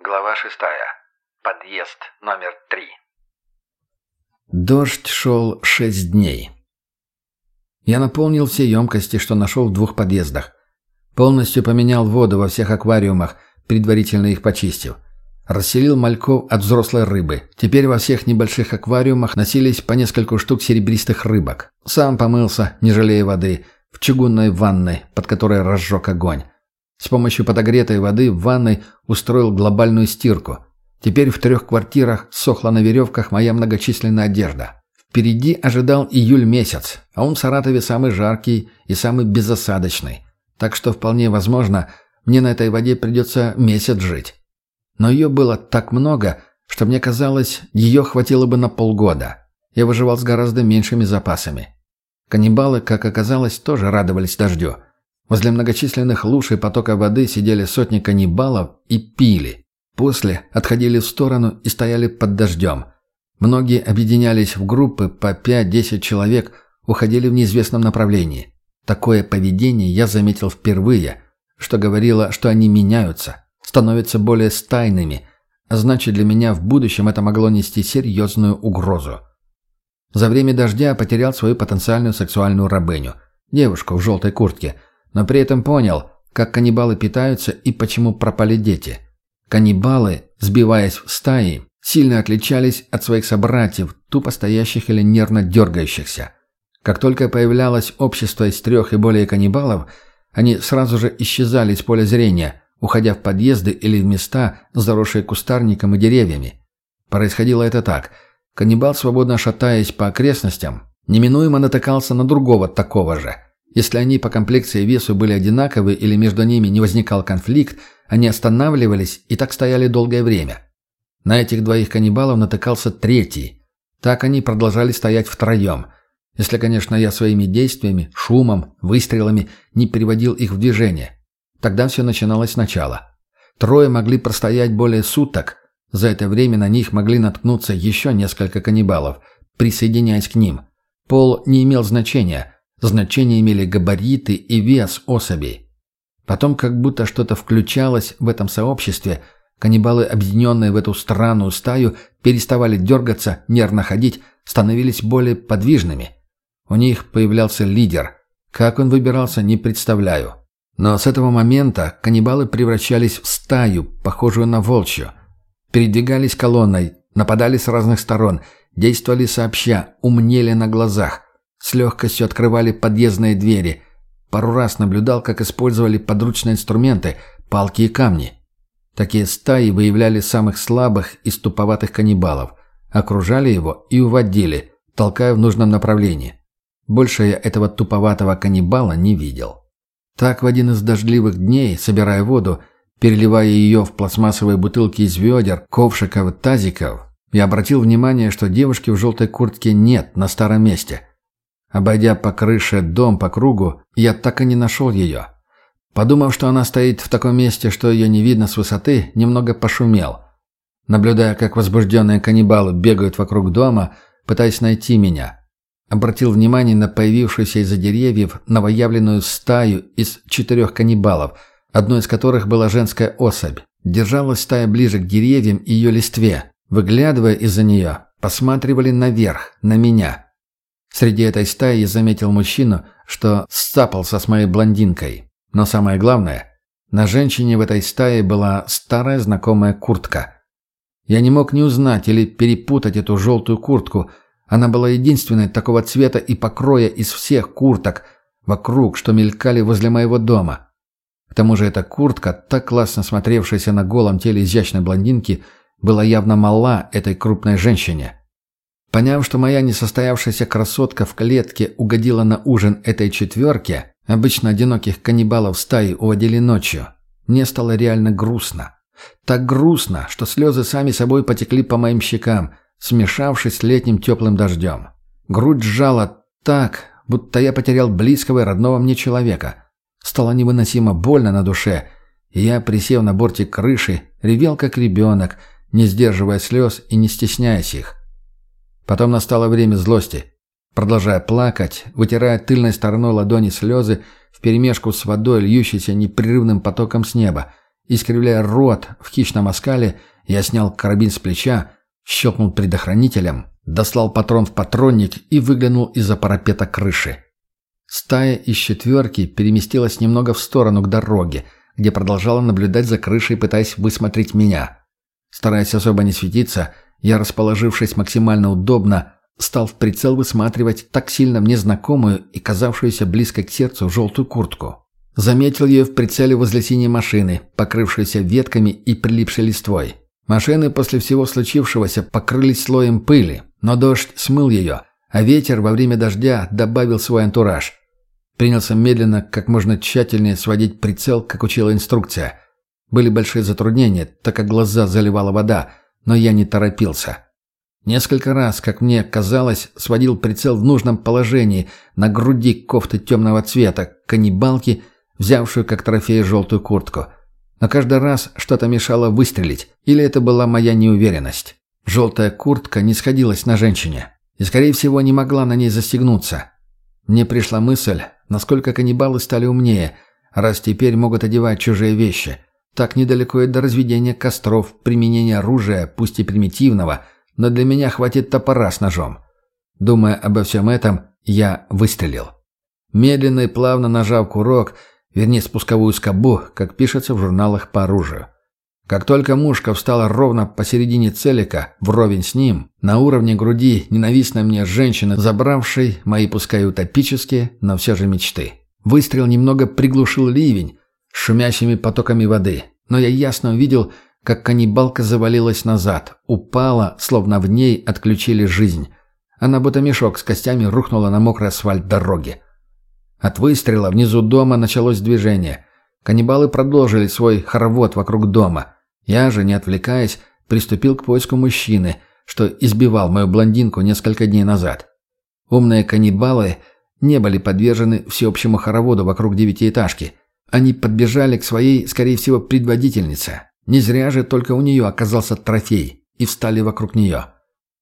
Глава шестая. Подъезд номер три. Дождь шел шесть дней. Я наполнил все емкости, что нашел в двух подъездах. Полностью поменял воду во всех аквариумах, предварительно их почистив. Расселил мальков от взрослой рыбы. Теперь во всех небольших аквариумах носились по нескольку штук серебристых рыбок. Сам помылся, не жалея воды, в чугунной ванной, под которой разжег огонь. С помощью подогретой воды в ванной устроил глобальную стирку. Теперь в трех квартирах сохла на веревках моя многочисленная одежда. Впереди ожидал июль месяц, а он в Саратове самый жаркий и самый безосадочный. Так что вполне возможно, мне на этой воде придется месяц жить. Но ее было так много, что мне казалось, ее хватило бы на полгода. Я выживал с гораздо меньшими запасами. Каннибалы, как оказалось, тоже радовались дождю. Возле многочисленных луж и потока воды сидели сотни каннибалов и пили. После отходили в сторону и стояли под дождем. Многие объединялись в группы по 5-10 человек, уходили в неизвестном направлении. Такое поведение я заметил впервые, что говорило, что они меняются, становятся более стайными, а значит для меня в будущем это могло нести серьезную угрозу. За время дождя потерял свою потенциальную сексуальную рабыню, девушку в желтой куртке – но при этом понял, как каннибалы питаются и почему пропали дети. Каннибалы, сбиваясь в стаи, сильно отличались от своих собратьев, тупо стоящих или нервно дергающихся. Как только появлялось общество из трех и более каннибалов, они сразу же исчезали из поля зрения, уходя в подъезды или в места, заросшие кустарником и деревьями. Происходило это так. Каннибал, свободно шатаясь по окрестностям, неминуемо натыкался на другого такого же – если они по комплекции и весу были одинаковы или между ними не возникал конфликт, они останавливались и так стояли долгое время. На этих двоих каннибалов натыкался третий. Так они продолжали стоять втроем. Если, конечно, я своими действиями, шумом, выстрелами не приводил их в движение. Тогда все начиналось сначала. Трое могли простоять более суток. За это время на них могли наткнуться еще несколько каннибалов, присоединяясь к ним. Пол не имел значения – Значение имели габариты и вес особей. Потом как будто что-то включалось в этом сообществе, каннибалы, объединенные в эту странную стаю, переставали дергаться, нервно ходить, становились более подвижными. У них появлялся лидер. Как он выбирался, не представляю. Но с этого момента каннибалы превращались в стаю, похожую на волчью. Передвигались колонной, нападали с разных сторон, действовали сообща, умнели на глазах. С легкостью открывали подъездные двери. Пару раз наблюдал, как использовали подручные инструменты, палки и камни. Такие стаи выявляли самых слабых и ступоватых каннибалов, окружали его и уводили, толкая в нужном направлении. Больше я этого туповатого каннибала не видел. Так в один из дождливых дней, собирая воду, переливая ее в пластмассовые бутылки из ведер, ковшиков, тазиков, я обратил внимание, что девушки в желтой куртке нет на старом месте. Обойдя по крыше дом по кругу, я так и не нашел ее. Подумав, что она стоит в таком месте, что ее не видно с высоты, немного пошумел. Наблюдая, как возбужденные каннибалы бегают вокруг дома, пытаясь найти меня. Обратил внимание на появившуюся из-за деревьев новоявленную стаю из четырех каннибалов, одной из которых была женская особь. Держалась стая ближе к деревьям и ее листве. Выглядывая из-за нее, посматривали наверх, на меня – Среди этой стаи я заметил мужчину, что сцапался с моей блондинкой. Но самое главное, на женщине в этой стае была старая знакомая куртка. Я не мог не узнать или перепутать эту желтую куртку. Она была единственной такого цвета и покроя из всех курток вокруг, что мелькали возле моего дома. К тому же эта куртка, так классно смотревшаяся на голом теле изящной блондинки, была явно мала этой крупной женщине. Поняв, что моя несостоявшаяся красотка в клетке угодила на ужин этой четверке, обычно одиноких каннибалов стаи уводили ночью, мне стало реально грустно. Так грустно, что слезы сами собой потекли по моим щекам, смешавшись с летним теплым дождем. Грудь сжала так, будто я потерял близкого и родного мне человека. Стало невыносимо больно на душе, и я, присев на бортик крыши, ревел как ребенок, не сдерживая слез и не стесняясь их. Потом настало время злости. Продолжая плакать, вытирая тыльной стороной ладони слезы, вперемешку с водой, льющейся непрерывным потоком с неба, Искривляя рот в хищном оскале, я снял карабин с плеча, щелкнул предохранителем, дослал патрон в патронник и выглянул из-за парапета крыши. Стая из четверки переместилась немного в сторону к дороге, где продолжала наблюдать за крышей, пытаясь высмотреть меня. Стараясь особо не светиться, я, расположившись максимально удобно, стал в прицел высматривать так сильно мне знакомую и казавшуюся близкой к сердцу желтую куртку. Заметил ее в прицеле возле синей машины, покрывшейся ветками и прилипшей листвой. Машины после всего случившегося покрылись слоем пыли, но дождь смыл ее, а ветер во время дождя добавил свой антураж. Принялся медленно, как можно тщательнее сводить прицел, как учила инструкция. Были большие затруднения, так как глаза заливала вода, но я не торопился. Несколько раз, как мне казалось, сводил прицел в нужном положении на груди кофты темного цвета, каннибалки, взявшую как трофей желтую куртку. Но каждый раз что-то мешало выстрелить, или это была моя неуверенность. Желтая куртка не сходилась на женщине и, скорее всего, не могла на ней застегнуться. Мне пришла мысль, насколько каннибалы стали умнее, раз теперь могут одевать чужие вещи. Так недалеко и до разведения костров, применения оружия, пусть и примитивного, но для меня хватит топора с ножом. Думая обо всем этом, я выстрелил. Медленно и плавно нажав курок, вернее спусковую скобу, как пишется в журналах по оружию. Как только мушка встала ровно посередине целика, вровень с ним, на уровне груди ненавистной мне женщины, забравшей мои пускай утопические, но все же мечты. Выстрел немного приглушил ливень шумящими потоками воды, но я ясно увидел, как каннибалка завалилась назад, упала, словно в ней отключили жизнь. Она будто мешок с костями рухнула на мокрый асфальт дороги. От выстрела внизу дома началось движение. Каннибалы продолжили свой хоровод вокруг дома – я же, не отвлекаясь, приступил к поиску мужчины, что избивал мою блондинку несколько дней назад. Умные каннибалы не были подвержены всеобщему хороводу вокруг девятиэтажки. Они подбежали к своей, скорее всего, предводительнице. Не зря же только у нее оказался трофей, и встали вокруг нее.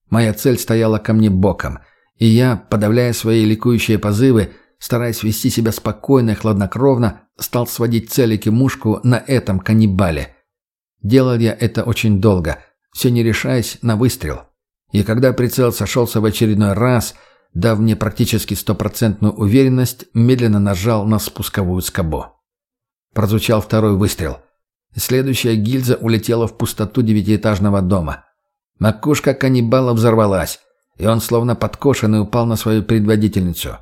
Моя цель стояла ко мне боком, и я, подавляя свои ликующие позывы, стараясь вести себя спокойно и хладнокровно, стал сводить целики мушку на этом каннибале – Делал я это очень долго, все не решаясь на выстрел. И когда прицел сошелся в очередной раз, дав мне практически стопроцентную уверенность, медленно нажал на спусковую скобу. Прозвучал второй выстрел. следующая гильза улетела в пустоту девятиэтажного дома. Макушка каннибала взорвалась, и он словно подкошенный упал на свою предводительницу.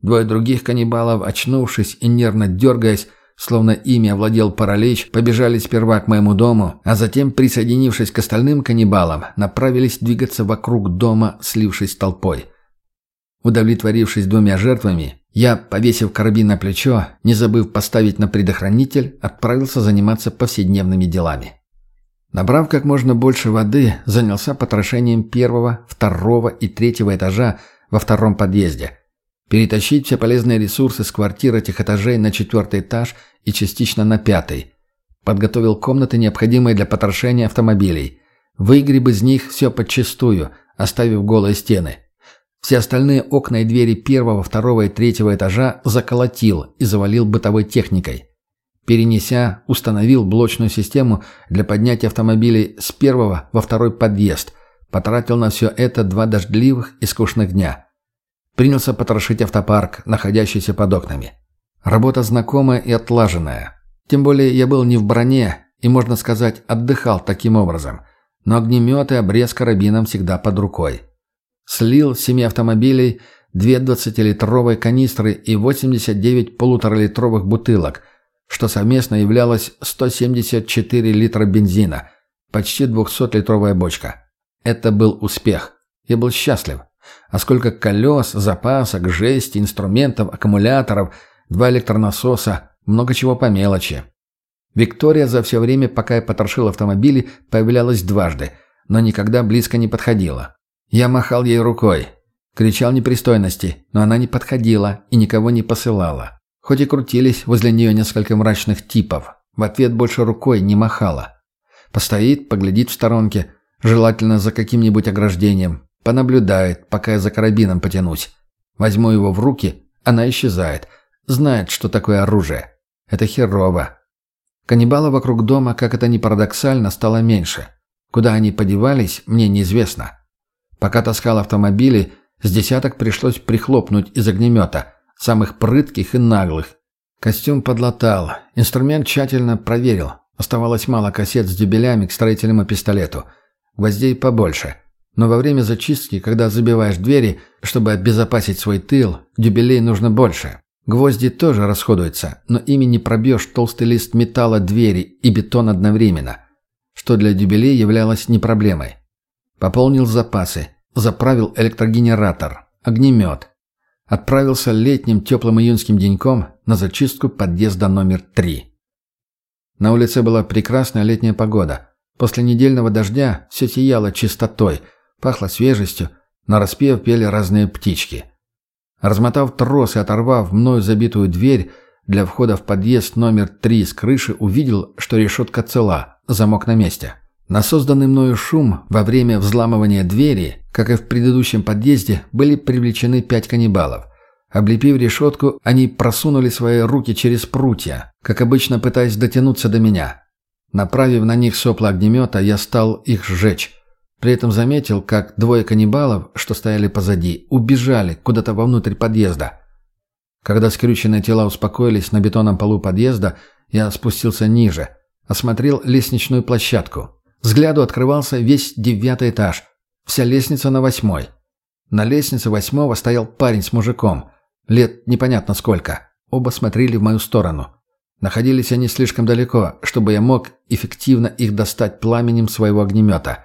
Двое других каннибалов, очнувшись и нервно дергаясь, словно ими овладел паралич, побежали сперва к моему дому, а затем, присоединившись к остальным каннибалам, направились двигаться вокруг дома, слившись толпой. Удовлетворившись двумя жертвами, я, повесив карабин на плечо, не забыв поставить на предохранитель, отправился заниматься повседневными делами. Набрав как можно больше воды, занялся потрошением первого, второго и третьего этажа во втором подъезде – Перетащить все полезные ресурсы с квартир этих этажей на четвертый этаж и частично на пятый. Подготовил комнаты, необходимые для потрошения автомобилей. Выгреб из них все подчистую, оставив голые стены. Все остальные окна и двери первого, второго и третьего этажа заколотил и завалил бытовой техникой. Перенеся, установил блочную систему для поднятия автомобилей с первого во второй подъезд. Потратил на все это два дождливых и скучных дня. Принялся потрошить автопарк, находящийся под окнами. Работа знакомая и отлаженная. Тем более я был не в броне и, можно сказать, отдыхал таким образом. Но огнемет и обрез карабином всегда под рукой. Слил с семи автомобилей две 20-литровые канистры и 89 полуторалитровых бутылок, что совместно являлось 174 литра бензина, почти 200-литровая бочка. Это был успех. Я был счастлив. А сколько колес, запасок, жести, инструментов, аккумуляторов, два электронасоса, много чего по мелочи. Виктория за все время, пока я потрошил автомобили, появлялась дважды, но никогда близко не подходила. Я махал ей рукой, кричал непристойности, но она не подходила и никого не посылала. Хоть и крутились возле нее несколько мрачных типов, в ответ больше рукой не махала. Постоит, поглядит в сторонке, желательно за каким-нибудь ограждением, Понаблюдает, пока я за карабином потянусь. Возьму его в руки, она исчезает. Знает, что такое оружие. Это херово. Каннибалов вокруг дома, как это ни парадоксально, стало меньше. Куда они подевались, мне неизвестно. Пока таскал автомобили, с десяток пришлось прихлопнуть из огнемета, самых прытких и наглых. Костюм подлатал, инструмент тщательно проверил. Оставалось мало кассет с дюбелями к строительному пистолету. Гвоздей побольше. Но во время зачистки, когда забиваешь двери, чтобы обезопасить свой тыл, дюбелей нужно больше. Гвозди тоже расходуются, но ими не пробьешь толстый лист металла двери и бетон одновременно, что для дюбелей являлось не проблемой. Пополнил запасы, заправил электрогенератор, огнемет. Отправился летним теплым июньским деньком на зачистку подъезда номер три. На улице была прекрасная летняя погода. После недельного дождя все сияло чистотой, пахло свежестью, на распев пели разные птички – Размотав трос и оторвав мною забитую дверь, для входа в подъезд номер три с крыши увидел, что решетка цела, замок на месте. На созданный мною шум во время взламывания двери, как и в предыдущем подъезде, были привлечены пять каннибалов. Облепив решетку, они просунули свои руки через прутья, как обычно пытаясь дотянуться до меня. Направив на них сопла огнемета, я стал их сжечь. При этом заметил, как двое каннибалов, что стояли позади, убежали куда-то вовнутрь подъезда. Когда скрюченные тела успокоились на бетонном полу подъезда, я спустился ниже, осмотрел лестничную площадку. Взгляду открывался весь девятый этаж, вся лестница на восьмой. На лестнице восьмого стоял парень с мужиком, лет непонятно сколько. Оба смотрели в мою сторону. Находились они слишком далеко, чтобы я мог эффективно их достать пламенем своего огнемета.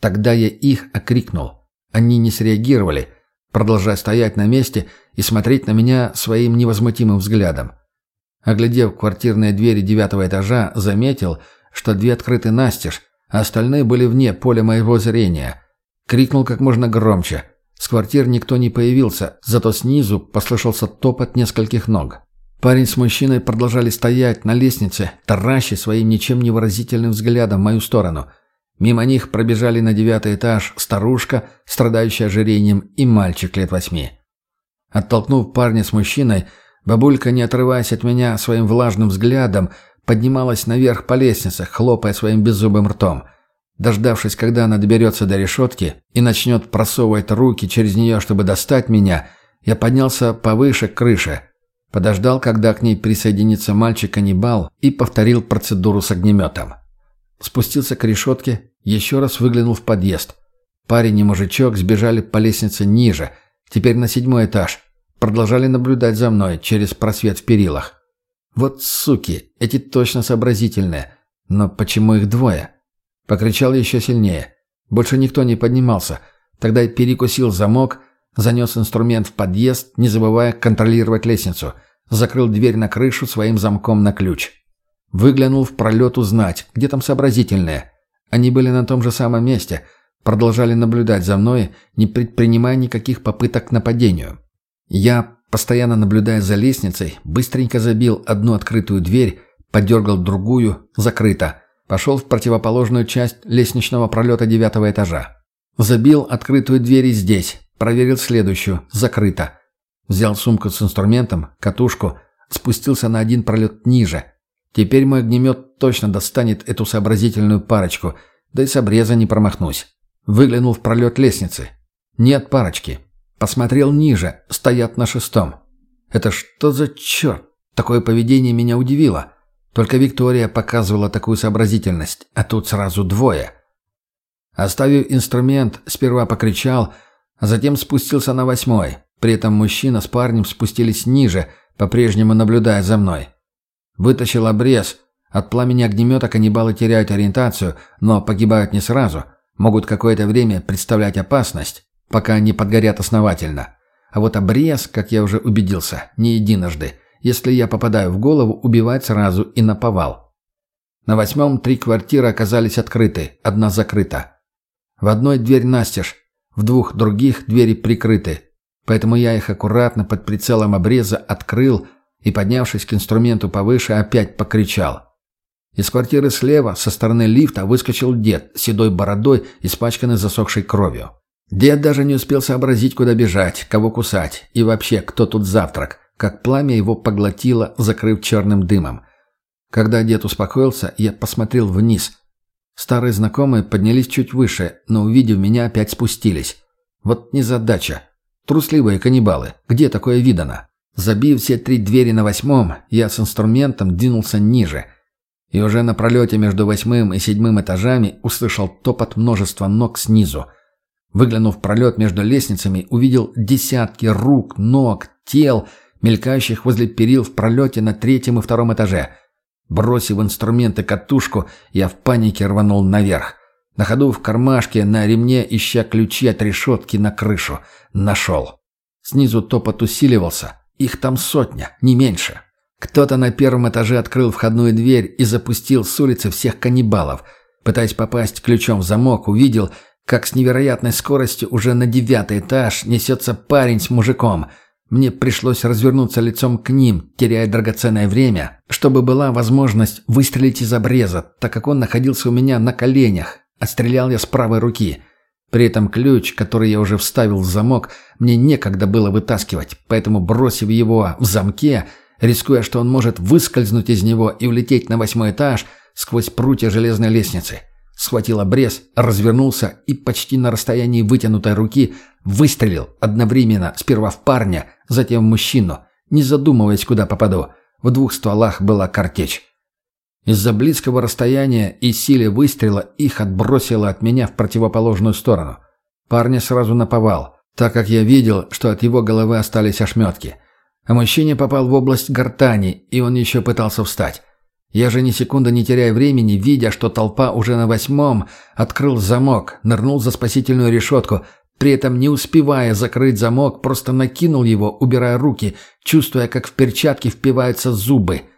Тогда я их окрикнул. Они не среагировали, продолжая стоять на месте и смотреть на меня своим невозмутимым взглядом. Оглядев квартирные двери девятого этажа, заметил, что две открыты настежь, а остальные были вне поля моего зрения. Крикнул как можно громче. С квартир никто не появился, зато снизу послышался топот нескольких ног. Парень с мужчиной продолжали стоять на лестнице, таращи своим ничем не выразительным взглядом в мою сторону – Мимо них пробежали на девятый этаж старушка, страдающая ожирением, и мальчик лет восьми. Оттолкнув парня с мужчиной, бабулька, не отрываясь от меня своим влажным взглядом, поднималась наверх по лестнице, хлопая своим беззубым ртом. Дождавшись, когда она доберется до решетки и начнет просовывать руки через нее, чтобы достать меня, я поднялся повыше к крыше, подождал, когда к ней присоединится мальчик-каннибал и повторил процедуру с огнеметом. Спустился к решетке, еще раз выглянул в подъезд. Парень и мужичок сбежали по лестнице ниже, теперь на седьмой этаж. Продолжали наблюдать за мной через просвет в перилах. Вот суки, эти точно сообразительные. Но почему их двое? Покричал еще сильнее. Больше никто не поднимался. Тогда я перекусил замок, занес инструмент в подъезд, не забывая контролировать лестницу. Закрыл дверь на крышу своим замком на ключ. Выглянул в пролет узнать, где там сообразительные. Они были на том же самом месте, продолжали наблюдать за мной, не предпринимая никаких попыток к нападению. Я, постоянно наблюдая за лестницей, быстренько забил одну открытую дверь, подергал другую, закрыто. Пошел в противоположную часть лестничного пролета девятого этажа. Забил открытую дверь и здесь, проверил следующую, закрыто. Взял сумку с инструментом, катушку, спустился на один пролет ниже – Теперь мой огнемет точно достанет эту сообразительную парочку, да и с обреза не промахнусь. Выглянул в пролет лестницы. Нет парочки. Посмотрел ниже, стоят на шестом. Это что за черт? Такое поведение меня удивило. Только Виктория показывала такую сообразительность, а тут сразу двое. Оставив инструмент, сперва покричал, а затем спустился на восьмой. При этом мужчина с парнем спустились ниже, по-прежнему наблюдая за мной. Вытащил обрез. От пламени огнемета каннибалы теряют ориентацию, но погибают не сразу. Могут какое-то время представлять опасность, пока не подгорят основательно. А вот обрез, как я уже убедился, не единожды. Если я попадаю в голову, убивать сразу и наповал. На восьмом три квартиры оказались открыты, одна закрыта. В одной дверь настежь, в двух других двери прикрыты. Поэтому я их аккуратно под прицелом обреза открыл, и, поднявшись к инструменту повыше, опять покричал. Из квартиры слева, со стороны лифта, выскочил дед, седой бородой, испачканный засохшей кровью. Дед даже не успел сообразить, куда бежать, кого кусать, и вообще, кто тут завтрак, как пламя его поглотило, закрыв черным дымом. Когда дед успокоился, я посмотрел вниз. Старые знакомые поднялись чуть выше, но, увидев меня, опять спустились. Вот незадача. Трусливые каннибалы. Где такое видано? Забив все три двери на восьмом, я с инструментом двинулся ниже. И уже на пролете между восьмым и седьмым этажами услышал топот множества ног снизу. Выглянув в пролет между лестницами, увидел десятки рук, ног, тел, мелькающих возле перил в пролете на третьем и втором этаже. Бросив инструменты катушку, я в панике рванул наверх. На ходу в кармашке, на ремне, ища ключи от решетки на крышу. Нашел. Снизу топот усиливался. Их там сотня, не меньше. Кто-то на первом этаже открыл входную дверь и запустил с улицы всех каннибалов. Пытаясь попасть ключом в замок, увидел, как с невероятной скоростью уже на девятый этаж несется парень с мужиком. Мне пришлось развернуться лицом к ним, теряя драгоценное время, чтобы была возможность выстрелить из обреза, так как он находился у меня на коленях. Отстрелял я с правой руки. При этом ключ, который я уже вставил в замок, мне некогда было вытаскивать, поэтому, бросив его в замке, рискуя, что он может выскользнуть из него и улететь на восьмой этаж сквозь прутья железной лестницы, схватил обрез, развернулся и почти на расстоянии вытянутой руки выстрелил одновременно сперва в парня, затем в мужчину, не задумываясь, куда попаду. В двух стволах была картечь. Из-за близкого расстояния и силы выстрела их отбросило от меня в противоположную сторону. Парня сразу наповал, так как я видел, что от его головы остались ошметки. А мужчине попал в область гортани, и он еще пытался встать. Я же ни секунды не теряя времени, видя, что толпа уже на восьмом, открыл замок, нырнул за спасительную решетку, при этом не успевая закрыть замок, просто накинул его, убирая руки, чувствуя, как в перчатки впиваются зубы –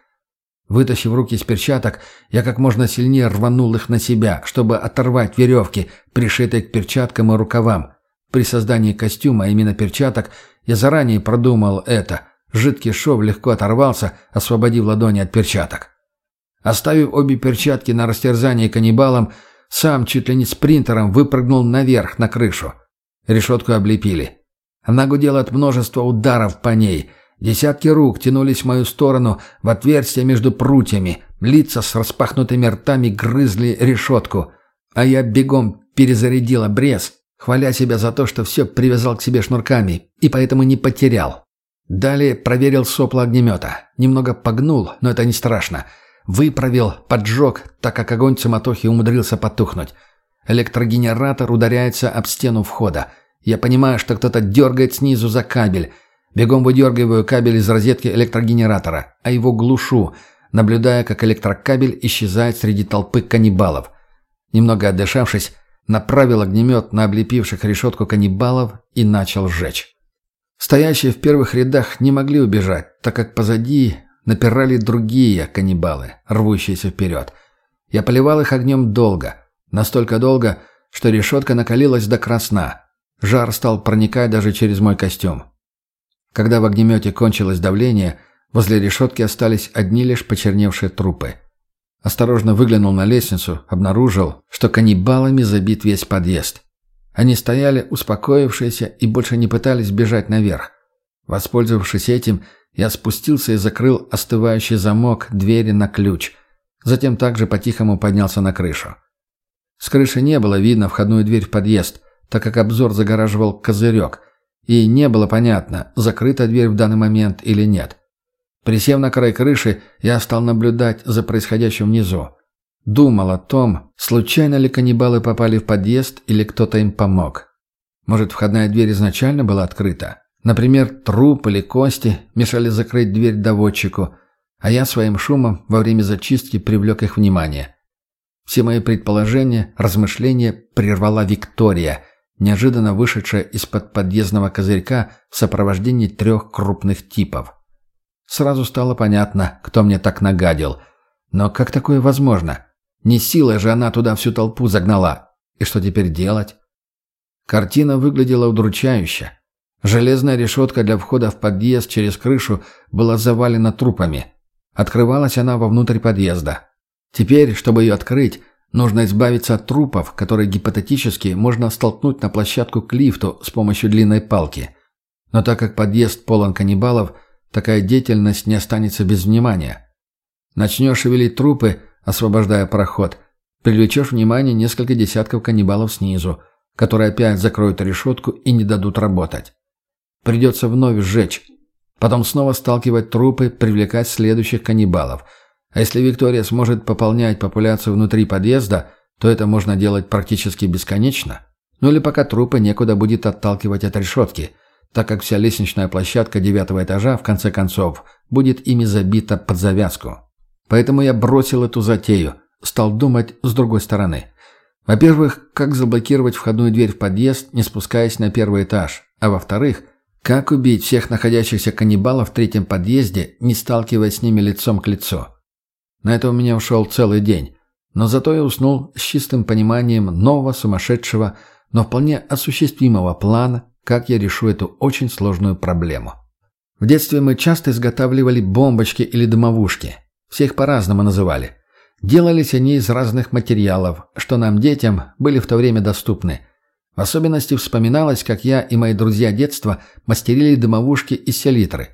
Вытащив руки из перчаток, я как можно сильнее рванул их на себя, чтобы оторвать веревки, пришитые к перчаткам и рукавам. При создании костюма, именно перчаток, я заранее продумал это. Жидкий шов легко оторвался, освободив ладони от перчаток. Оставив обе перчатки на растерзание каннибалам, сам чуть ли не спринтером выпрыгнул наверх, на крышу. Решетку облепили. Она гудела от множества ударов по ней – Десятки рук тянулись в мою сторону в отверстие между прутьями, лица с распахнутыми ртами грызли решетку, а я бегом перезарядил обрез, хваля себя за то, что все привязал к себе шнурками и поэтому не потерял. Далее проверил сопло огнемета. Немного погнул, но это не страшно. Выправил, поджег, так как огонь суматохи умудрился потухнуть. Электрогенератор ударяется об стену входа. Я понимаю, что кто-то дергает снизу за кабель – Бегом выдергиваю кабель из розетки электрогенератора, а его глушу, наблюдая, как электрокабель исчезает среди толпы каннибалов. Немного отдышавшись, направил огнемет на облепивших решетку каннибалов и начал сжечь. Стоящие в первых рядах не могли убежать, так как позади напирали другие каннибалы, рвущиеся вперед. Я поливал их огнем долго, настолько долго, что решетка накалилась до красна. Жар стал проникать даже через мой костюм. Когда в огнемете кончилось давление, возле решетки остались одни лишь почерневшие трупы. Осторожно выглянул на лестницу, обнаружил, что каннибалами забит весь подъезд. Они стояли, успокоившиеся, и больше не пытались бежать наверх. Воспользовавшись этим, я спустился и закрыл остывающий замок двери на ключ. Затем также по-тихому поднялся на крышу. С крыши не было видно входную дверь в подъезд, так как обзор загораживал козырек – и не было понятно, закрыта дверь в данный момент или нет. Присев на край крыши, я стал наблюдать за происходящим внизу. Думал о том, случайно ли каннибалы попали в подъезд или кто-то им помог. Может, входная дверь изначально была открыта? Например, труп или кости мешали закрыть дверь доводчику, а я своим шумом во время зачистки привлек их внимание. Все мои предположения, размышления прервала Виктория, неожиданно вышедшая из-под подъездного козырька в сопровождении трех крупных типов. Сразу стало понятно, кто мне так нагадил. Но как такое возможно? Не силой же она туда всю толпу загнала. И что теперь делать? Картина выглядела удручающе. Железная решетка для входа в подъезд через крышу была завалена трупами. Открывалась она вовнутрь подъезда. Теперь, чтобы ее открыть, Нужно избавиться от трупов, которые гипотетически можно столкнуть на площадку к лифту с помощью длинной палки. Но так как подъезд полон каннибалов, такая деятельность не останется без внимания. Начнешь шевелить трупы, освобождая проход, привлечешь внимание несколько десятков каннибалов снизу, которые опять закроют решетку и не дадут работать. Придется вновь сжечь. Потом снова сталкивать трупы, привлекать следующих каннибалов. А если Виктория сможет пополнять популяцию внутри подъезда, то это можно делать практически бесконечно. Ну или пока трупы некуда будет отталкивать от решетки, так как вся лестничная площадка девятого этажа, в конце концов, будет ими забита под завязку. Поэтому я бросил эту затею, стал думать с другой стороны. Во-первых, как заблокировать входную дверь в подъезд, не спускаясь на первый этаж, а во-вторых, как убить всех находящихся каннибалов в третьем подъезде, не сталкиваясь с ними лицом к лицу? На это у меня ушел целый день, но зато я уснул с чистым пониманием нового сумасшедшего, но вполне осуществимого плана, как я решу эту очень сложную проблему. В детстве мы часто изготавливали бомбочки или дымовушки. Все их по-разному называли. Делались они из разных материалов, что нам, детям, были в то время доступны. В особенности вспоминалось, как я и мои друзья детства мастерили дымовушки из селитры.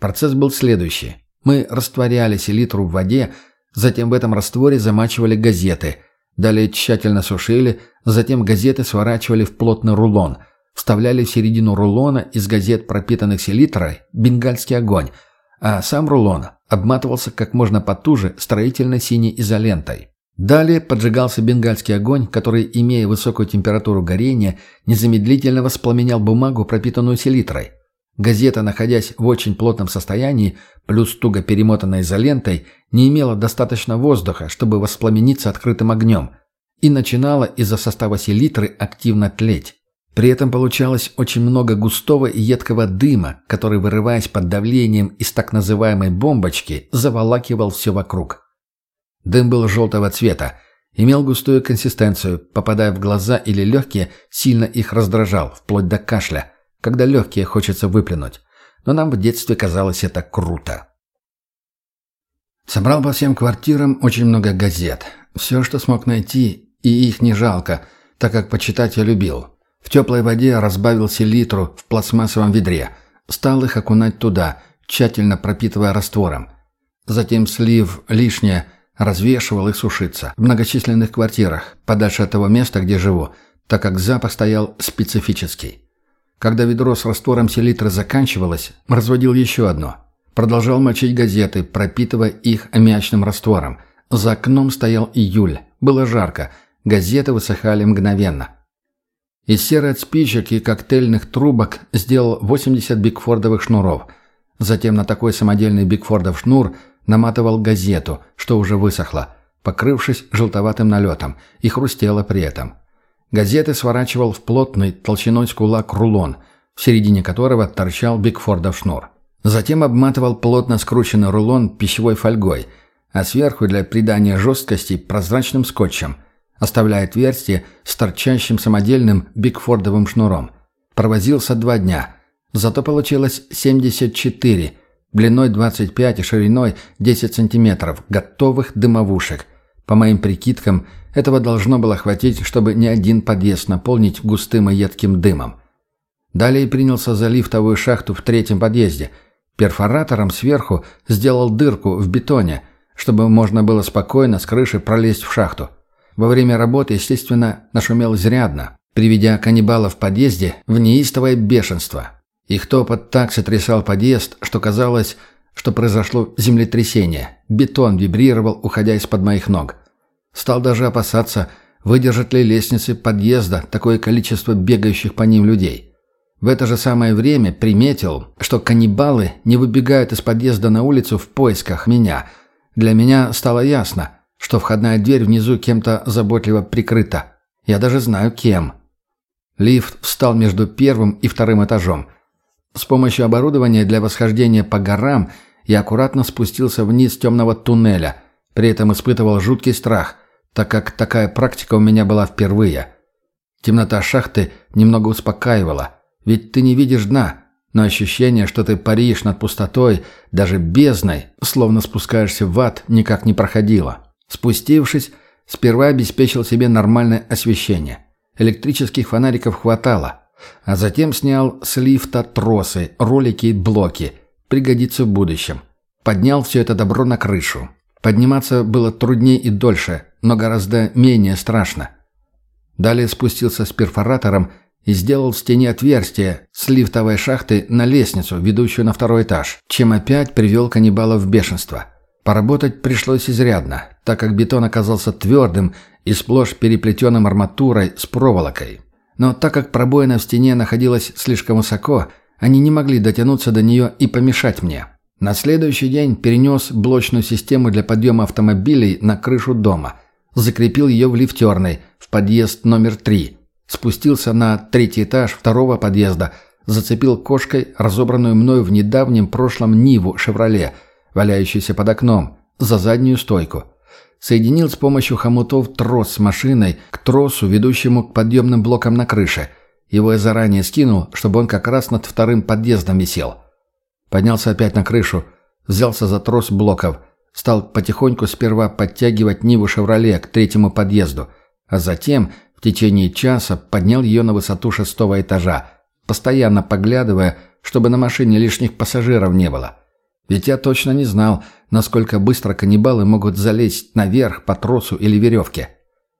Процесс был следующий. Мы растворяли селитру в воде, затем в этом растворе замачивали газеты, далее тщательно сушили, затем газеты сворачивали в плотный рулон, вставляли в середину рулона из газет, пропитанных селитрой, бенгальский огонь, а сам рулон обматывался как можно потуже строительной синей изолентой. Далее поджигался бенгальский огонь, который, имея высокую температуру горения, незамедлительно воспламенял бумагу, пропитанную селитрой. Газета, находясь в очень плотном состоянии, плюс туго перемотанной изолентой, не имела достаточно воздуха, чтобы воспламениться открытым огнем, и начинала из-за состава селитры активно тлеть. При этом получалось очень много густого и едкого дыма, который, вырываясь под давлением из так называемой бомбочки, заволакивал все вокруг. Дым был желтого цвета, имел густую консистенцию, попадая в глаза или легкие, сильно их раздражал, вплоть до кашля, когда легкие хочется выплюнуть. Но нам в детстве казалось это круто. Собрал по всем квартирам очень много газет. Все, что смог найти, и их не жалко, так как почитать я любил. В теплой воде разбавил селитру в пластмассовом ведре. Стал их окунать туда, тщательно пропитывая раствором. Затем, слив лишнее, развешивал их сушиться в многочисленных квартирах, подальше от того места, где живу, так как запах стоял специфический. Когда ведро с раствором селитры заканчивалось, разводил еще одно. Продолжал мочить газеты, пропитывая их аммиачным раствором. За окном стоял июль. Было жарко. Газеты высыхали мгновенно. Из серы от спичек и коктейльных трубок сделал 80 бигфордовых шнуров. Затем на такой самодельный бигфордов шнур наматывал газету, что уже высохла, покрывшись желтоватым налетом, и хрустело при этом. Газеты сворачивал в плотный, толщиной с кулак рулон, в середине которого торчал бигфордов шнур. Затем обматывал плотно скрученный рулон пищевой фольгой, а сверху для придания жесткости прозрачным скотчем – оставляя отверстие с торчащим самодельным бигфордовым шнуром. Провозился два дня. Зато получилось 74, длиной 25 и шириной 10 сантиметров, готовых дымовушек. По моим прикидкам, этого должно было хватить, чтобы не один подъезд наполнить густым и едким дымом. Далее принялся за лифтовую шахту в третьем подъезде. Перфоратором сверху сделал дырку в бетоне, чтобы можно было спокойно с крыши пролезть в шахту. Во время работы, естественно, нашумел изрядно, приведя каннибалов в подъезде в неистовое бешенство. Их топот так сотрясал подъезд, что казалось, что произошло землетрясение. Бетон вибрировал, уходя из-под моих ног. Стал даже опасаться, выдержат ли лестницы подъезда такое количество бегающих по ним людей. В это же самое время приметил, что каннибалы не выбегают из подъезда на улицу в поисках меня. Для меня стало ясно – что входная дверь внизу кем-то заботливо прикрыта. Я даже знаю, кем. Лифт встал между первым и вторым этажом. С помощью оборудования для восхождения по горам я аккуратно спустился вниз темного туннеля, при этом испытывал жуткий страх, так как такая практика у меня была впервые. Темнота шахты немного успокаивала, ведь ты не видишь дна, но ощущение, что ты паришь над пустотой, даже бездной, словно спускаешься в ад, никак не проходило. Спустившись, сперва обеспечил себе нормальное освещение. Электрических фонариков хватало. А затем снял с лифта тросы, ролики и блоки. Пригодится в будущем. Поднял все это добро на крышу. Подниматься было труднее и дольше, но гораздо менее страшно. Далее спустился с перфоратором и сделал в стене отверстие с лифтовой шахты на лестницу, ведущую на второй этаж, чем опять привел каннибала в бешенство. Поработать пришлось изрядно, так как бетон оказался твердым и сплошь переплетенным арматурой с проволокой. Но так как пробоина в стене находилась слишком высоко, они не могли дотянуться до нее и помешать мне. На следующий день перенес блочную систему для подъема автомобилей на крышу дома, закрепил ее в лифтерной, в подъезд номер три, спустился на третий этаж второго подъезда, зацепил кошкой разобранную мною в недавнем прошлом Ниву «Шевроле», валяющуюся под окном, за заднюю стойку. Соединил с помощью хомутов трос с машиной к тросу, ведущему к подъемным блокам на крыше. Его я заранее скинул, чтобы он как раз над вторым подъездом висел. Поднялся опять на крышу, взялся за трос блоков, стал потихоньку сперва подтягивать Ниву «Шевроле» к третьему подъезду, а затем в течение часа поднял ее на высоту шестого этажа, постоянно поглядывая, чтобы на машине лишних пассажиров не было. Ведь я точно не знал, насколько быстро каннибалы могут залезть наверх по тросу или веревке.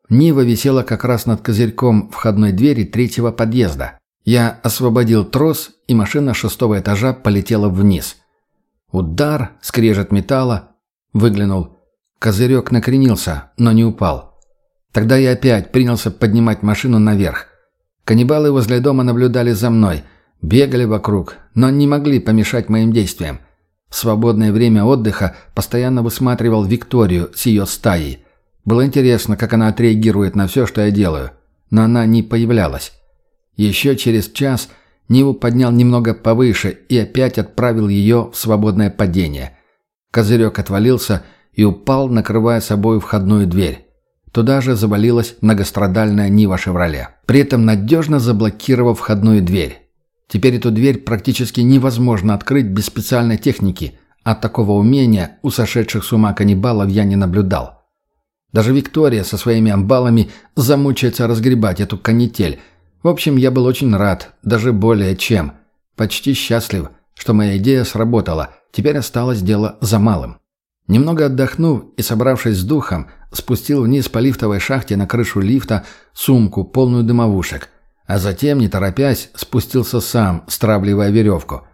Нива висела как раз над козырьком входной двери третьего подъезда. Я освободил трос, и машина шестого этажа полетела вниз. Удар, скрежет металла. Выглянул. Козырек накренился, но не упал. Тогда я опять принялся поднимать машину наверх. Каннибалы возле дома наблюдали за мной, бегали вокруг, но не могли помешать моим действиям. В свободное время отдыха постоянно высматривал Викторию с ее стаей. Было интересно, как она отреагирует на все, что я делаю. Но она не появлялась. Еще через час Ниву поднял немного повыше и опять отправил ее в свободное падение. Козырек отвалился и упал, накрывая собой входную дверь. Туда же завалилась многострадальная Нива «Шевроле», при этом надежно заблокировав входную дверь. Теперь эту дверь практически невозможно открыть без специальной техники, а такого умения у сошедших с ума каннибалов я не наблюдал. Даже Виктория со своими амбалами замучается разгребать эту канитель – в общем, я был очень рад, даже более чем. Почти счастлив, что моя идея сработала. Теперь осталось дело за малым. Немного отдохнув и собравшись с духом, спустил вниз по лифтовой шахте на крышу лифта сумку, полную дымовушек. А затем, не торопясь, спустился сам, стравливая веревку.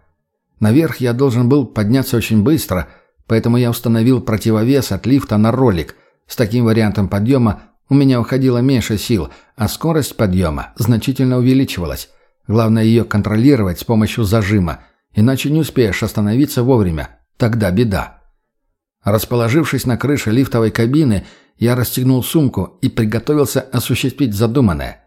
Наверх я должен был подняться очень быстро, поэтому я установил противовес от лифта на ролик. С таким вариантом подъема у меня уходило меньше сил, а скорость подъема значительно увеличивалась. Главное ее контролировать с помощью зажима, иначе не успеешь остановиться вовремя. Тогда беда. Расположившись на крыше лифтовой кабины, я расстегнул сумку и приготовился осуществить задуманное.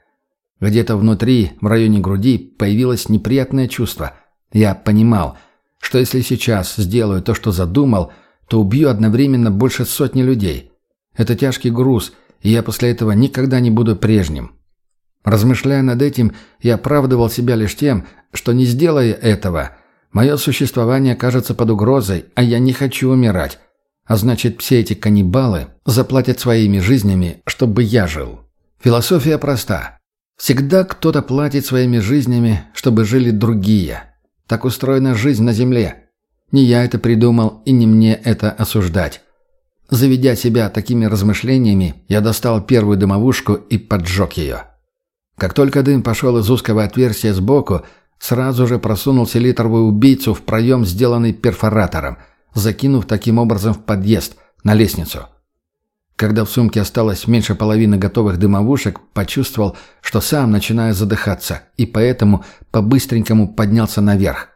Где-то внутри, в районе груди, появилось неприятное чувство. Я понимал, что если сейчас сделаю то, что задумал, то убью одновременно больше сотни людей. Это тяжкий груз – и я после этого никогда не буду прежним. Размышляя над этим, я оправдывал себя лишь тем, что не сделая этого, мое существование кажется под угрозой, а я не хочу умирать. А значит, все эти каннибалы заплатят своими жизнями, чтобы я жил. Философия проста. Всегда кто-то платит своими жизнями, чтобы жили другие. Так устроена жизнь на Земле. Не я это придумал, и не мне это осуждать. Заведя себя такими размышлениями, я достал первую дымовушку и поджег ее. Как только дым пошел из узкого отверстия сбоку, сразу же просунул селитровую убийцу в проем, сделанный перфоратором, закинув таким образом в подъезд, на лестницу. Когда в сумке осталось меньше половины готовых дымовушек, почувствовал, что сам начинаю задыхаться, и поэтому по-быстренькому поднялся наверх.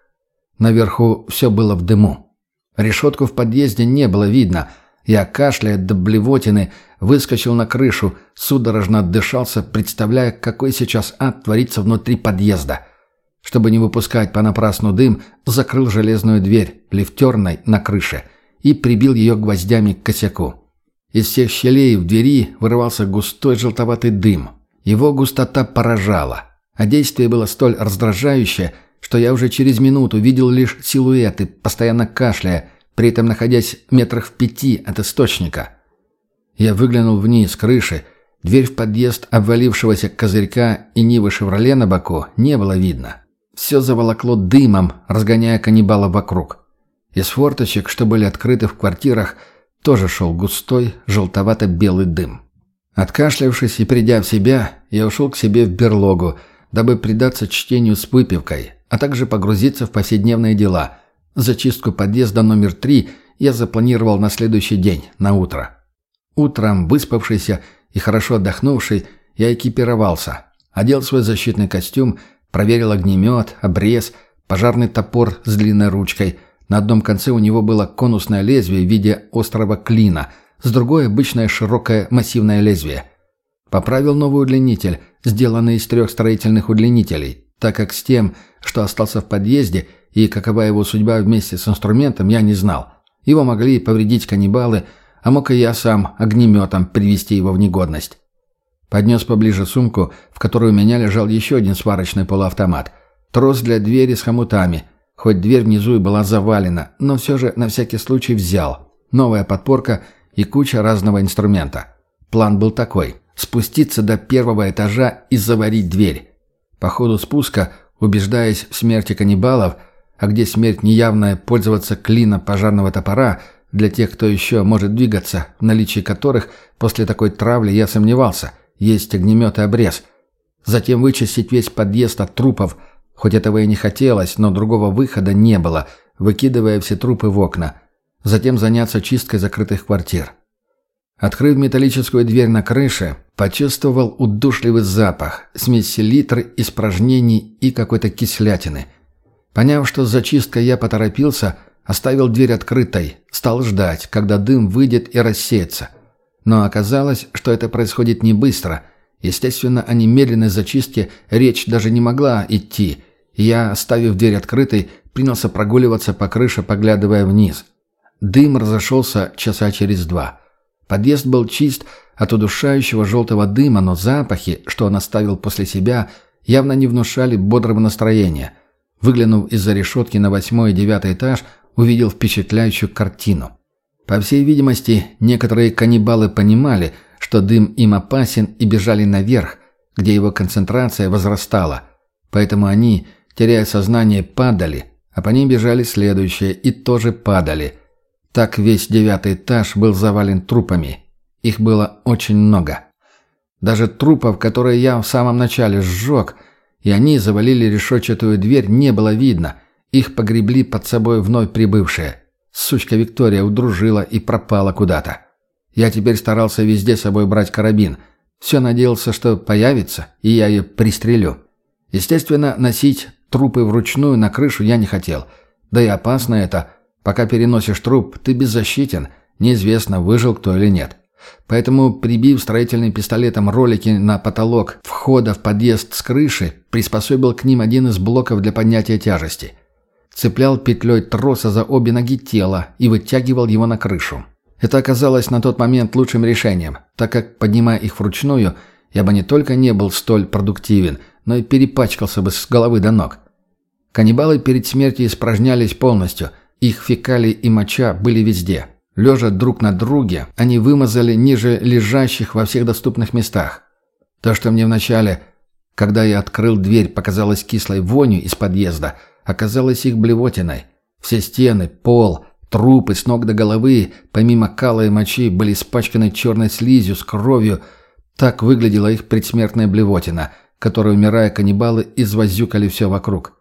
Наверху все было в дыму. Решетку в подъезде не было видно – я, кашляя до блевотины, выскочил на крышу, судорожно отдышался, представляя, какой сейчас ад творится внутри подъезда. Чтобы не выпускать понапрасну дым, закрыл железную дверь, лифтерной, на крыше, и прибил ее гвоздями к косяку. Из всех щелей в двери вырывался густой желтоватый дым. Его густота поражала, а действие было столь раздражающее, что я уже через минуту видел лишь силуэты, постоянно кашляя, при этом находясь метрах в пяти от источника. Я выглянул вниз, крыши. Дверь в подъезд обвалившегося козырька и Нивы «Шевроле» на боку не было видно. Все заволокло дымом, разгоняя каннибала вокруг. Из форточек, что были открыты в квартирах, тоже шел густой, желтовато-белый дым. Откашлявшись и придя в себя, я ушел к себе в берлогу, дабы предаться чтению с выпивкой, а также погрузиться в повседневные дела. Зачистку подъезда номер три я запланировал на следующий день, на утро. Утром, выспавшийся и хорошо отдохнувший, я экипировался. Одел свой защитный костюм, проверил огнемет, обрез, пожарный топор с длинной ручкой. На одном конце у него было конусное лезвие в виде острого клина, с другой – обычное широкое массивное лезвие. Поправил новый удлинитель, сделанный из трех строительных удлинителей, так как с тем, что остался в подъезде и какова его судьба вместе с инструментом, я не знал. Его могли повредить каннибалы, а мог и я сам огнеметом привести его в негодность. Поднес поближе сумку, в которой у меня лежал еще один сварочный полуавтомат. Трос для двери с хомутами. Хоть дверь внизу и была завалена, но все же на всякий случай взял. Новая подпорка и куча разного инструмента. План был такой – спуститься до первого этажа и заварить дверь. По ходу спуска, убеждаясь в смерти каннибалов, а где смерть неявная, пользоваться клина пожарного топора для тех, кто еще может двигаться, в наличии которых после такой травли я сомневался – есть огнемет и обрез. Затем вычистить весь подъезд от трупов, хоть этого и не хотелось, но другого выхода не было, выкидывая все трупы в окна. Затем заняться чисткой закрытых квартир. Открыв металлическую дверь на крыше, почувствовал удушливый запах, смесь селитры, испражнений и какой-то кислятины. Поняв, что с зачисткой я поторопился, оставил дверь открытой, стал ждать, когда дым выйдет и рассеется – но оказалось, что это происходит не быстро. Естественно, о немедленной зачистке речь даже не могла идти. Я, оставив дверь открытой, принялся прогуливаться по крыше, поглядывая вниз. Дым разошелся часа через два. Подъезд был чист от удушающего желтого дыма, но запахи, что он оставил после себя, явно не внушали бодрого настроения. Выглянув из-за решетки на восьмой и девятый этаж, увидел впечатляющую картину. По всей видимости, некоторые каннибалы понимали, что дым им опасен и бежали наверх, где его концентрация возрастала. Поэтому они, теряя сознание, падали, а по ним бежали следующие и тоже падали. Так весь девятый этаж был завален трупами. Их было очень много. Даже трупов, которые я в самом начале сжег, и они завалили решетчатую дверь, не было видно. Их погребли под собой вновь прибывшие. Сучка Виктория удружила и пропала куда-то. Я теперь старался везде с собой брать карабин. Все надеялся, что появится, и я ее пристрелю. Естественно, носить трупы вручную на крышу я не хотел. Да и опасно это. Пока переносишь труп, ты беззащитен. Неизвестно, выжил кто или нет. Поэтому, прибив строительным пистолетом ролики на потолок входа в подъезд с крыши, приспособил к ним один из блоков для поднятия тяжести – цеплял петлей троса за обе ноги тела и вытягивал его на крышу. Это оказалось на тот момент лучшим решением, так как, поднимая их вручную, я бы не только не был столь продуктивен, но и перепачкался бы с головы до ног. Каннибалы перед смертью испражнялись полностью, их фекалии и моча были везде. Лежа друг на друге, они вымазали ниже лежащих во всех доступных местах. То, что мне вначале, когда я открыл дверь, показалось кислой вонью из подъезда – оказалась их блевотиной. Все стены, пол, трупы с ног до головы, помимо кала и мочи, были испачканы черной слизью с кровью. Так выглядела их предсмертная блевотина, которую, умирая каннибалы, извозюкали все вокруг.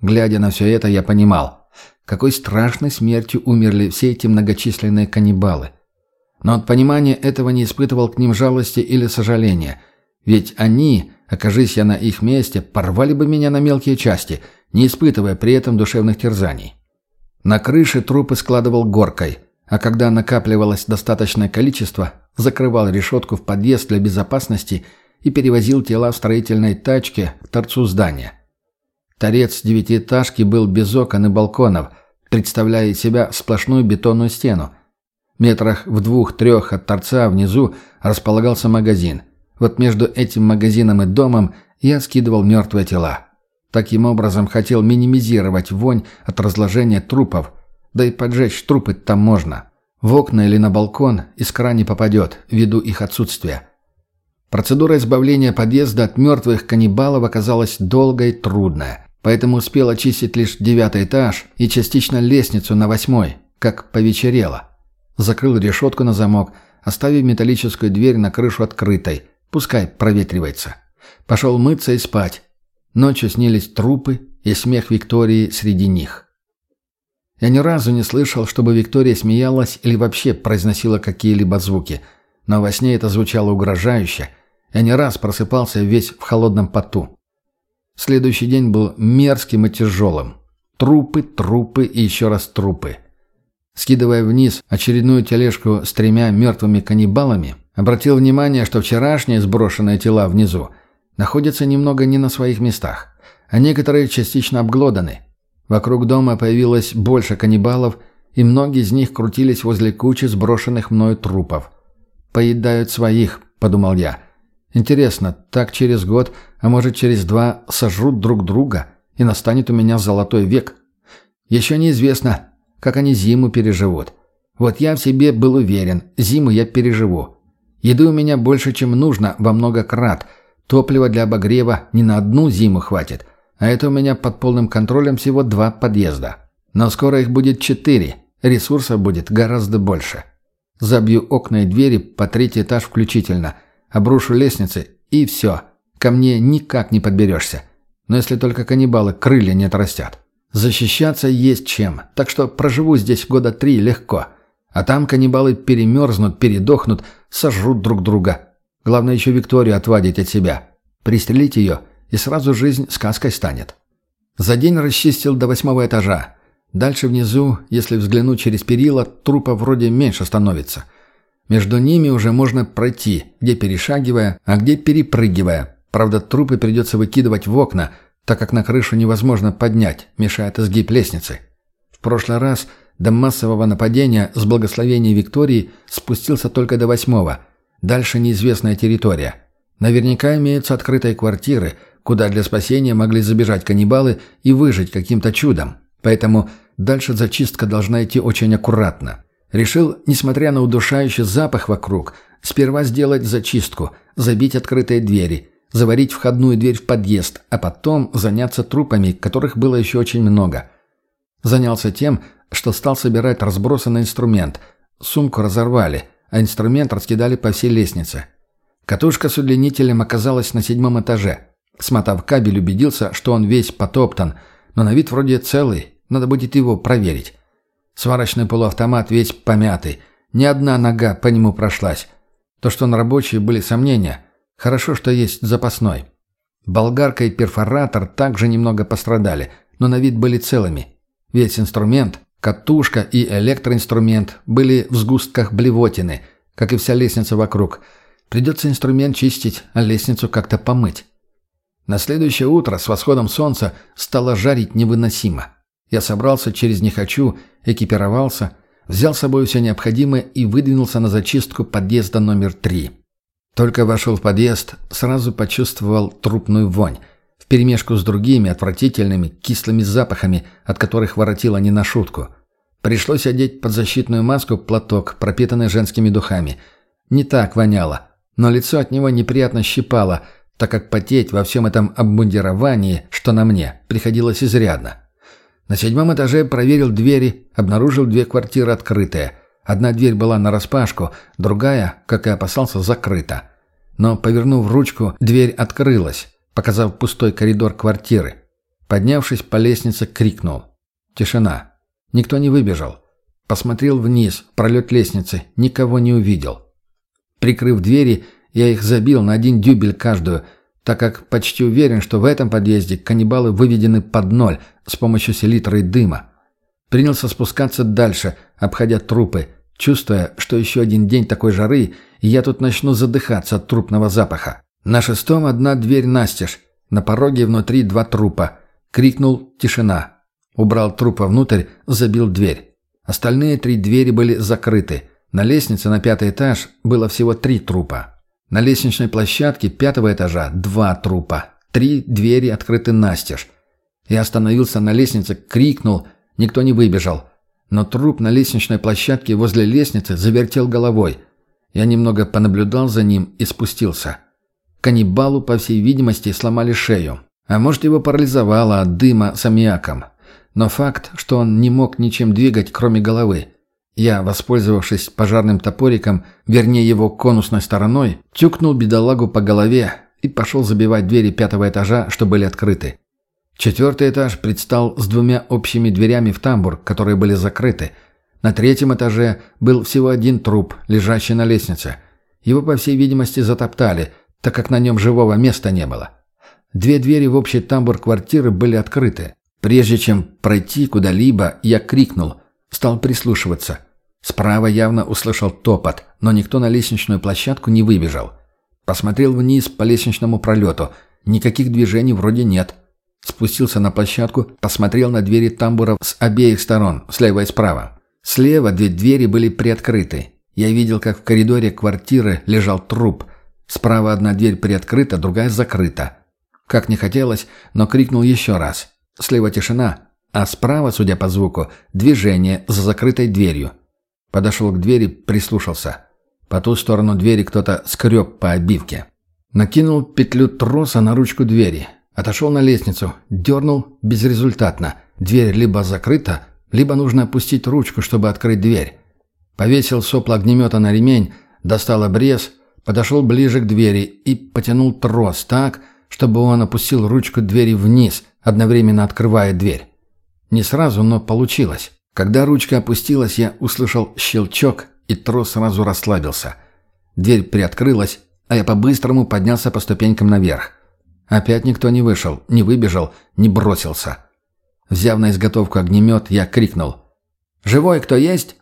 Глядя на все это, я понимал, какой страшной смертью умерли все эти многочисленные каннибалы. Но от понимания этого не испытывал к ним жалости или сожаления. Ведь они, окажись я на их месте, порвали бы меня на мелкие части – не испытывая при этом душевных терзаний. На крыше трупы складывал горкой, а когда накапливалось достаточное количество, закрывал решетку в подъезд для безопасности и перевозил тела в строительной тачке к торцу здания. Торец девятиэтажки был без окон и балконов, представляя из себя сплошную бетонную стену. Метрах в двух-трех от торца внизу располагался магазин. Вот между этим магазином и домом я скидывал мертвые тела. Таким образом хотел минимизировать вонь от разложения трупов, да и поджечь трупы там можно. В окна или на балкон искра не попадет, ввиду их отсутствия. Процедура избавления подъезда от мертвых каннибалов оказалась долгой и трудная, поэтому успел очистить лишь девятый этаж и частично лестницу на восьмой, как повечерело. закрыл решетку на замок, оставив металлическую дверь на крышу открытой. Пускай проветривается. Пошел мыться и спать. Ночью снились трупы и смех Виктории среди них. Я ни разу не слышал, чтобы Виктория смеялась или вообще произносила какие-либо звуки, но во сне это звучало угрожающе. Я не раз просыпался весь в холодном поту. Следующий день был мерзким и тяжелым. Трупы, трупы и еще раз трупы. Скидывая вниз очередную тележку с тремя мертвыми каннибалами, обратил внимание, что вчерашние сброшенные тела внизу находятся немного не на своих местах, а некоторые частично обглоданы – Вокруг дома появилось больше каннибалов, и многие из них крутились возле кучи сброшенных мною трупов. «Поедают своих», — подумал я. «Интересно, так через год, а может через два, сожрут друг друга, и настанет у меня золотой век? Еще неизвестно, как они зиму переживут. Вот я в себе был уверен, зиму я переживу. Еды у меня больше, чем нужно, во много крат. Топлива для обогрева не на одну зиму хватит. А это у меня под полным контролем всего два подъезда. Но скоро их будет четыре. Ресурсов будет гораздо больше. Забью окна и двери по третий этаж включительно. Обрушу лестницы и все. Ко мне никак не подберешься. Но если только каннибалы крылья не отрастят. Защищаться есть чем. Так что проживу здесь года три легко. А там каннибалы перемерзнут, передохнут, сожрут друг друга. Главное еще Викторию отвадить от себя. Пристрелить ее – и сразу жизнь сказкой станет. За день расчистил до восьмого этажа. Дальше внизу, если взглянуть через перила, трупа вроде меньше становится. Между ними уже можно пройти, где перешагивая, а где перепрыгивая. Правда, трупы придется выкидывать в окна, так как на крышу невозможно поднять, мешает изгиб лестницы. В прошлый раз до массового нападения с благословения Виктории спустился только до восьмого. Дальше неизвестная территория. Наверняка имеются открытые квартиры – куда для спасения могли забежать каннибалы и выжить каким-то чудом. Поэтому дальше зачистка должна идти очень аккуратно. Решил, несмотря на удушающий запах вокруг, сперва сделать зачистку, забить открытые двери, заварить входную дверь в подъезд, а потом заняться трупами, которых было еще очень много. Занялся тем, что стал собирать разбросанный инструмент. Сумку разорвали, а инструмент раскидали по всей лестнице. Катушка с удлинителем оказалась на седьмом этаже – Смотав кабель, убедился, что он весь потоптан, но на вид вроде целый, надо будет его проверить. Сварочный полуавтомат весь помятый, ни одна нога по нему прошлась. То, что он рабочий, были сомнения. Хорошо, что есть запасной. Болгарка и перфоратор также немного пострадали, но на вид были целыми. Весь инструмент, катушка и электроинструмент были в сгустках блевотины, как и вся лестница вокруг. Придется инструмент чистить, а лестницу как-то помыть. На следующее утро с восходом солнца стало жарить невыносимо. Я собрался через «не хочу», экипировался, взял с собой все необходимое и выдвинулся на зачистку подъезда номер три. Только вошел в подъезд, сразу почувствовал трупную вонь, вперемешку с другими отвратительными, кислыми запахами, от которых воротило не на шутку. Пришлось одеть под защитную маску платок, пропитанный женскими духами. Не так воняло, но лицо от него неприятно щипало – так как потеть во всем этом обмундировании, что на мне, приходилось изрядно. На седьмом этаже проверил двери, обнаружил две квартиры открытые. Одна дверь была нараспашку, другая, как и опасался, закрыта. Но, повернув ручку, дверь открылась, показав пустой коридор квартиры. Поднявшись по лестнице, крикнул. Тишина. Никто не выбежал. Посмотрел вниз, пролет лестницы, никого не увидел. Прикрыв двери, я их забил на один дюбель каждую, так как почти уверен, что в этом подъезде каннибалы выведены под ноль с помощью селитры дыма. Принялся спускаться дальше, обходя трупы, чувствуя, что еще один день такой жары, и я тут начну задыхаться от трупного запаха. На шестом одна дверь настежь, на пороге внутри два трупа. Крикнул «Тишина!». Убрал трупа внутрь, забил дверь. Остальные три двери были закрыты. На лестнице на пятый этаж было всего три трупа. На лестничной площадке пятого этажа два трупа. Три двери открыты настежь. Я остановился на лестнице, крикнул. Никто не выбежал. Но труп на лестничной площадке возле лестницы завертел головой. Я немного понаблюдал за ним и спустился. Каннибалу, по всей видимости, сломали шею. А может, его парализовало от дыма с аммиаком. Но факт, что он не мог ничем двигать, кроме головы. Я, воспользовавшись пожарным топориком, вернее его конусной стороной, тюкнул бедолагу по голове и пошел забивать двери пятого этажа, что были открыты. Четвертый этаж предстал с двумя общими дверями в тамбур, которые были закрыты. На третьем этаже был всего один труп, лежащий на лестнице. Его, по всей видимости, затоптали, так как на нем живого места не было. Две двери в общий тамбур квартиры были открыты. Прежде чем пройти куда-либо, я крикнул, стал прислушиваться. Справа явно услышал топот, но никто на лестничную площадку не выбежал. Посмотрел вниз по лестничному пролету. Никаких движений вроде нет. Спустился на площадку, посмотрел на двери тамбура с обеих сторон, слева и справа. Слева две двери были приоткрыты. Я видел, как в коридоре квартиры лежал труп. Справа одна дверь приоткрыта, другая закрыта. Как не хотелось, но крикнул еще раз. Слева тишина, а справа, судя по звуку, движение за закрытой дверью. Подошел к двери, прислушался. По ту сторону двери кто-то скреб по обивке. Накинул петлю троса на ручку двери. Отошел на лестницу, дернул безрезультатно. Дверь либо закрыта, либо нужно опустить ручку, чтобы открыть дверь. Повесил сопло огнемета на ремень, достал обрез, подошел ближе к двери и потянул трос так, чтобы он опустил ручку двери вниз, одновременно открывая дверь. Не сразу, но получилось. Когда ручка опустилась, я услышал щелчок, и трос сразу расслабился. Дверь приоткрылась, а я по-быстрому поднялся по ступенькам наверх. Опять никто не вышел, не выбежал, не бросился. Взяв на изготовку огнемет, я крикнул «Живой кто есть?»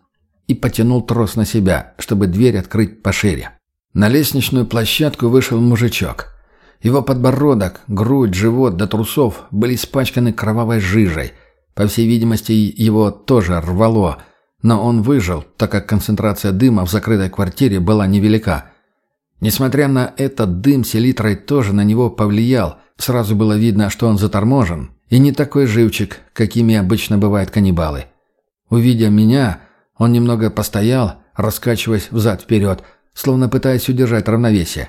и потянул трос на себя, чтобы дверь открыть пошире. На лестничную площадку вышел мужичок. Его подбородок, грудь, живот до трусов были испачканы кровавой жижей. По всей видимости, его тоже рвало, но он выжил, так как концентрация дыма в закрытой квартире была невелика – Несмотря на это, дым селитрой тоже на него повлиял. Сразу было видно, что он заторможен. И не такой живчик, какими обычно бывают каннибалы. Увидя меня, он немного постоял, раскачиваясь взад-вперед, словно пытаясь удержать равновесие.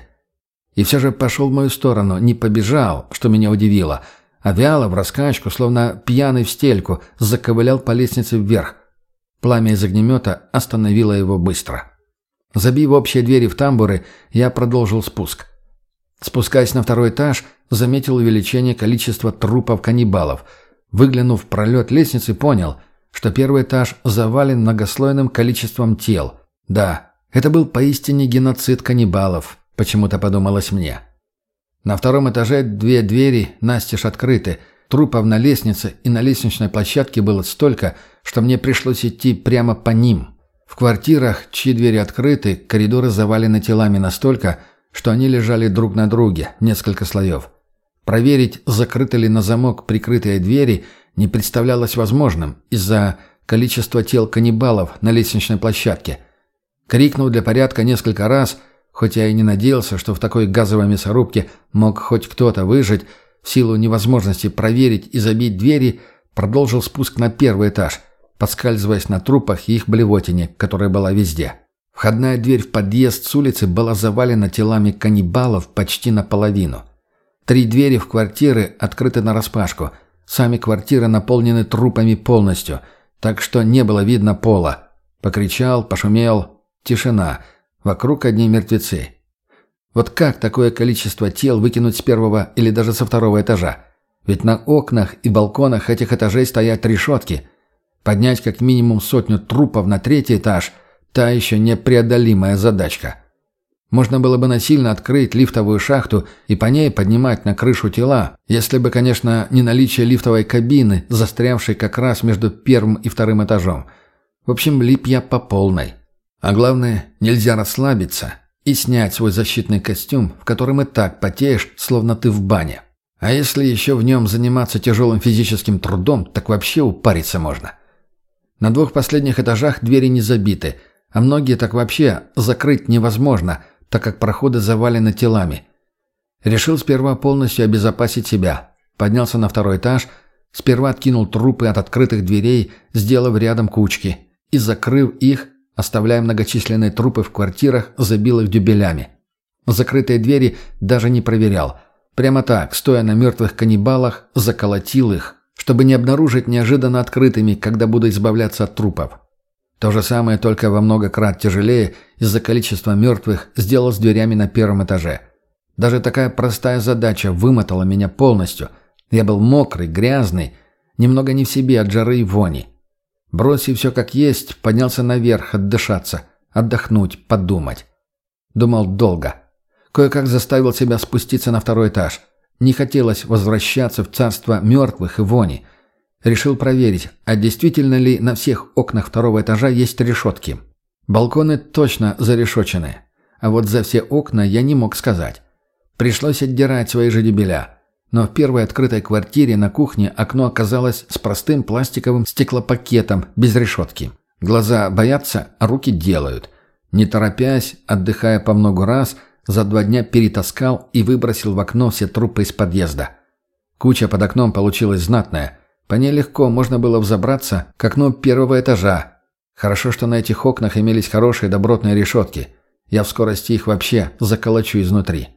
И все же пошел в мою сторону, не побежал, что меня удивило, а вяло в раскачку, словно пьяный в стельку, заковылял по лестнице вверх. Пламя из огнемета остановило его быстро. Забив общие двери в тамбуры, я продолжил спуск. Спускаясь на второй этаж, заметил увеличение количества трупов каннибалов. Выглянув в пролет лестницы, понял, что первый этаж завален многослойным количеством тел. Да, это был поистине геноцид каннибалов, почему-то подумалось мне. На втором этаже две двери настежь открыты, трупов на лестнице и на лестничной площадке было столько, что мне пришлось идти прямо по ним. В квартирах, чьи двери открыты, коридоры завалены телами настолько, что они лежали друг на друге, несколько слоев. Проверить, закрыты ли на замок прикрытые двери, не представлялось возможным из-за количества тел каннибалов на лестничной площадке. Крикнул для порядка несколько раз, хоть я и не надеялся, что в такой газовой мясорубке мог хоть кто-то выжить, в силу невозможности проверить и забить двери, продолжил спуск на первый этаж – подскальзываясь на трупах и их блевотине, которая была везде. Входная дверь в подъезд с улицы была завалена телами каннибалов почти наполовину. Три двери в квартиры открыты нараспашку. Сами квартиры наполнены трупами полностью, так что не было видно пола. Покричал, пошумел. Тишина. Вокруг одни мертвецы. Вот как такое количество тел выкинуть с первого или даже со второго этажа? Ведь на окнах и балконах этих этажей стоят решетки – Поднять как минимум сотню трупов на третий этаж – та еще непреодолимая задачка. Можно было бы насильно открыть лифтовую шахту и по ней поднимать на крышу тела, если бы, конечно, не наличие лифтовой кабины, застрявшей как раз между первым и вторым этажом. В общем, лип я по полной. А главное, нельзя расслабиться и снять свой защитный костюм, в котором и так потеешь, словно ты в бане. А если еще в нем заниматься тяжелым физическим трудом, так вообще упариться можно. На двух последних этажах двери не забиты, а многие так вообще закрыть невозможно, так как проходы завалены телами. Решил сперва полностью обезопасить себя. Поднялся на второй этаж, сперва откинул трупы от открытых дверей, сделав рядом кучки, и, закрыв их, оставляя многочисленные трупы в квартирах, забил их дюбелями. Закрытые двери даже не проверял. Прямо так, стоя на мертвых каннибалах, заколотил их, чтобы не обнаружить неожиданно открытыми, когда буду избавляться от трупов. То же самое, только во много крат тяжелее из-за количества мертвых, сделал с дверями на первом этаже. Даже такая простая задача вымотала меня полностью. Я был мокрый, грязный, немного не в себе от жары и вони. Бросив все как есть, поднялся наверх отдышаться, отдохнуть, подумать. Думал долго. Кое-как заставил себя спуститься на второй этаж. Не хотелось возвращаться в царство мертвых и вони. Решил проверить, а действительно ли на всех окнах второго этажа есть решетки. Балконы точно зарешочены. А вот за все окна я не мог сказать. Пришлось отдирать свои же дебеля. Но в первой открытой квартире на кухне окно оказалось с простым пластиковым стеклопакетом без решетки. Глаза боятся, а руки делают. Не торопясь, отдыхая по много раз, за два дня перетаскал и выбросил в окно все трупы из подъезда. Куча под окном получилась знатная. По ней легко можно было взобраться к окну первого этажа. Хорошо, что на этих окнах имелись хорошие добротные решетки. Я в скорости их вообще заколочу изнутри.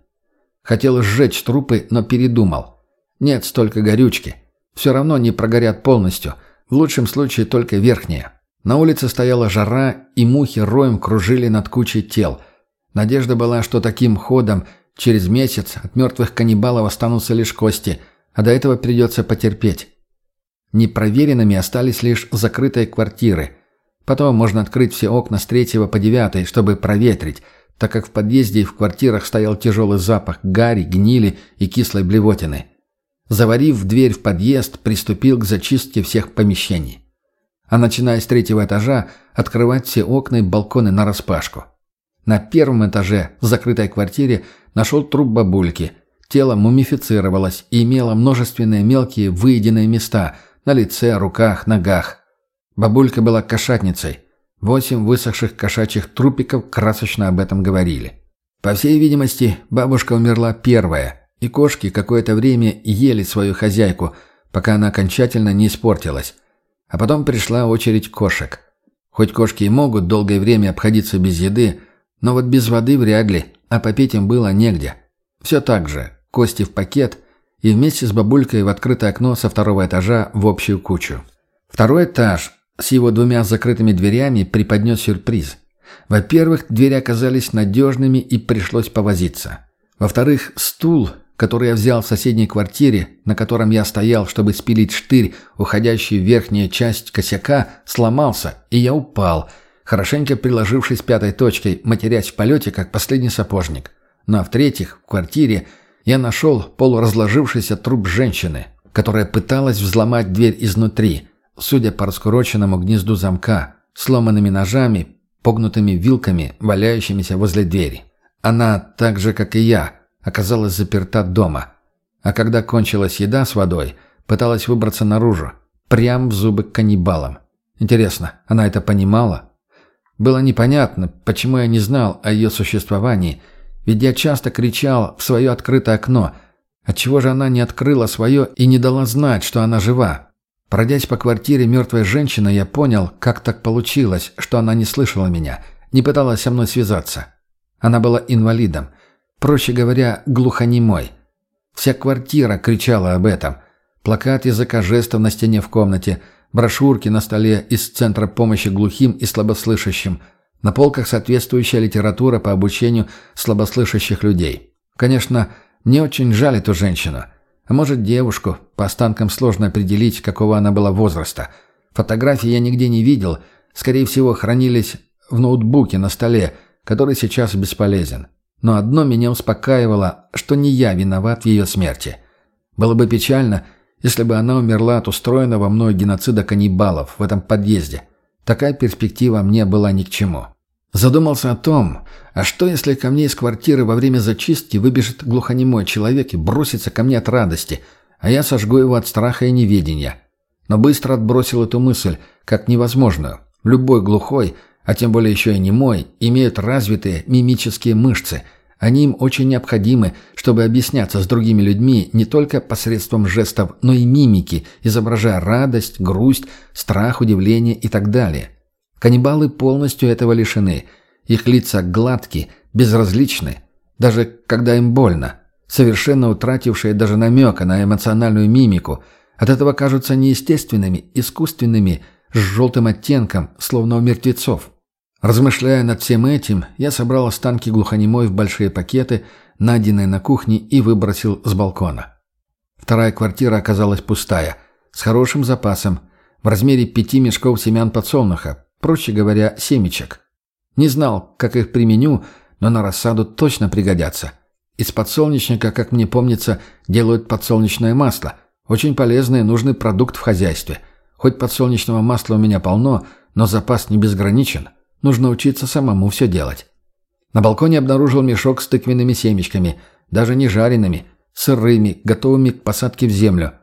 Хотел сжечь трупы, но передумал. Нет столько горючки. Все равно не прогорят полностью. В лучшем случае только верхние. На улице стояла жара, и мухи роем кружили над кучей тел. Надежда была, что таким ходом через месяц от мертвых каннибалов останутся лишь кости, а до этого придется потерпеть. Непроверенными остались лишь закрытые квартиры. Потом можно открыть все окна с третьего по девятый, чтобы проветрить – так как в подъезде и в квартирах стоял тяжелый запах гари, гнили и кислой блевотины. Заварив дверь в подъезд, приступил к зачистке всех помещений. А начиная с третьего этажа, открывать все окна и балконы нараспашку. На первом этаже, в закрытой квартире, нашел труп бабульки. Тело мумифицировалось и имело множественные мелкие выеденные места на лице, руках, ногах. Бабулька была кошатницей – Восемь высохших кошачьих трупиков красочно об этом говорили. По всей видимости, бабушка умерла первая, и кошки какое-то время ели свою хозяйку, пока она окончательно не испортилась. А потом пришла очередь кошек. Хоть кошки и могут долгое время обходиться без еды, но вот без воды вряд ли, а попить им было негде. Все так же, кости в пакет и вместе с бабулькой в открытое окно со второго этажа в общую кучу. Второй этаж с его двумя закрытыми дверями преподнес сюрприз. Во-первых, двери оказались надежными и пришлось повозиться. Во-вторых, стул, который я взял в соседней квартире, на котором я стоял, чтобы спилить штырь, уходящий в верхнюю часть косяка, сломался, и я упал, хорошенько приложившись пятой точкой, матерясь в полете, как последний сапожник. Ну а в-третьих, в квартире я нашел полуразложившийся труп женщины, которая пыталась взломать дверь изнутри – судя по раскуроченному гнезду замка, сломанными ножами, погнутыми вилками, валяющимися возле двери. Она, так же как и я, оказалась заперта дома. А когда кончилась еда с водой, пыталась выбраться наружу, прямо в зубы к каннибалам. Интересно, она это понимала? Было непонятно, почему я не знал о ее существовании, ведь я часто кричал в свое открытое окно. Отчего же она не открыла свое и не дала знать, что она жива? Пройдясь по квартире мертвой женщины, я понял, как так получилось, что она не слышала меня, не пыталась со мной связаться. Она была инвалидом, проще говоря, глухонемой. Вся квартира кричала об этом. Плакат языка жестов на стене в комнате, брошюрки на столе из Центра помощи глухим и слабослышащим, на полках соответствующая литература по обучению слабослышащих людей. Конечно, мне очень жаль эту женщину. А может, девушку, по останкам сложно определить, какого она была возраста. Фотографии я нигде не видел, скорее всего, хранились в ноутбуке на столе, который сейчас бесполезен. Но одно меня успокаивало, что не я виноват в ее смерти. Было бы печально, если бы она умерла от устроенного мной геноцида каннибалов в этом подъезде. Такая перспектива мне была ни к чему. Задумался о том, а что если ко мне из квартиры во время зачистки выбежит глухонемой человек и бросится ко мне от радости, а я сожгу его от страха и неведения. Но быстро отбросил эту мысль, как невозможную. Любой глухой, а тем более еще и немой, имеют развитые мимические мышцы. Они им очень необходимы, чтобы объясняться с другими людьми не только посредством жестов, но и мимики, изображая радость, грусть, страх, удивление и так далее. Каннибалы полностью этого лишены. Их лица гладкие, безразличны, даже когда им больно, совершенно утратившие даже намека на эмоциональную мимику. От этого кажутся неестественными, искусственными, с желтым оттенком, словно у мертвецов. Размышляя над всем этим, я собрал останки глухонемой в большие пакеты, найденные на кухне, и выбросил с балкона. Вторая квартира оказалась пустая, с хорошим запасом, в размере пяти мешков семян подсолнуха, проще говоря, семечек. Не знал, как их применю, но на рассаду точно пригодятся. Из подсолнечника, как мне помнится, делают подсолнечное масло. Очень полезный и нужный продукт в хозяйстве. Хоть подсолнечного масла у меня полно, но запас не безграничен. Нужно учиться самому все делать. На балконе обнаружил мешок с тыквенными семечками, даже не жареными, сырыми, готовыми к посадке в землю.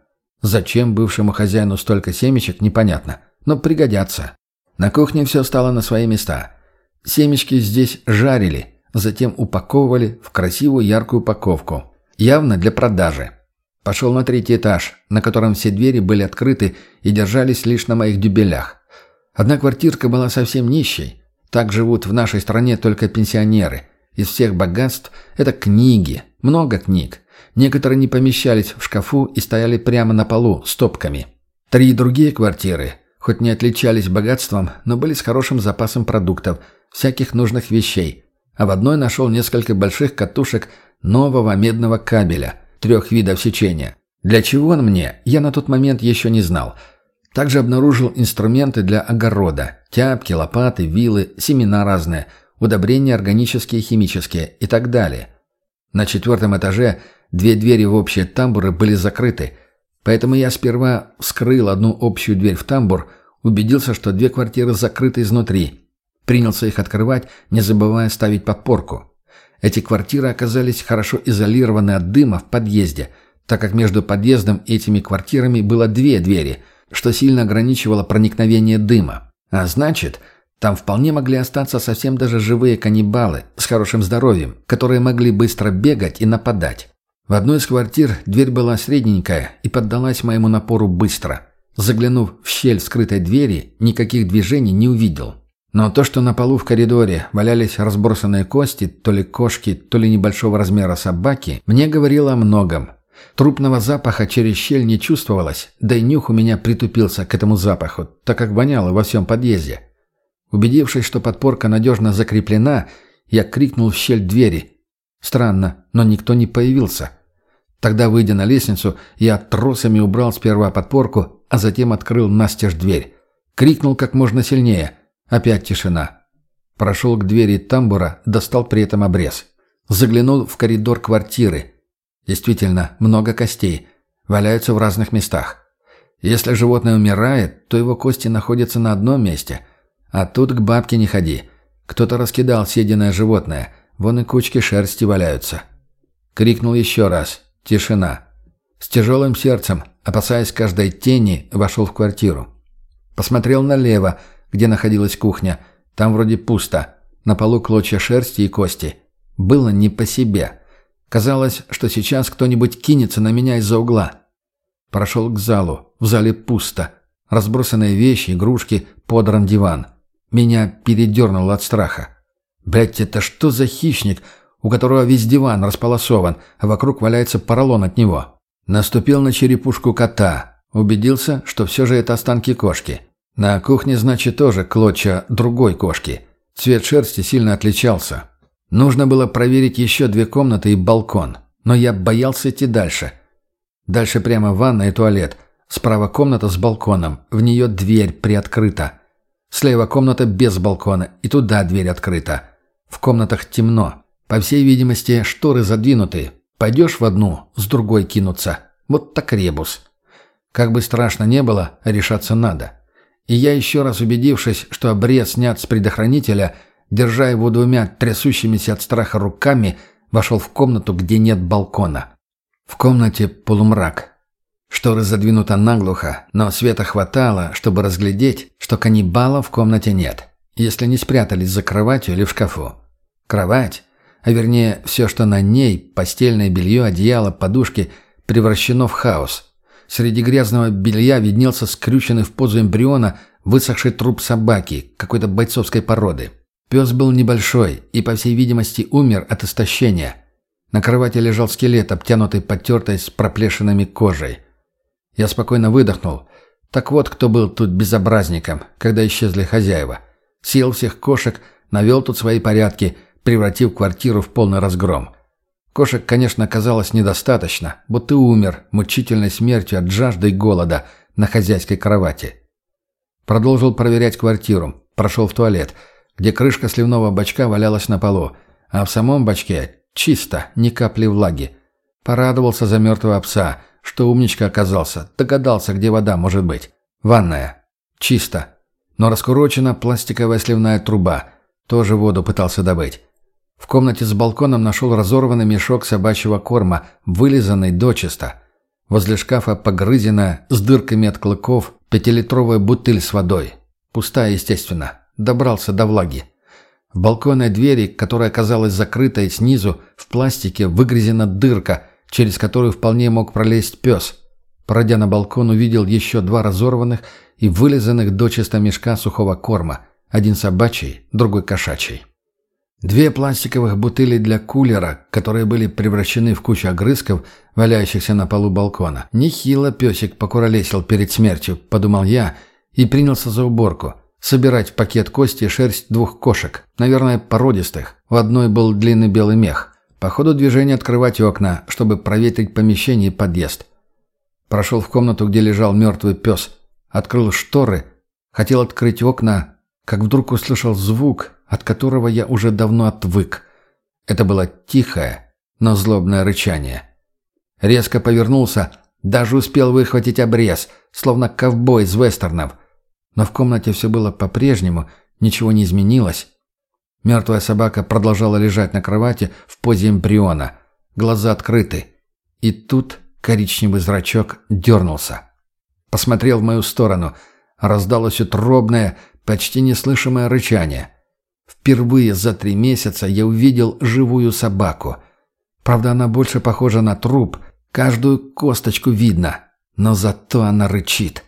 Зачем бывшему хозяину столько семечек, непонятно, но пригодятся. На кухне все стало на свои места. Семечки здесь жарили, затем упаковывали в красивую яркую упаковку, явно для продажи. Пошел на третий этаж, на котором все двери были открыты и держались лишь на моих дюбелях. Одна квартирка была совсем нищей, так живут в нашей стране только пенсионеры. Из всех богатств это книги, много книг. Некоторые не помещались в шкафу и стояли прямо на полу стопками. Три другие квартиры, хоть не отличались богатством, но были с хорошим запасом продуктов, всяких нужных вещей. А в одной нашел несколько больших катушек нового медного кабеля, трех видов сечения. Для чего он мне, я на тот момент еще не знал – также обнаружил инструменты для огорода. Тяпки, лопаты, вилы, семена разные, удобрения органические химические и так далее. На четвертом этаже две двери в общие тамбуры были закрыты, поэтому я сперва вскрыл одну общую дверь в тамбур, убедился, что две квартиры закрыты изнутри. Принялся их открывать, не забывая ставить подпорку. Эти квартиры оказались хорошо изолированы от дыма в подъезде, так как между подъездом и этими квартирами было две двери – что сильно ограничивало проникновение дыма. А значит, там вполне могли остаться совсем даже живые каннибалы с хорошим здоровьем, которые могли быстро бегать и нападать. В одной из квартир дверь была средненькая и поддалась моему напору быстро. Заглянув в щель скрытой двери, никаких движений не увидел. Но то, что на полу в коридоре валялись разбросанные кости, то ли кошки, то ли небольшого размера собаки, мне говорило о многом. Трупного запаха через щель не чувствовалось, да и нюх у меня притупился к этому запаху, так как воняло во всем подъезде. Убедившись, что подпорка надежно закреплена, я крикнул в щель двери. Странно, но никто не появился. Тогда, выйдя на лестницу, я тросами убрал сперва подпорку, а затем открыл настежь дверь. Крикнул как можно сильнее. Опять тишина. Прошел к двери тамбура, достал при этом обрез. Заглянул в коридор квартиры. Действительно, много костей. Валяются в разных местах. Если животное умирает, то его кости находятся на одном месте. А тут к бабке не ходи. Кто-то раскидал съеденное животное. Вон и кучки шерсти валяются. Крикнул еще раз. Тишина. С тяжелым сердцем, опасаясь каждой тени, вошел в квартиру. Посмотрел налево, где находилась кухня. Там вроде пусто. На полу клочья шерсти и кости. Было не по себе. Казалось, что сейчас кто-нибудь кинется на меня из-за угла. Прошел к залу. В зале пусто. Разбросанные вещи, игрушки, подран диван. Меня передернуло от страха. Блядь, это что за хищник, у которого весь диван располосован, а вокруг валяется поролон от него? Наступил на черепушку кота. Убедился, что все же это останки кошки. На кухне, значит, тоже клочья другой кошки. Цвет шерсти сильно отличался. Нужно было проверить еще две комнаты и балкон, но я боялся идти дальше. Дальше прямо ванна и туалет. Справа комната с балконом, в нее дверь приоткрыта. Слева комната без балкона, и туда дверь открыта. В комнатах темно. По всей видимости, шторы задвинуты. Пойдешь в одну, с другой кинуться. Вот так ребус. Как бы страшно не было, решаться надо. И я еще раз убедившись, что обрез снят с предохранителя – держа его двумя трясущимися от страха руками, вошел в комнату, где нет балкона. В комнате полумрак. Шторы задвинуты наглухо, но света хватало, чтобы разглядеть, что каннибала в комнате нет, если не спрятались за кроватью или в шкафу. Кровать, а вернее все, что на ней, постельное белье, одеяло, подушки, превращено в хаос. Среди грязного белья виднелся скрюченный в позу эмбриона высохший труп собаки, какой-то бойцовской породы. Пес был небольшой и, по всей видимости, умер от истощения. На кровати лежал скелет, обтянутый потертой с проплешинами кожей. Я спокойно выдохнул. Так вот, кто был тут безобразником, когда исчезли хозяева. Съел всех кошек, навел тут свои порядки, превратив квартиру в полный разгром. Кошек, конечно, оказалось недостаточно, будто умер мучительной смертью от жажды и голода на хозяйской кровати. Продолжил проверять квартиру, прошел в туалет, где крышка сливного бачка валялась на полу, а в самом бачке чисто, ни капли влаги. Порадовался за мертвого пса, что умничка оказался, догадался, где вода может быть. Ванная. Чисто. Но раскурочена пластиковая сливная труба. Тоже воду пытался добыть. В комнате с балконом нашел разорванный мешок собачьего корма, вылизанный дочисто. Возле шкафа погрызенная, с дырками от клыков, пятилитровая бутыль с водой. Пустая, естественно. Добрался до влаги. В балконной двери, которая оказалась закрытой снизу, в пластике выгрызена дырка, через которую вполне мог пролезть пес. Пройдя на балкон, увидел еще два разорванных и вылизанных дочисто мешка сухого корма. Один собачий, другой кошачий. Две пластиковых бутыли для кулера, которые были превращены в кучу огрызков, валяющихся на полу балкона. Нехило песик покуролесил перед смертью, подумал я, и принялся за уборку. Собирать в пакет кости и шерсть двух кошек, наверное, породистых. В одной был длинный белый мех. По ходу движения открывать окна, чтобы проветрить помещение и подъезд. Прошел в комнату, где лежал мертвый пес. Открыл шторы. Хотел открыть окна, как вдруг услышал звук, от которого я уже давно отвык. Это было тихое, но злобное рычание. Резко повернулся, даже успел выхватить обрез, словно ковбой из вестернов. Но в комнате все было по-прежнему, ничего не изменилось. Мертвая собака продолжала лежать на кровати в позе эмбриона. Глаза открыты. И тут коричневый зрачок дернулся. Посмотрел в мою сторону. Раздалось утробное, почти неслышимое рычание. Впервые за три месяца я увидел живую собаку. Правда, она больше похожа на труп, каждую косточку видно, но зато она рычит.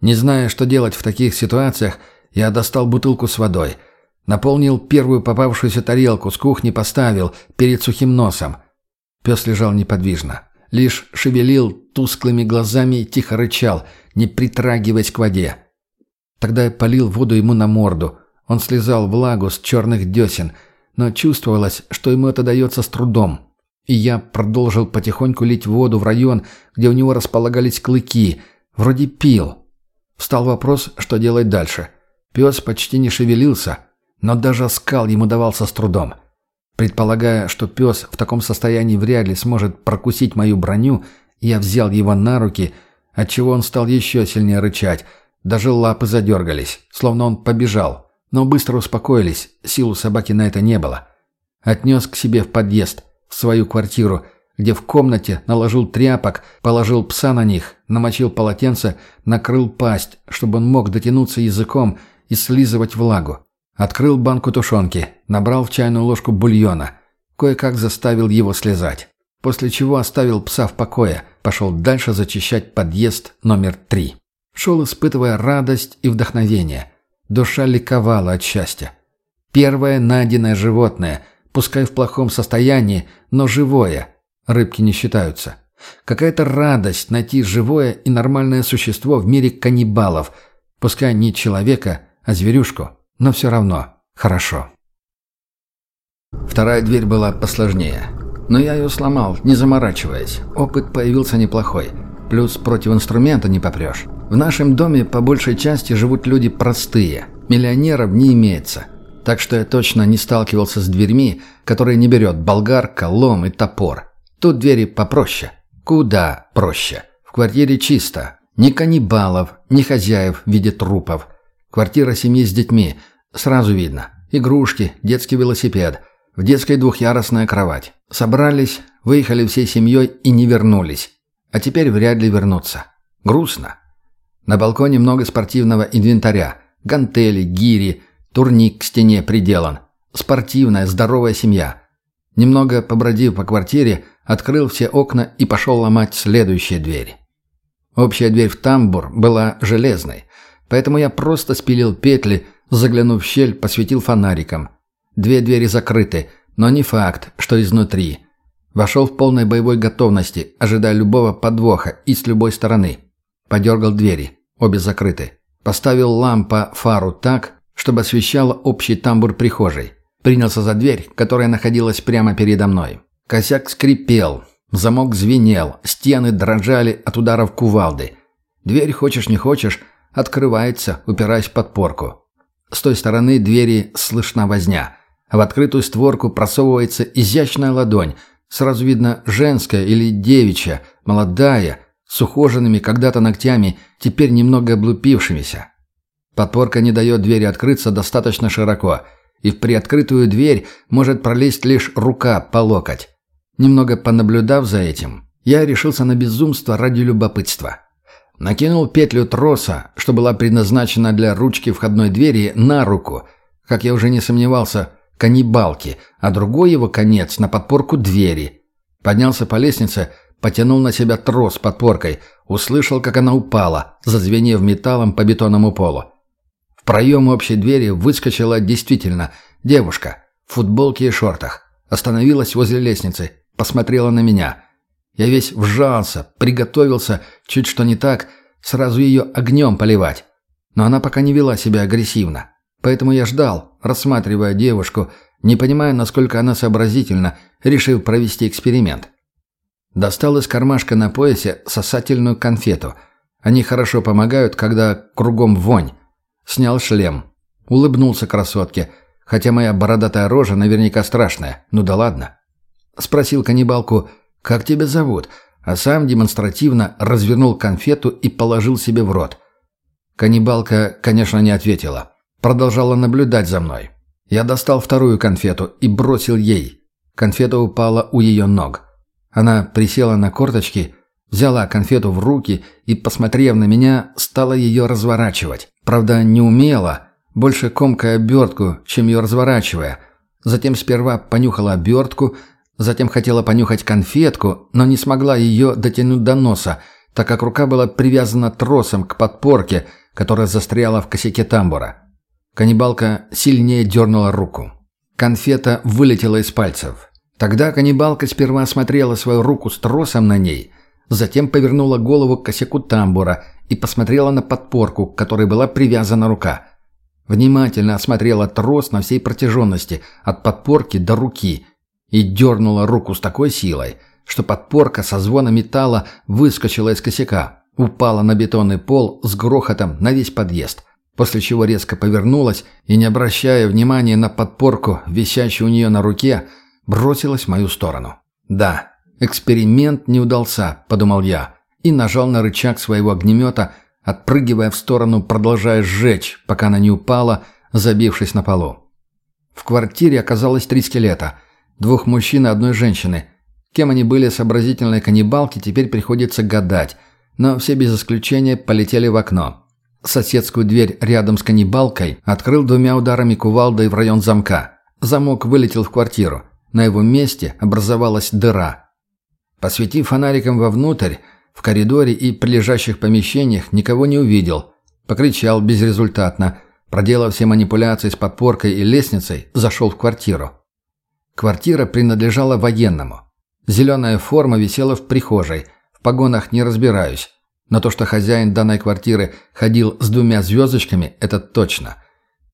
Не зная, что делать в таких ситуациях, я достал бутылку с водой, наполнил первую попавшуюся тарелку, с кухни поставил, перед сухим носом. Пес лежал неподвижно, лишь шевелил тусклыми глазами и тихо рычал, не притрагиваясь к воде. Тогда я полил воду ему на морду. Он слезал влагу с черных десен, но чувствовалось, что ему это дается с трудом. И я продолжил потихоньку лить воду в район, где у него располагались клыки. Вроде пил. Встал вопрос, что делать дальше. Пес почти не шевелился, но даже скал ему давался с трудом. Предполагая, что пес в таком состоянии вряд ли сможет прокусить мою броню, я взял его на руки, отчего он стал еще сильнее рычать – даже лапы задергались, словно он побежал. Но быстро успокоились, сил у собаки на это не было. Отнес к себе в подъезд, в свою квартиру, где в комнате наложил тряпок, положил пса на них, намочил полотенце, накрыл пасть, чтобы он мог дотянуться языком и слизывать влагу. Открыл банку тушенки, набрал в чайную ложку бульона. Кое-как заставил его слезать. После чего оставил пса в покое, пошел дальше зачищать подъезд номер три. Шел, испытывая радость и вдохновение. Душа ликовала от счастья. Первое найденное животное, пускай в плохом состоянии, но живое. Рыбки не считаются. Какая-то радость найти живое и нормальное существо в мире каннибалов. Пускай не человека, а зверюшку, но все равно хорошо. Вторая дверь была посложнее. Но я ее сломал, не заморачиваясь. Опыт появился неплохой. Плюс против инструмента не попрешь. В нашем доме по большей части живут люди простые. Миллионеров не имеется. Так что я точно не сталкивался с дверьми, которые не берет болгарка, лом и топор. Тут двери попроще. Куда проще. В квартире чисто. Ни каннибалов, ни хозяев в виде трупов. Квартира семьи с детьми. Сразу видно. Игрушки, детский велосипед. В детской двухъярусная кровать. Собрались, выехали всей семьей и не вернулись. А теперь вряд ли вернутся. Грустно. На балконе много спортивного инвентаря. Гантели, гири, турник к стене приделан. Спортивная, здоровая семья. Немного побродив по квартире, открыл все окна и пошел ломать следующие двери. Общая дверь в тамбур была железной, поэтому я просто спилил петли, заглянув в щель, посветил фонариком. Две двери закрыты, но не факт, что изнутри. Вошел в полной боевой готовности, ожидая любого подвоха и с любой стороны. Подергал двери. Обе закрыты. Поставил лампа фару так, чтобы освещала общий тамбур прихожей. Принялся за дверь, которая находилась прямо передо мной. Косяк скрипел, замок звенел, стены дрожали от ударов кувалды. Дверь, хочешь не хочешь, открывается, упираясь в подпорку. С той стороны двери слышна возня, в открытую створку просовывается изящная ладонь. Сразу видно женская или девичья, молодая, с ухоженными когда-то ногтями, теперь немного облупившимися. Подпорка не дает двери открыться достаточно широко, и в приоткрытую дверь может пролезть лишь рука по локоть. Немного понаблюдав за этим, я решился на безумство ради любопытства. Накинул петлю троса, что была предназначена для ручки входной двери, на руку, как я уже не сомневался, каннибалки, а другой его конец на подпорку двери. Поднялся по лестнице, потянул на себя трос подпоркой, услышал, как она упала, зазвенев металлом по бетонному полу. В проем общей двери выскочила действительно девушка в футболке и шортах. Остановилась возле лестницы, посмотрела на меня. Я весь вжался, приготовился, чуть что не так, сразу ее огнем поливать. Но она пока не вела себя агрессивно. Поэтому я ждал, рассматривая девушку, не понимая, насколько она сообразительна, решив провести эксперимент. Достал из кармашка на поясе сосательную конфету. Они хорошо помогают, когда кругом вонь. Снял шлем. Улыбнулся красотке, хотя моя бородатая рожа наверняка страшная. Ну да ладно. Спросил каннибалку, как тебя зовут, а сам демонстративно развернул конфету и положил себе в рот. Каннибалка, конечно, не ответила. Продолжала наблюдать за мной. Я достал вторую конфету и бросил ей. Конфета упала у ее ног. Она присела на корточки, взяла конфету в руки и, посмотрев на меня, стала ее разворачивать. Правда, не умела, больше комкая обертку, чем ее разворачивая. Затем сперва понюхала обертку, затем хотела понюхать конфетку, но не смогла ее дотянуть до носа, так как рука была привязана тросом к подпорке, которая застряла в косяке тамбура. Каннибалка сильнее дернула руку. Конфета вылетела из пальцев. Тогда каннибалка сперва осмотрела свою руку с тросом на ней, затем повернула голову к косяку тамбура и посмотрела на подпорку, к которой была привязана рука. Внимательно осмотрела трос на всей протяженности, от подпорки до руки, и дернула руку с такой силой, что подпорка со звона металла выскочила из косяка, упала на бетонный пол с грохотом на весь подъезд, после чего резко повернулась и, не обращая внимания на подпорку, висящую у нее на руке, бросилась в мою сторону. «Да, эксперимент не удался», — подумал я, и нажал на рычаг своего огнемета, отпрыгивая в сторону, продолжая сжечь, пока она не упала, забившись на полу. В квартире оказалось три скелета. Двух мужчин и одной женщины. Кем они были сообразительной каннибалки, теперь приходится гадать. Но все без исключения полетели в окно. Соседскую дверь рядом с каннибалкой открыл двумя ударами кувалдой в район замка. Замок вылетел в квартиру. На его месте образовалась дыра. Посветив фонариком вовнутрь, в коридоре и прилежащих помещениях никого не увидел. Покричал безрезультатно. Проделав все манипуляции с подпоркой и лестницей, зашел в квартиру. Квартира принадлежала военному. Зеленая форма висела в прихожей. В погонах не разбираюсь. Но то, что хозяин данной квартиры ходил с двумя звездочками, это точно.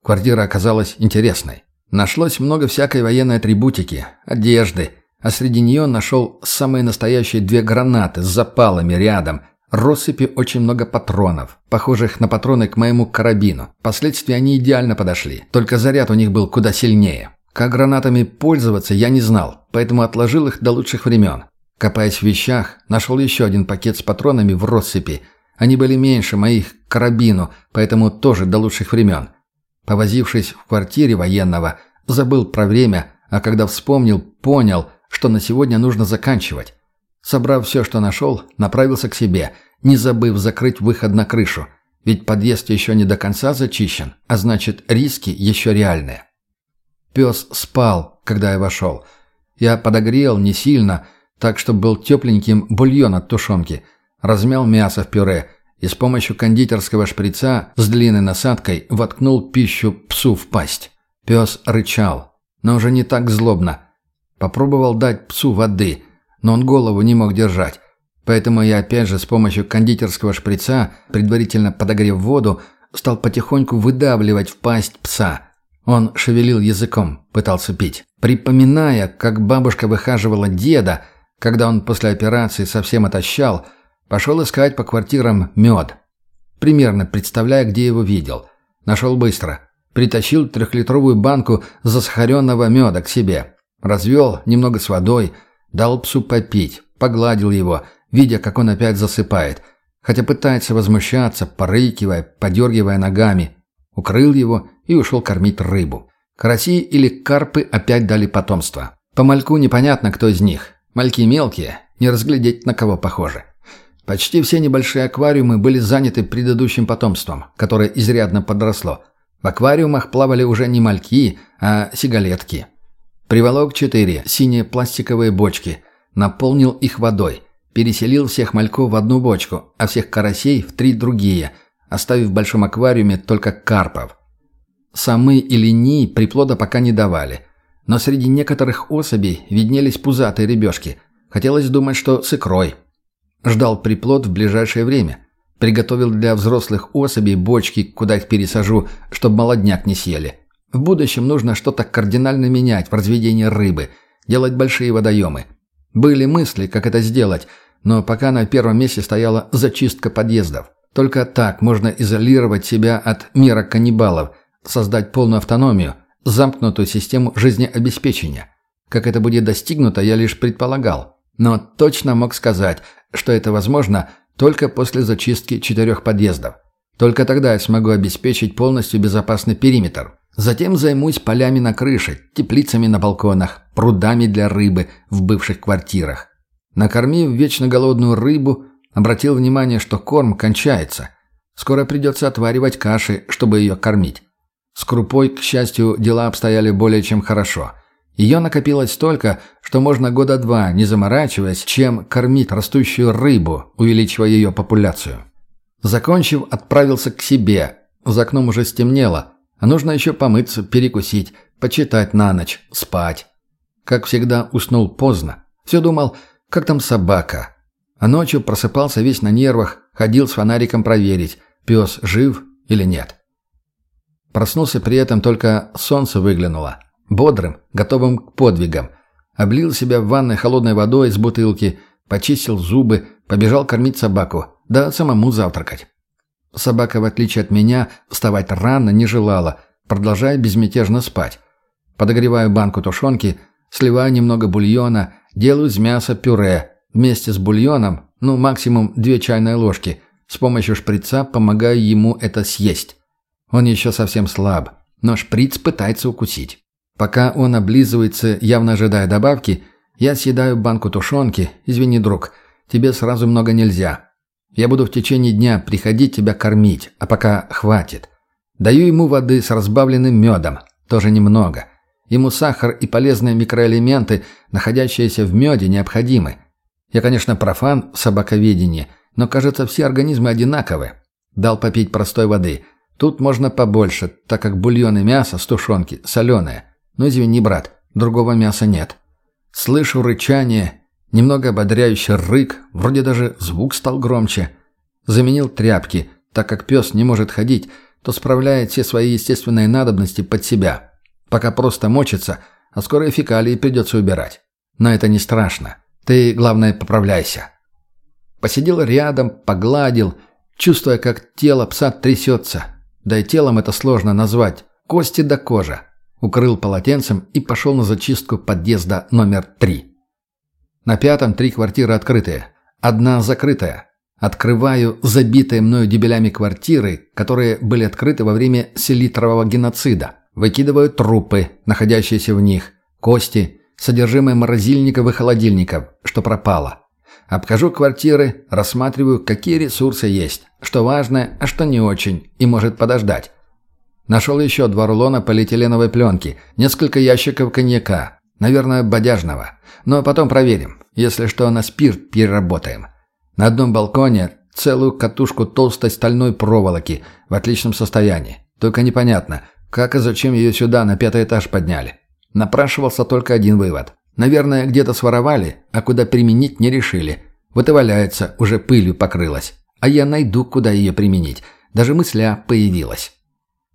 Квартира оказалась интересной. Нашлось много всякой военной атрибутики, одежды, а среди нее нашел самые настоящие две гранаты с запалами рядом, россыпи очень много патронов, похожих на патроны к моему карабину. Впоследствии они идеально подошли, только заряд у них был куда сильнее. Как гранатами пользоваться я не знал, поэтому отложил их до лучших времен. Копаясь в вещах, нашел еще один пакет с патронами в россыпи. Они были меньше моих к карабину, поэтому тоже до лучших времен. Повозившись в квартире военного, забыл про время, а когда вспомнил, понял, что на сегодня нужно заканчивать. Собрав все, что нашел, направился к себе, не забыв закрыть выход на крышу. Ведь подъезд еще не до конца зачищен, а значит, риски еще реальные. Пес спал, когда я вошел. Я подогрел не сильно, так, чтобы был тепленьким бульон от тушенки. Размял мясо в пюре – и с помощью кондитерского шприца с длинной насадкой воткнул пищу псу в пасть. Пес рычал, но уже не так злобно. Попробовал дать псу воды, но он голову не мог держать. Поэтому я опять же с помощью кондитерского шприца, предварительно подогрев воду, стал потихоньку выдавливать в пасть пса. Он шевелил языком, пытался пить. Припоминая, как бабушка выхаживала деда, когда он после операции совсем отощал, пошел искать по квартирам мед. Примерно представляя, где его видел. Нашел быстро. Притащил трехлитровую банку засахаренного меда к себе. Развел немного с водой, дал псу попить, погладил его, видя, как он опять засыпает, хотя пытается возмущаться, порыкивая, подергивая ногами. Укрыл его и ушел кормить рыбу. Караси или карпы опять дали потомство. По мальку непонятно, кто из них. Мальки мелкие, не разглядеть на кого похожи. Почти все небольшие аквариумы были заняты предыдущим потомством, которое изрядно подросло. В аквариумах плавали уже не мальки, а сигалетки. Приволок четыре синие пластиковые бочки, наполнил их водой, переселил всех мальков в одну бочку, а всех карасей в три другие, оставив в большом аквариуме только карпов. Самы и линии приплода пока не давали, но среди некоторых особей виднелись пузатые ребешки. Хотелось думать, что с икрой. Ждал приплод в ближайшее время. Приготовил для взрослых особей бочки, куда их пересажу, чтобы молодняк не съели. В будущем нужно что-то кардинально менять в разведении рыбы, делать большие водоемы. Были мысли, как это сделать, но пока на первом месте стояла зачистка подъездов. Только так можно изолировать себя от мира каннибалов, создать полную автономию, замкнутую систему жизнеобеспечения. Как это будет достигнуто, я лишь предполагал. Но точно мог сказать, что это возможно только после зачистки четырех подъездов. Только тогда я смогу обеспечить полностью безопасный периметр. Затем займусь полями на крыше, теплицами на балконах, прудами для рыбы в бывших квартирах. Накормив вечно голодную рыбу, обратил внимание, что корм кончается. Скоро придется отваривать каши, чтобы ее кормить. С крупой, к счастью, дела обстояли более чем хорошо. Ее накопилось столько, что можно года два, не заморачиваясь, чем кормить растущую рыбу, увеличивая ее популяцию. Закончив, отправился к себе. За окном уже стемнело, а нужно еще помыться, перекусить, почитать на ночь, спать. Как всегда, уснул поздно. Все думал, как там собака. А ночью просыпался весь на нервах, ходил с фонариком проверить, пес жив или нет. Проснулся при этом только солнце выглянуло. Бодрым, готовым к подвигам. Облил себя в ванной холодной водой из бутылки, почистил зубы, побежал кормить собаку, да самому завтракать. Собака, в отличие от меня, вставать рано не желала, продолжая безмятежно спать. Подогреваю банку тушенки, сливаю немного бульона, делаю из мяса пюре. Вместе с бульоном, ну максимум две чайные ложки. С помощью шприца помогаю ему это съесть. Он еще совсем слаб, но шприц пытается укусить. Пока он облизывается, явно ожидая добавки, я съедаю банку тушенки. Извини, друг, тебе сразу много нельзя. Я буду в течение дня приходить тебя кормить, а пока хватит. Даю ему воды с разбавленным медом, тоже немного. Ему сахар и полезные микроэлементы, находящиеся в меде, необходимы. Я, конечно, профан в собаковедении, но, кажется, все организмы одинаковы. Дал попить простой воды. Тут можно побольше, так как бульон и мясо с тушенки соленое. Но извини, брат, другого мяса нет. Слышу рычание, немного ободряющий рык, вроде даже звук стал громче. Заменил тряпки, так как пес не может ходить, то справляет все свои естественные надобности под себя. Пока просто мочится, а скоро и фекалии придется убирать. Но это не страшно. Ты, главное, поправляйся. Посидел рядом, погладил, чувствуя, как тело пса трясется. Да и телом это сложно назвать. Кости до кожа укрыл полотенцем и пошел на зачистку подъезда номер три. На пятом три квартиры открытые, одна закрытая. Открываю забитые мною дебелями квартиры, которые были открыты во время селитрового геноцида. Выкидываю трупы, находящиеся в них, кости, содержимое морозильников и холодильников, что пропало. Обхожу квартиры, рассматриваю, какие ресурсы есть, что важное, а что не очень, и может подождать. Нашел еще два рулона полиэтиленовой пленки, несколько ящиков коньяка, наверное, бодяжного. Но потом проверим. Если что, на спирт переработаем. На одном балконе целую катушку толстой стальной проволоки в отличном состоянии. Только непонятно, как и зачем ее сюда на пятый этаж подняли. Напрашивался только один вывод. Наверное, где-то своровали, а куда применить не решили. Вот и валяется, уже пылью покрылась. А я найду, куда ее применить. Даже мысля появилась.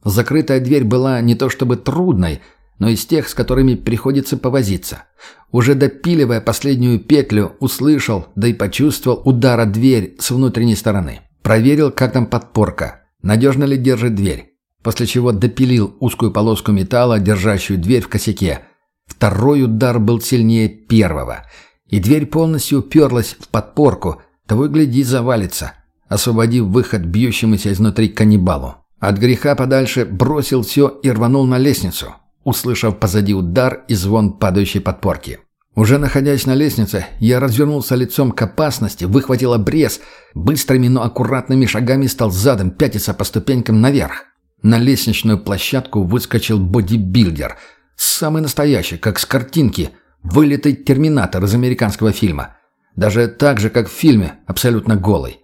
Закрытая дверь была не то чтобы трудной, но из тех, с которыми приходится повозиться. Уже допиливая последнюю петлю, услышал, да и почувствовал удар о дверь с внутренней стороны. Проверил, как там подпорка, надежно ли держит дверь, после чего допилил узкую полоску металла, держащую дверь в косяке. Второй удар был сильнее первого, и дверь полностью уперлась в подпорку, того и гляди завалится, освободив выход бьющемуся изнутри каннибалу. От греха подальше бросил все и рванул на лестницу услышав позади удар и звон падающей подпорки. Уже находясь на лестнице, я развернулся лицом к опасности, выхватил обрез, быстрыми, но аккуратными шагами стал задом пятиться по ступенькам наверх. На лестничную площадку выскочил бодибилдер. Самый настоящий, как с картинки, вылитый терминатор из американского фильма. Даже так же, как в фильме, абсолютно голый.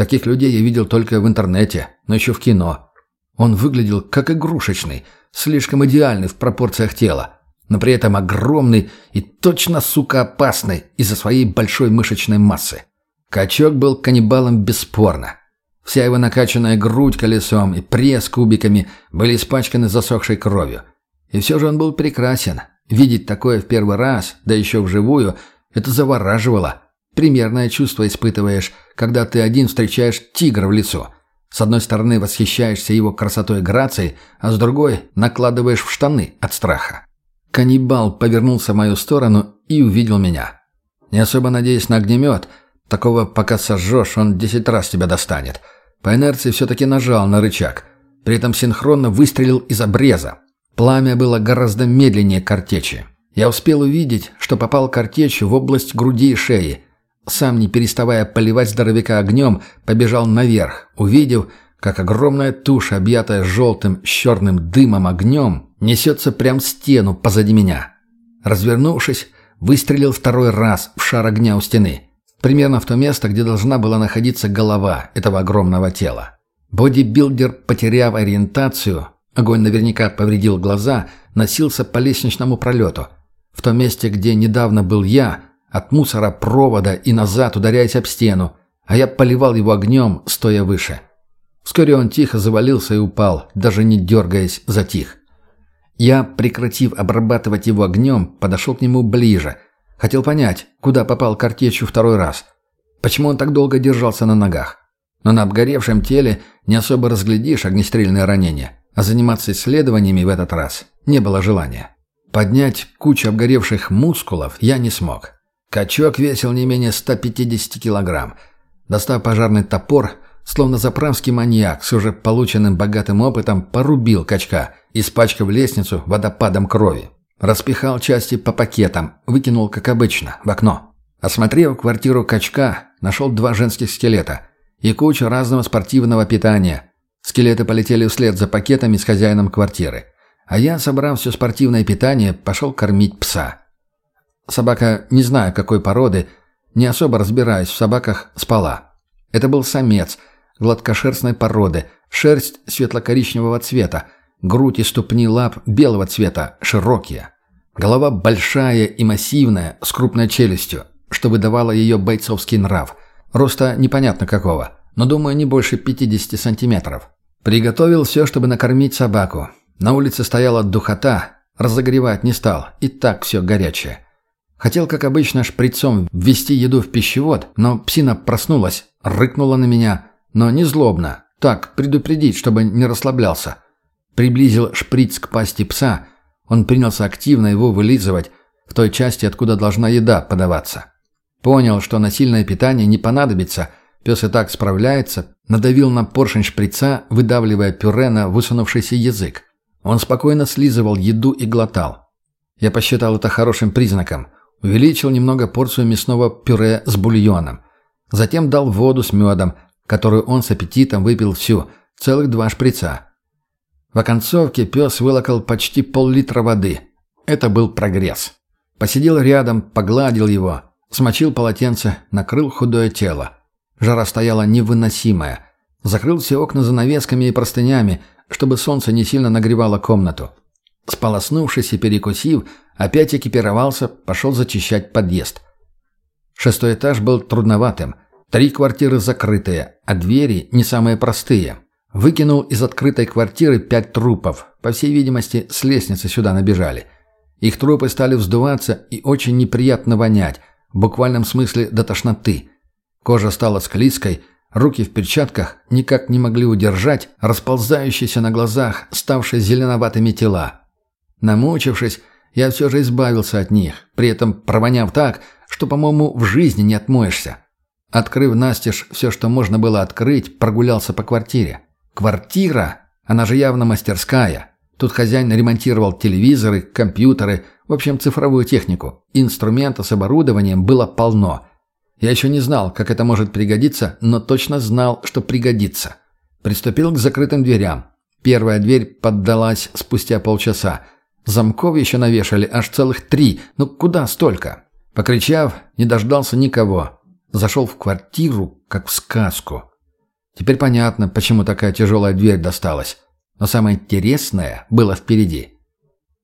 Таких людей я видел только в интернете, но еще в кино. Он выглядел как игрушечный – слишком идеальный в пропорциях тела, но при этом огромный и точно, сука, опасный из-за своей большой мышечной массы. Качок был каннибалом бесспорно. Вся его накачанная грудь колесом и пресс кубиками были испачканы засохшей кровью. И все же он был прекрасен. Видеть такое в первый раз, да еще вживую, это завораживало. Примерное чувство испытываешь, когда ты один встречаешь тигра в лицо – с одной стороны восхищаешься его красотой и грацией, а с другой накладываешь в штаны от страха. Каннибал повернулся в мою сторону и увидел меня. Не особо надеясь на огнемет, такого пока сожжешь, он десять раз тебя достанет. По инерции все-таки нажал на рычаг. При этом синхронно выстрелил из обреза. Пламя было гораздо медленнее картечи. Я успел увидеть, что попал картечью в область груди и шеи – сам, не переставая поливать здоровяка огнем, побежал наверх, увидев, как огромная туша, объятая желтым с черным дымом огнем, несется прямо в стену позади меня. Развернувшись, выстрелил второй раз в шар огня у стены, примерно в то место, где должна была находиться голова этого огромного тела. Бодибилдер, потеряв ориентацию, огонь наверняка повредил глаза, носился по лестничному пролету. В том месте, где недавно был я, от мусора провода и назад, ударяясь об стену, а я поливал его огнем, стоя выше. Вскоре он тихо завалился и упал, даже не дергаясь, затих. Я, прекратив обрабатывать его огнем, подошел к нему ближе. Хотел понять, куда попал картечью второй раз. Почему он так долго держался на ногах. Но на обгоревшем теле не особо разглядишь огнестрельное ранение, а заниматься исследованиями в этот раз не было желания. Поднять кучу обгоревших мускулов я не смог. Качок весил не менее 150 килограмм. Достав пожарный топор, словно заправский маньяк с уже полученным богатым опытом, порубил качка, испачкав лестницу водопадом крови. Распихал части по пакетам, выкинул, как обычно, в окно. Осмотрев квартиру качка, нашел два женских скелета и кучу разного спортивного питания. Скелеты полетели вслед за пакетами с хозяином квартиры. А я, собрав все спортивное питание, пошел кормить пса. Собака, не знаю какой породы, не особо разбираясь в собаках, спала. Это был самец, гладкошерстной породы, шерсть светло-коричневого цвета, грудь и ступни лап белого цвета, широкие. Голова большая и массивная, с крупной челюстью, что выдавало ее бойцовский нрав. Роста непонятно какого, но, думаю, не больше 50 сантиметров. Приготовил все, чтобы накормить собаку. На улице стояла духота, разогревать не стал, и так все горячее. Хотел, как обычно, шприцом ввести еду в пищевод, но псина проснулась, рыкнула на меня, но не злобно, так, предупредить, чтобы не расслаблялся. Приблизил шприц к пасти пса, он принялся активно его вылизывать в той части, откуда должна еда подаваться. Понял, что насильное питание не понадобится, пес и так справляется, надавил на поршень шприца, выдавливая пюре на высунувшийся язык. Он спокойно слизывал еду и глотал. Я посчитал это хорошим признаком – Увеличил немного порцию мясного пюре с бульоном. Затем дал воду с медом, которую он с аппетитом выпил всю, целых два шприца. В оконцовке пес вылокал почти пол-литра воды. Это был прогресс. Посидел рядом, погладил его, смочил полотенце, накрыл худое тело. Жара стояла невыносимая. Закрыл все окна занавесками и простынями, чтобы солнце не сильно нагревало комнату. Сполоснувшись и перекусив, опять экипировался, пошел зачищать подъезд. Шестой этаж был трудноватым. Три квартиры закрытые, а двери не самые простые. Выкинул из открытой квартиры пять трупов. По всей видимости, с лестницы сюда набежали. Их трупы стали вздуваться и очень неприятно вонять, в буквальном смысле до тошноты. Кожа стала склизкой, руки в перчатках никак не могли удержать расползающиеся на глазах, ставшие зеленоватыми тела. Намучившись, я все же избавился от них, при этом провоняв так, что, по-моему, в жизни не отмоешься. Открыв настежь все, что можно было открыть, прогулялся по квартире. Квартира, она же явно мастерская. Тут хозяин ремонтировал телевизоры, компьютеры, в общем, цифровую технику. Инструмента с оборудованием было полно. Я еще не знал, как это может пригодиться, но точно знал, что пригодится. Приступил к закрытым дверям. Первая дверь поддалась спустя полчаса. Замков еще навешали аж целых три. Ну куда столько? Покричав, не дождался никого. Зашел в квартиру, как в сказку. Теперь понятно, почему такая тяжелая дверь досталась. Но самое интересное было впереди.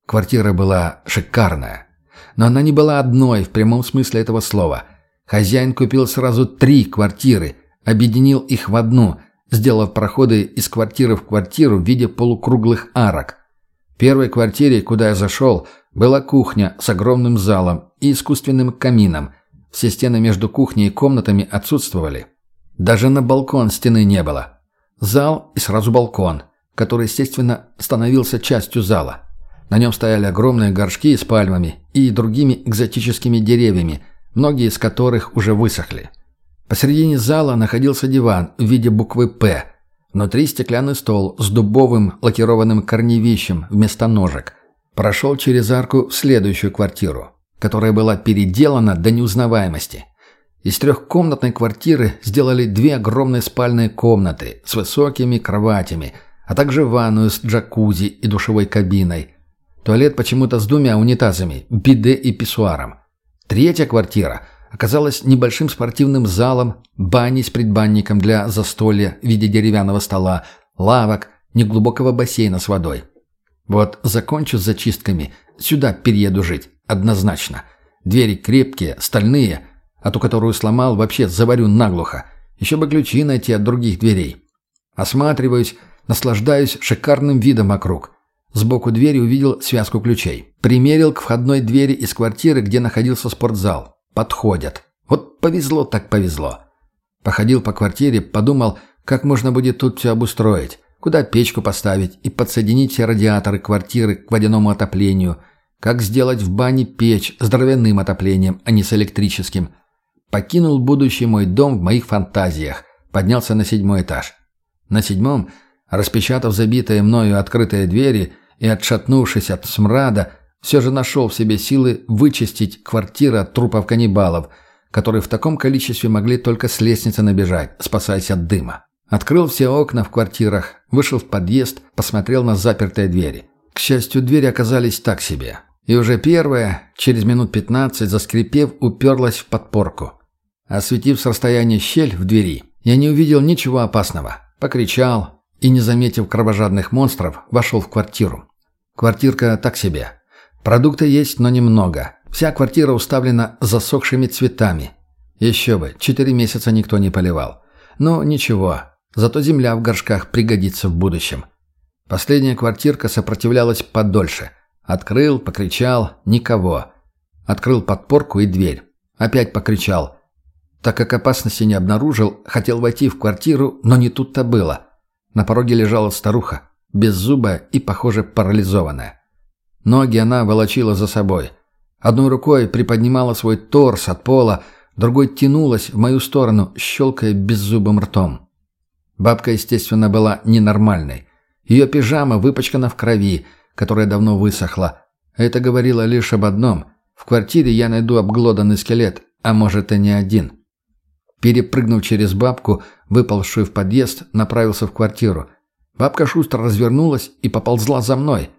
Квартира была шикарная. Но она не была одной в прямом смысле этого слова. Хозяин купил сразу три квартиры, объединил их в одну, сделав проходы из квартиры в квартиру в виде полукруглых арок. Первой квартире, куда я зашел, была кухня с огромным залом и искусственным камином. Все стены между кухней и комнатами отсутствовали. Даже на балкон стены не было. Зал и сразу балкон, который, естественно, становился частью зала. На нем стояли огромные горшки с пальмами и другими экзотическими деревьями, многие из которых уже высохли. Посередине зала находился диван в виде буквы «П». Внутри стеклянный стол с дубовым лакированным корневищем вместо ножек. Прошел через арку в следующую квартиру, которая была переделана до неузнаваемости – из трехкомнатной квартиры сделали две огромные спальные комнаты с высокими кроватями, а также ванную с джакузи и душевой кабиной. Туалет почему-то с двумя унитазами, биде и писсуаром. Третья квартира оказалась небольшим спортивным залом, баней с предбанником для застолья в виде деревянного стола, лавок, неглубокого бассейна с водой. Вот закончу с зачистками, сюда перееду жить, однозначно. Двери крепкие, стальные – а ту, которую сломал, вообще заварю наглухо. Еще бы ключи найти от других дверей. Осматриваюсь, наслаждаюсь шикарным видом вокруг. Сбоку двери увидел связку ключей. Примерил к входной двери из квартиры, где находился спортзал. Подходят. Вот повезло так повезло. Походил по квартире, подумал, как можно будет тут все обустроить. Куда печку поставить и подсоединить все радиаторы квартиры к водяному отоплению. Как сделать в бане печь с дровяным отоплением, а не с электрическим – Покинул будущий мой дом в моих фантазиях. Поднялся на седьмой этаж. На седьмом, распечатав забитые мною открытые двери и отшатнувшись от смрада, все же нашел в себе силы вычистить квартиру от трупов каннибалов, которые в таком количестве могли только с лестницы набежать, спасаясь от дыма. Открыл все окна в квартирах, вышел в подъезд, посмотрел на запертые двери. К счастью, двери оказались так себе. И уже первая, через минут пятнадцать, заскрипев, уперлась в подпорку. Осветив с расстояния щель в двери, я не увидел ничего опасного. Покричал и, не заметив кровожадных монстров, вошел в квартиру. Квартирка так себе. Продукты есть, но немного. Вся квартира уставлена засохшими цветами. Еще бы, четыре месяца никто не поливал. Но ничего, зато земля в горшках пригодится в будущем. Последняя квартирка сопротивлялась подольше. Открыл, покричал, никого. Открыл подпорку и дверь. Опять покричал. Так как опасности не обнаружил, хотел войти в квартиру, но не тут-то было. На пороге лежала старуха, беззубая и, похоже, парализованная. Ноги она волочила за собой. Одной рукой приподнимала свой торс от пола, другой тянулась в мою сторону, щелкая беззубым ртом. Бабка, естественно, была ненормальной. Ее пижама выпачкана в крови, которая давно высохла. Это говорило лишь об одном. В квартире я найду обглоданный скелет, а может и не один. Перепрыгнув через бабку, выползшую в подъезд, направился в квартиру. Бабка шустро развернулась и поползла за мной.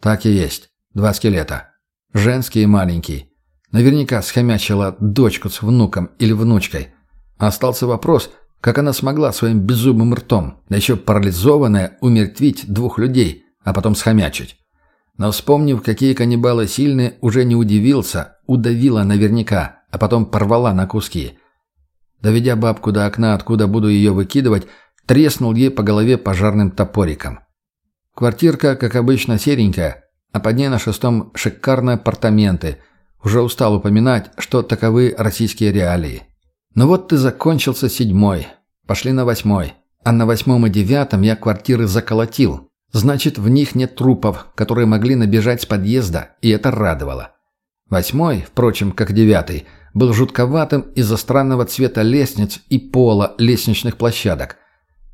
Так и есть. Два скелета. Женский и маленький. Наверняка схомячила дочку с внуком или внучкой. Остался вопрос, как она смогла своим безумным ртом, да еще парализованная, умертвить двух людей, а потом схомячить. Но вспомнив, какие каннибалы сильные, уже не удивился, удавила наверняка, а потом порвала на куски. Доведя бабку до окна, откуда буду ее выкидывать, треснул ей по голове пожарным топориком. Квартирка, как обычно, серенькая, а под ней на шестом шикарные апартаменты. Уже устал упоминать, что таковы российские реалии. Но вот ты закончился седьмой. Пошли на восьмой. А на восьмом и девятом я квартиры заколотил. Значит, в них нет трупов, которые могли набежать с подъезда, и это радовало. Восьмой, впрочем, как девятый, был жутковатым из-за странного цвета лестниц и пола лестничных площадок.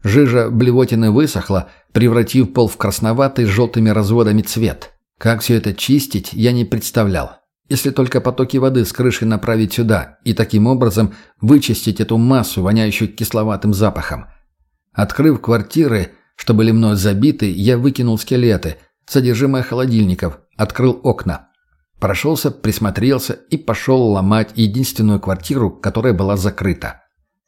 Жижа блевотины высохла, превратив пол в красноватый с желтыми разводами цвет. Как все это чистить, я не представлял. Если только потоки воды с крыши направить сюда и таким образом вычистить эту массу, воняющую кисловатым запахом. Открыв квартиры, что были мной забиты, я выкинул скелеты, содержимое холодильников, открыл окна. Прошелся, присмотрелся и пошел ломать единственную квартиру, которая была закрыта.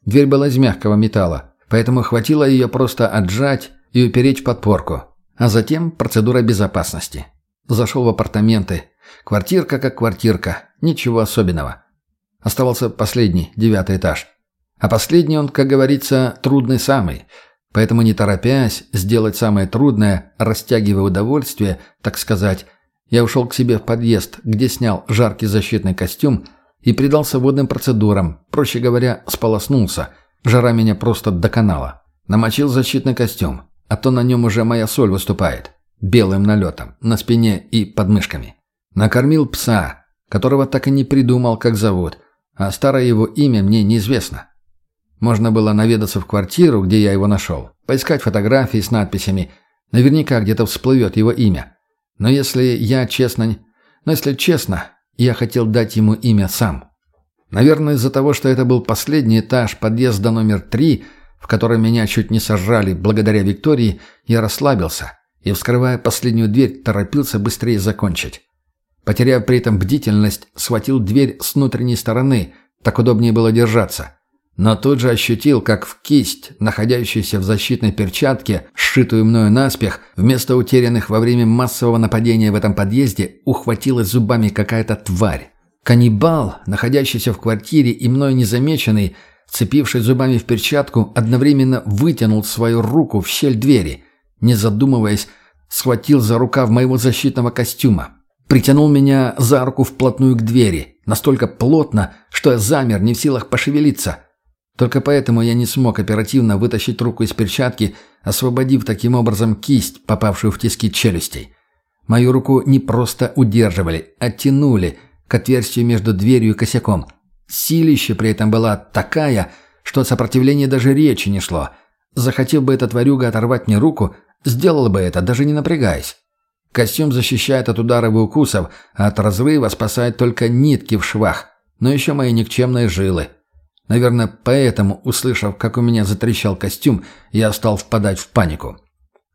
Дверь была из мягкого металла, поэтому хватило ее просто отжать и упереть в подпорку. А затем процедура безопасности. Зашел в апартаменты. Квартирка как квартирка. Ничего особенного. Оставался последний, девятый этаж. А последний он, как говорится, трудный самый. Поэтому не торопясь сделать самое трудное, растягивая удовольствие, так сказать, я ушел к себе в подъезд, где снял жаркий защитный костюм и предался водным процедурам, проще говоря, сполоснулся. Жара меня просто доконала. Намочил защитный костюм, а то на нем уже моя соль выступает белым налетом, на спине и подмышками. Накормил пса, которого так и не придумал, как зовут, а старое его имя мне неизвестно. Можно было наведаться в квартиру, где я его нашел, поискать фотографии с надписями. Наверняка где-то всплывет его имя. Но если я честно... Но если честно, я хотел дать ему имя сам. Наверное, из-за того, что это был последний этаж подъезда номер три, в котором меня чуть не сожрали благодаря Виктории, я расслабился – и, вскрывая последнюю дверь, торопился быстрее закончить. Потеряв при этом бдительность, схватил дверь с внутренней стороны, так удобнее было держаться. Но тут же ощутил, как в кисть, находящуюся в защитной перчатке, сшитую мною наспех, вместо утерянных во время массового нападения в этом подъезде, ухватилась зубами какая-то тварь. Каннибал, находящийся в квартире и мною незамеченный, цепившись зубами в перчатку, одновременно вытянул свою руку в щель двери – не задумываясь, схватил за рукав моего защитного костюма. Притянул меня за руку вплотную к двери, настолько плотно, что я замер, не в силах пошевелиться. Только поэтому я не смог оперативно вытащить руку из перчатки, освободив таким образом кисть, попавшую в тиски челюстей. Мою руку не просто удерживали, а тянули к отверстию между дверью и косяком. Силище при этом была такая, что сопротивление даже речи не шло. Захотев бы эта тварюга оторвать мне руку, Сделала бы это, даже не напрягаясь. Костюм защищает от ударов и укусов, а от разрыва спасает только нитки в швах, но еще мои никчемные жилы. Наверное, поэтому, услышав, как у меня затрещал костюм, я стал впадать в панику.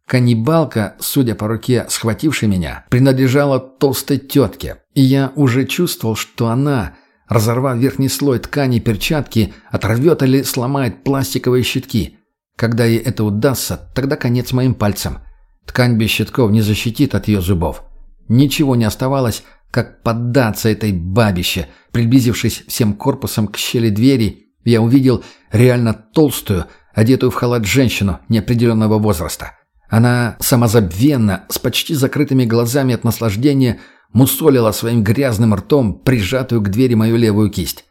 Каннибалка, судя по руке, схватившей меня, принадлежала толстой тетке, и я уже чувствовал, что она, разорвав верхний слой ткани перчатки, оторвет или сломает пластиковые щитки – когда ей это удастся, тогда конец моим пальцам. Ткань без щитков не защитит от ее зубов. Ничего не оставалось, как поддаться этой бабище. Приблизившись всем корпусом к щели двери, я увидел реально толстую, одетую в халат женщину неопределенного возраста. Она самозабвенно, с почти закрытыми глазами от наслаждения, мусолила своим грязным ртом прижатую к двери мою левую кисть.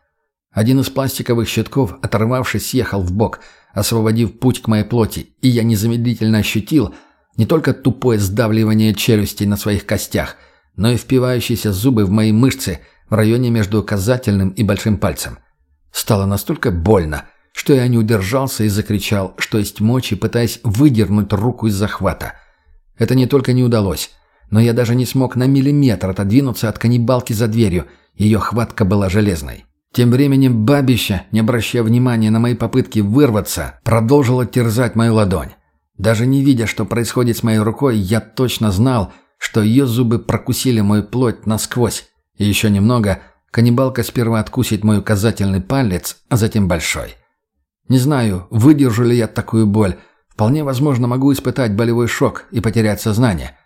Один из пластиковых щитков, оторвавшись, съехал в бок – освободив путь к моей плоти, и я незамедлительно ощутил не только тупое сдавливание челюстей на своих костях, но и впивающиеся зубы в мои мышцы в районе между указательным и большим пальцем. Стало настолько больно, что я не удержался и закричал, что есть мочи, пытаясь выдернуть руку из захвата. Это не только не удалось, но я даже не смог на миллиметр отодвинуться от каннибалки за дверью, ее хватка была железной. Тем временем бабища, не обращая внимания на мои попытки вырваться, продолжила терзать мою ладонь. Даже не видя, что происходит с моей рукой, я точно знал, что ее зубы прокусили мою плоть насквозь. И еще немного, каннибалка сперва откусит мой указательный палец, а затем большой. Не знаю, выдержу ли я такую боль. Вполне возможно, могу испытать болевой шок и потерять сознание.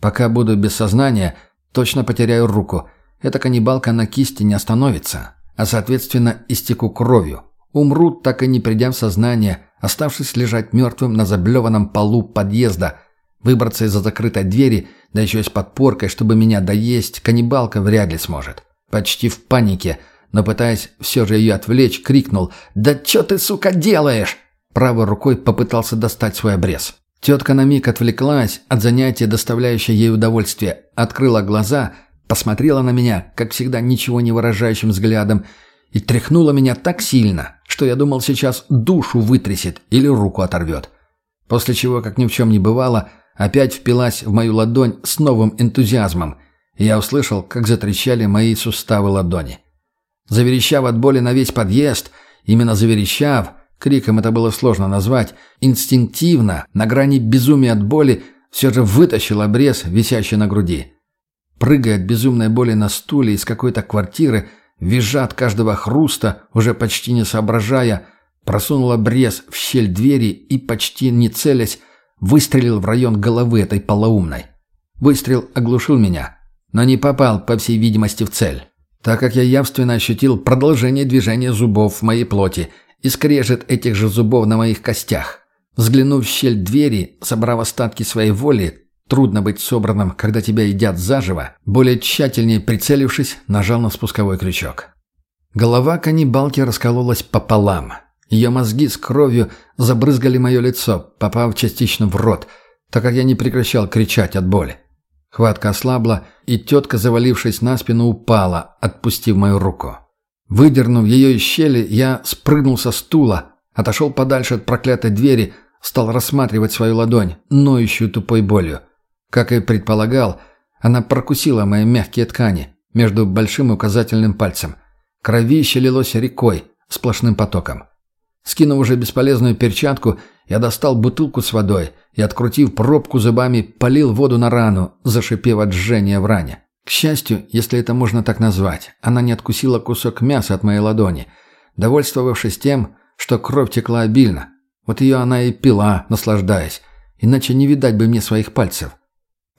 Пока буду без сознания, точно потеряю руку. Эта каннибалка на кисти не остановится. А соответственно истеку кровью. Умру, так и не придя в сознание, оставшись лежать мертвым на заблеванном полу подъезда. Выбраться из-за закрытой двери, да еще и с подпоркой, чтобы меня доесть, каннибалка вряд ли сможет. Почти в панике, но пытаясь все же ее отвлечь, крикнул «Да что ты, сука, делаешь?» Правой рукой попытался достать свой обрез. Тетка на миг отвлеклась от занятия, доставляющего ей удовольствие, открыла глаза, посмотрела на меня, как всегда, ничего не выражающим взглядом, и тряхнула меня так сильно, что я думал сейчас душу вытрясет или руку оторвет. После чего, как ни в чем не бывало, опять впилась в мою ладонь с новым энтузиазмом, и я услышал, как затрещали мои суставы ладони. Заверещав от боли на весь подъезд, именно заверещав, криком это было сложно назвать, инстинктивно, на грани безумия от боли, все же вытащил обрез, висящий на груди. Прыгая от безумной боли на стуле из какой-то квартиры, визжа от каждого хруста, уже почти не соображая, просунул обрез в щель двери и, почти не целясь, выстрелил в район головы этой полоумной. Выстрел оглушил меня, но не попал, по всей видимости, в цель, так как я явственно ощутил продолжение движения зубов в моей плоти и скрежет этих же зубов на моих костях. Взглянув в щель двери, собрав остатки своей воли, трудно быть собранным, когда тебя едят заживо, более тщательнее прицелившись, нажал на спусковой крючок. Голова каннибалки раскололась пополам. Ее мозги с кровью забрызгали мое лицо, попав частично в рот, так как я не прекращал кричать от боли. Хватка ослабла, и тетка, завалившись на спину, упала, отпустив мою руку. Выдернув ее из щели, я спрыгнул со стула, отошел подальше от проклятой двери, стал рассматривать свою ладонь, ноющую тупой болью. Как и предполагал, она прокусила мои мягкие ткани между большим и указательным пальцем. Кровище лилось рекой, сплошным потоком. Скинув уже бесполезную перчатку, я достал бутылку с водой и, открутив пробку зубами, полил воду на рану, зашипев от жжения в ране. К счастью, если это можно так назвать, она не откусила кусок мяса от моей ладони, довольствовавшись тем, что кровь текла обильно. Вот ее она и пила, наслаждаясь, иначе не видать бы мне своих пальцев.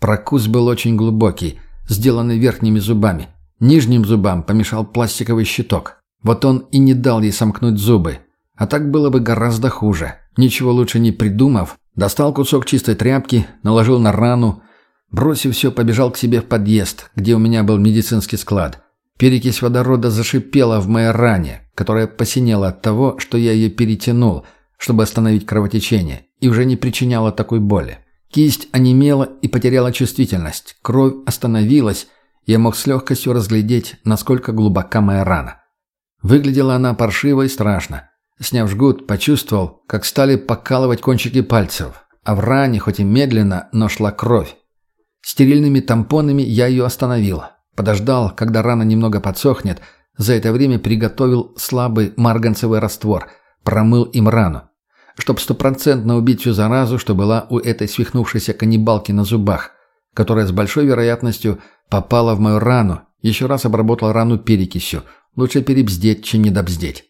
Прокус был очень глубокий, сделанный верхними зубами. Нижним зубам помешал пластиковый щиток. Вот он и не дал ей сомкнуть зубы. А так было бы гораздо хуже. Ничего лучше не придумав, достал кусок чистой тряпки, наложил на рану, Бросив все, побежал к себе в подъезд, где у меня был медицинский склад. Перекись водорода зашипела в моей ране, которая посинела от того, что я ее перетянул, чтобы остановить кровотечение, и уже не причиняла такой боли. Кисть онемела и потеряла чувствительность. Кровь остановилась, я мог с легкостью разглядеть, насколько глубока моя рана. Выглядела она паршиво и страшно. Сняв жгут, почувствовал, как стали покалывать кончики пальцев, а в ране, хоть и медленно, но шла кровь. Стерильными тампонами я ее остановил. Подождал, когда рана немного подсохнет. За это время приготовил слабый марганцевый раствор. Промыл им рану. Чтоб стопроцентно убить всю заразу, что была у этой свихнувшейся каннибалки на зубах, которая с большой вероятностью попала в мою рану, еще раз обработал рану перекисью. Лучше перебздеть, чем недобздеть.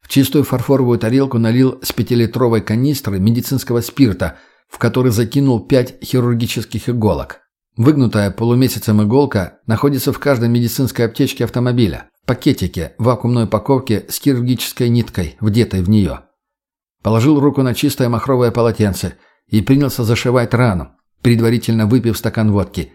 В чистую фарфоровую тарелку налил с пятилитровой канистры медицинского спирта – в который закинул пять хирургических иголок. Выгнутая полумесяцем иголка находится в каждой медицинской аптечке автомобиля, пакетике, вакуумной упаковке с хирургической ниткой, вдетой в нее. Положил руку на чистое махровое полотенце и принялся зашивать рану, предварительно выпив стакан водки.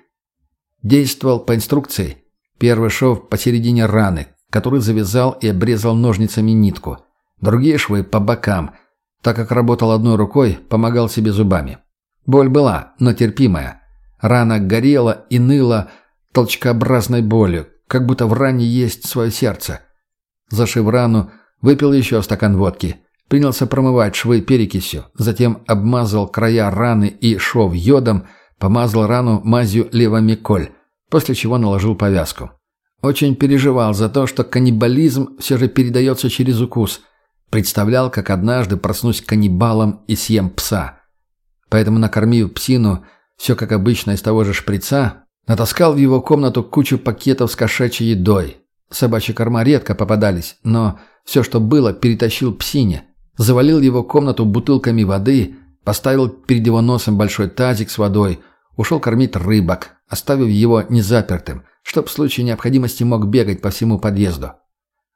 Действовал по инструкции. Первый шов посередине раны, который завязал и обрезал ножницами нитку. Другие швы по бокам – так как работал одной рукой, помогал себе зубами. Боль была, но терпимая. Рана горела и ныла толчкообразной болью, как будто в ране есть свое сердце. Зашив рану, выпил еще стакан водки. Принялся промывать швы перекисью, затем обмазал края раны и шов йодом, помазал рану мазью левомиколь, после чего наложил повязку. Очень переживал за то, что каннибализм все же передается через укус – Представлял, как однажды проснусь каннибалом и съем пса. Поэтому, накормив псину, все как обычно из того же шприца, натаскал в его комнату кучу пакетов с кошачьей едой. Собачьи корма редко попадались, но все, что было, перетащил псине. Завалил его комнату бутылками воды, поставил перед его носом большой тазик с водой, ушел кормить рыбок, оставив его незапертым, чтоб в случае необходимости мог бегать по всему подъезду.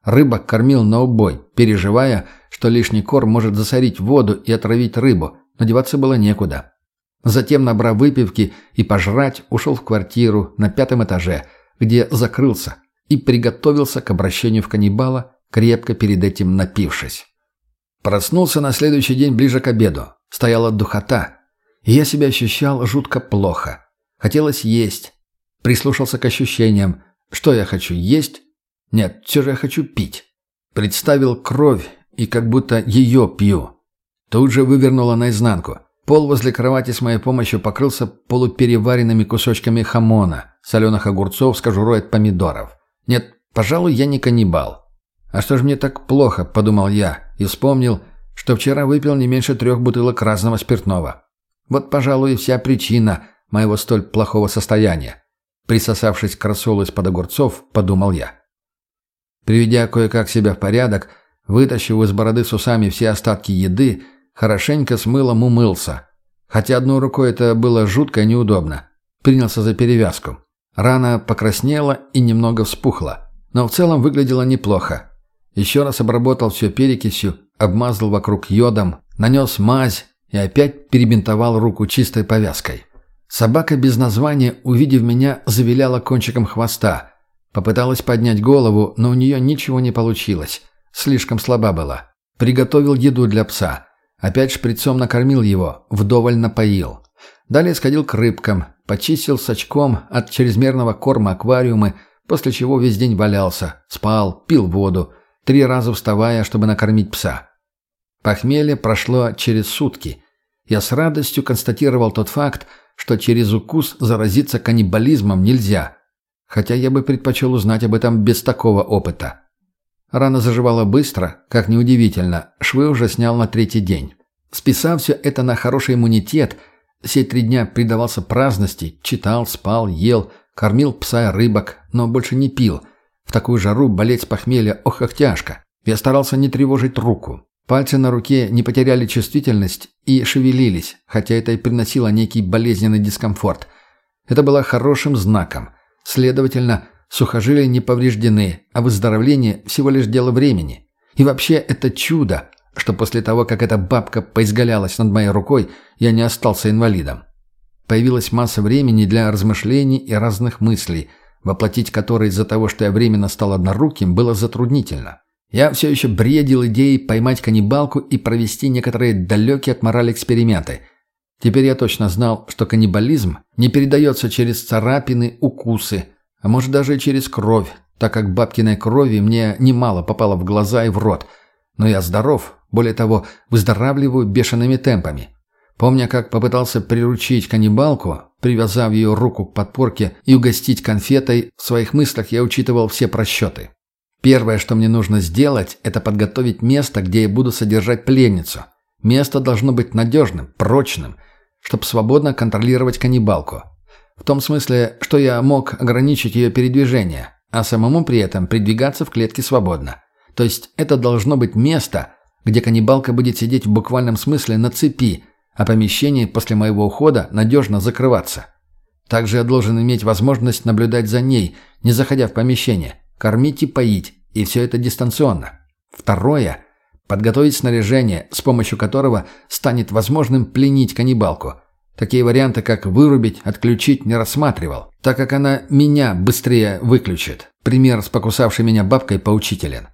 Рыбок кормил на убой, переживая, что лишний корм может засорить воду и отравить рыбу, но деваться было некуда. Затем, набрав выпивки и пожрать, ушел в квартиру на пятом этаже, где закрылся и приготовился к обращению в каннибала, крепко перед этим напившись. Проснулся на следующий день ближе к обеду. Стояла духота, и я себя ощущал жутко плохо. Хотелось есть. Прислушался к ощущениям. Что я хочу, есть? Нет, все же я хочу пить. Представил кровь и как будто ее пью. Тут же вывернула наизнанку. Пол возле кровати с моей помощью покрылся полупереваренными кусочками хамона, соленых огурцов с кожурой от помидоров. Нет, пожалуй, я не каннибал. А что ж мне так плохо, подумал я, и вспомнил, что вчера выпил не меньше трех бутылок разного спиртного. Вот, пожалуй, и вся причина моего столь плохого состояния. Присосавшись к рассолу из-под огурцов, подумал я. Приведя кое-как себя в порядок, вытащив из бороды с усами все остатки еды, хорошенько с мылом умылся. Хотя одной рукой это было жутко неудобно. Принялся за перевязку. Рана покраснела и немного вспухла, но в целом выглядела неплохо. Еще раз обработал все перекисью, обмазал вокруг йодом, нанес мазь и опять перебинтовал руку чистой повязкой. Собака без названия, увидев меня, завиляла кончиком хвоста. Попыталась поднять голову, но у нее ничего не получилось. Слишком слаба была. Приготовил еду для пса. Опять шприцом накормил его, вдоволь напоил. Далее сходил к рыбкам, почистил с очком от чрезмерного корма аквариумы, после чего весь день валялся, спал, пил воду, три раза вставая, чтобы накормить пса. Похмелье прошло через сутки. Я с радостью констатировал тот факт, что через укус заразиться каннибализмом нельзя. Хотя я бы предпочел узнать об этом без такого опыта. Рана заживала быстро, как неудивительно, швы уже снял на третий день. Списав все это на хороший иммунитет, все три дня предавался праздности, читал, спал, ел, кормил пса и рыбок, но больше не пил. В такую жару болеть с похмелья ох как тяжко. Я старался не тревожить руку. Пальцы на руке не потеряли чувствительность и шевелились, хотя это и приносило некий болезненный дискомфорт. Это было хорошим знаком. Следовательно, сухожилия не повреждены, а выздоровление всего лишь дело времени. И вообще это чудо, что после того, как эта бабка поизгалялась над моей рукой, я не остался инвалидом. Появилась масса времени для размышлений и разных мыслей, воплотить которые из-за того, что я временно стал одноруким, было затруднительно. Я все еще бредил идеей поймать каннибалку и провести некоторые далекие от морали эксперименты. Теперь я точно знал, что каннибализм не передается через царапины, укусы, а может даже через кровь, так как бабкиной крови мне немало попало в глаза и в рот. Но я здоров, более того, выздоравливаю бешеными темпами. Помня, как попытался приручить каннибалку, привязав ее руку к подпорке и угостить конфетой, в своих мыслях я учитывал все просчеты. Первое, что мне нужно сделать, это подготовить место, где я буду содержать пленницу. Место должно быть надежным, прочным, чтобы свободно контролировать каннибалку. В том смысле, что я мог ограничить ее передвижение, а самому при этом передвигаться в клетке свободно. То есть это должно быть место, где каннибалка будет сидеть в буквальном смысле на цепи, а помещение после моего ухода надежно закрываться. Также я должен иметь возможность наблюдать за ней, не заходя в помещение – кормить и поить, и все это дистанционно. Второе – подготовить снаряжение, с помощью которого станет возможным пленить каннибалку. Такие варианты, как вырубить, отключить, не рассматривал, так как она меня быстрее выключит. Пример с покусавшей меня бабкой поучителен.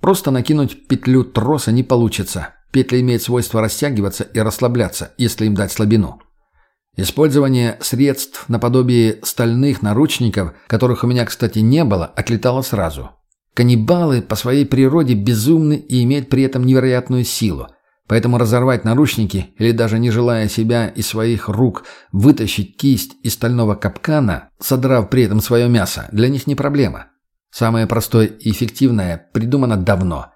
Просто накинуть петлю троса не получится. Петля имеет свойство растягиваться и расслабляться, если им дать слабину. Использование средств наподобие стальных наручников, которых у меня, кстати, не было, отлетало сразу. Каннибалы по своей природе безумны и имеют при этом невероятную силу. Поэтому разорвать наручники или даже не желая себя из своих рук вытащить кисть из стального капкана, содрав при этом свое мясо, для них не проблема. Самое простое и эффективное придумано давно.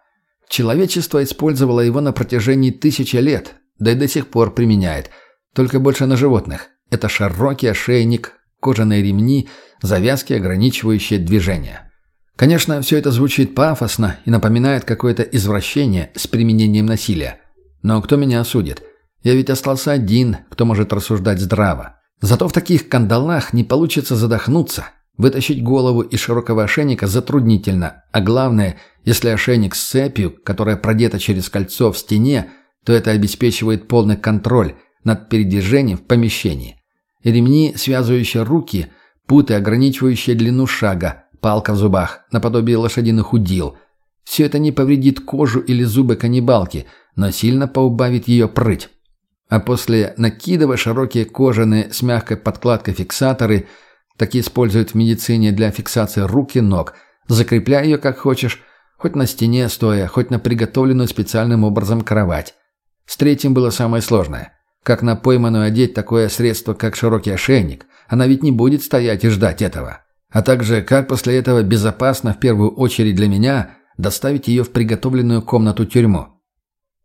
Человечество использовало его на протяжении тысячи лет, да и до сих пор применяет – только больше на животных. Это широкий ошейник, кожаные ремни, завязки, ограничивающие движение. Конечно, все это звучит пафосно и напоминает какое-то извращение с применением насилия. Но кто меня осудит? Я ведь остался один, кто может рассуждать здраво. Зато в таких кандалах не получится задохнуться. Вытащить голову из широкого ошейника затруднительно, а главное, если ошейник с цепью, которая продета через кольцо в стене, то это обеспечивает полный контроль над передвижением в помещении. ремни, связывающие руки, путы, ограничивающие длину шага, палка в зубах, наподобие лошадиных удил. Все это не повредит кожу или зубы каннибалки, но сильно поубавит ее прыть. А после накидывая широкие кожаные с мягкой подкладкой фиксаторы – Такие используют в медицине для фиксации рук и ног. Закрепляй ее как хочешь, хоть на стене стоя, хоть на приготовленную специальным образом кровать. С третьим было самое сложное. Как на пойманную одеть такое средство, как широкий ошейник? Она ведь не будет стоять и ждать этого. А также, как после этого безопасно, в первую очередь для меня, доставить ее в приготовленную комнату-тюрьму?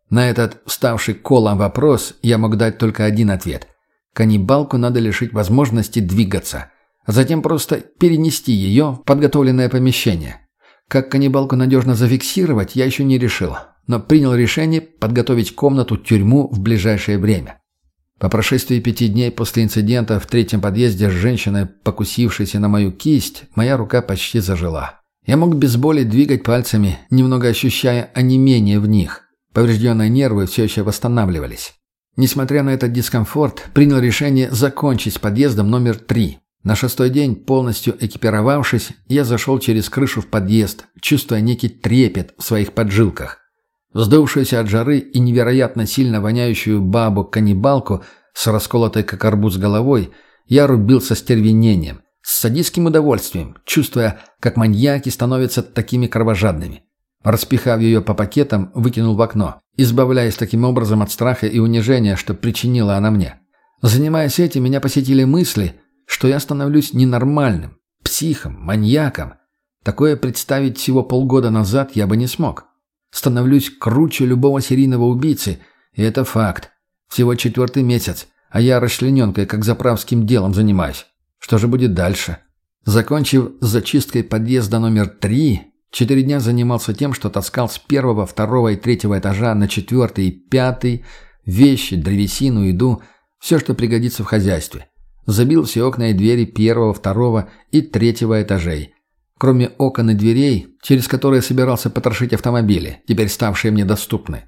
На этот вставший колом вопрос я мог дать только один ответ. Каннибалку надо лишить возможности двигаться – а затем просто перенести ее в подготовленное помещение. Как каннибалку надежно зафиксировать, я еще не решил, но принял решение подготовить комнату-тюрьму в ближайшее время. По прошествии пяти дней после инцидента в третьем подъезде с женщиной, покусившейся на мою кисть, моя рука почти зажила. Я мог без боли двигать пальцами, немного ощущая онемение в них. Поврежденные нервы все еще восстанавливались. Несмотря на этот дискомфорт, принял решение закончить с подъездом номер три. На шестой день, полностью экипировавшись, я зашел через крышу в подъезд, чувствуя некий трепет в своих поджилках. Вздувшуюся от жары и невероятно сильно воняющую бабу-каннибалку с расколотой как арбуз головой я рубил со стервенением, с садистским удовольствием, чувствуя, как маньяки становятся такими кровожадными. Распихав ее по пакетам, выкинул в окно, избавляясь таким образом от страха и унижения, что причинила она мне. Занимаясь этим, меня посетили мысли – что я становлюсь ненормальным, психом, маньяком. Такое представить всего полгода назад я бы не смог. Становлюсь круче любого серийного убийцы, и это факт. Всего четвертый месяц, а я расчлененкой, как заправским делом занимаюсь. Что же будет дальше? Закончив зачисткой подъезда номер три, четыре дня занимался тем, что таскал с первого, второго и третьего этажа на четвертый и пятый вещи, древесину, еду, все, что пригодится в хозяйстве. Забил все окна и двери первого, второго и третьего этажей. Кроме окон и дверей, через которые собирался потрошить автомобили, теперь ставшие мне доступны.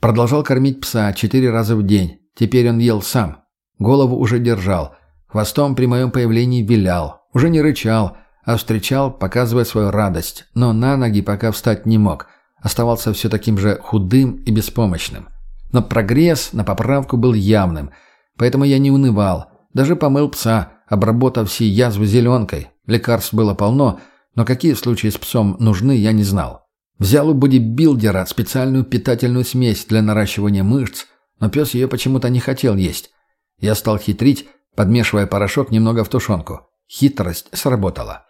Продолжал кормить пса четыре раза в день. Теперь он ел сам. Голову уже держал. Хвостом при моем появлении вилял. Уже не рычал, а встречал, показывая свою радость. Но на ноги пока встать не мог. Оставался все таким же худым и беспомощным. Но прогресс на поправку был явным. Поэтому я не унывал. Даже помыл пса, обработав все язвы зеленкой. Лекарств было полно, но какие в случае с псом нужны, я не знал. Взял у бодибилдера специальную питательную смесь для наращивания мышц, но пес ее почему-то не хотел есть. Я стал хитрить, подмешивая порошок немного в тушенку. Хитрость сработала.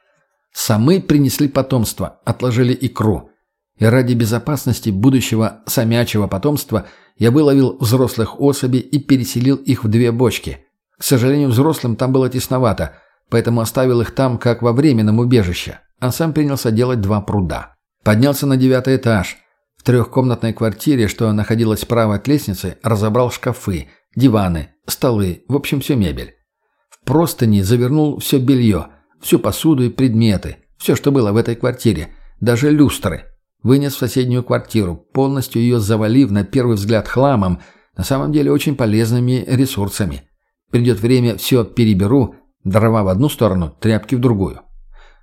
Самы принесли потомство, отложили икру. И ради безопасности будущего самячего потомства я выловил взрослых особей и переселил их в две бочки – к сожалению, взрослым там было тесновато, поэтому оставил их там, как во временном убежище, а сам принялся делать два пруда. Поднялся на девятый этаж. В трехкомнатной квартире, что находилась справа от лестницы, разобрал шкафы, диваны, столы, в общем, всю мебель. В простыни завернул все белье, всю посуду и предметы, все, что было в этой квартире, даже люстры. Вынес в соседнюю квартиру, полностью ее завалив на первый взгляд хламом, на самом деле очень полезными ресурсами. Придет время, все переберу, дрова в одну сторону, тряпки в другую.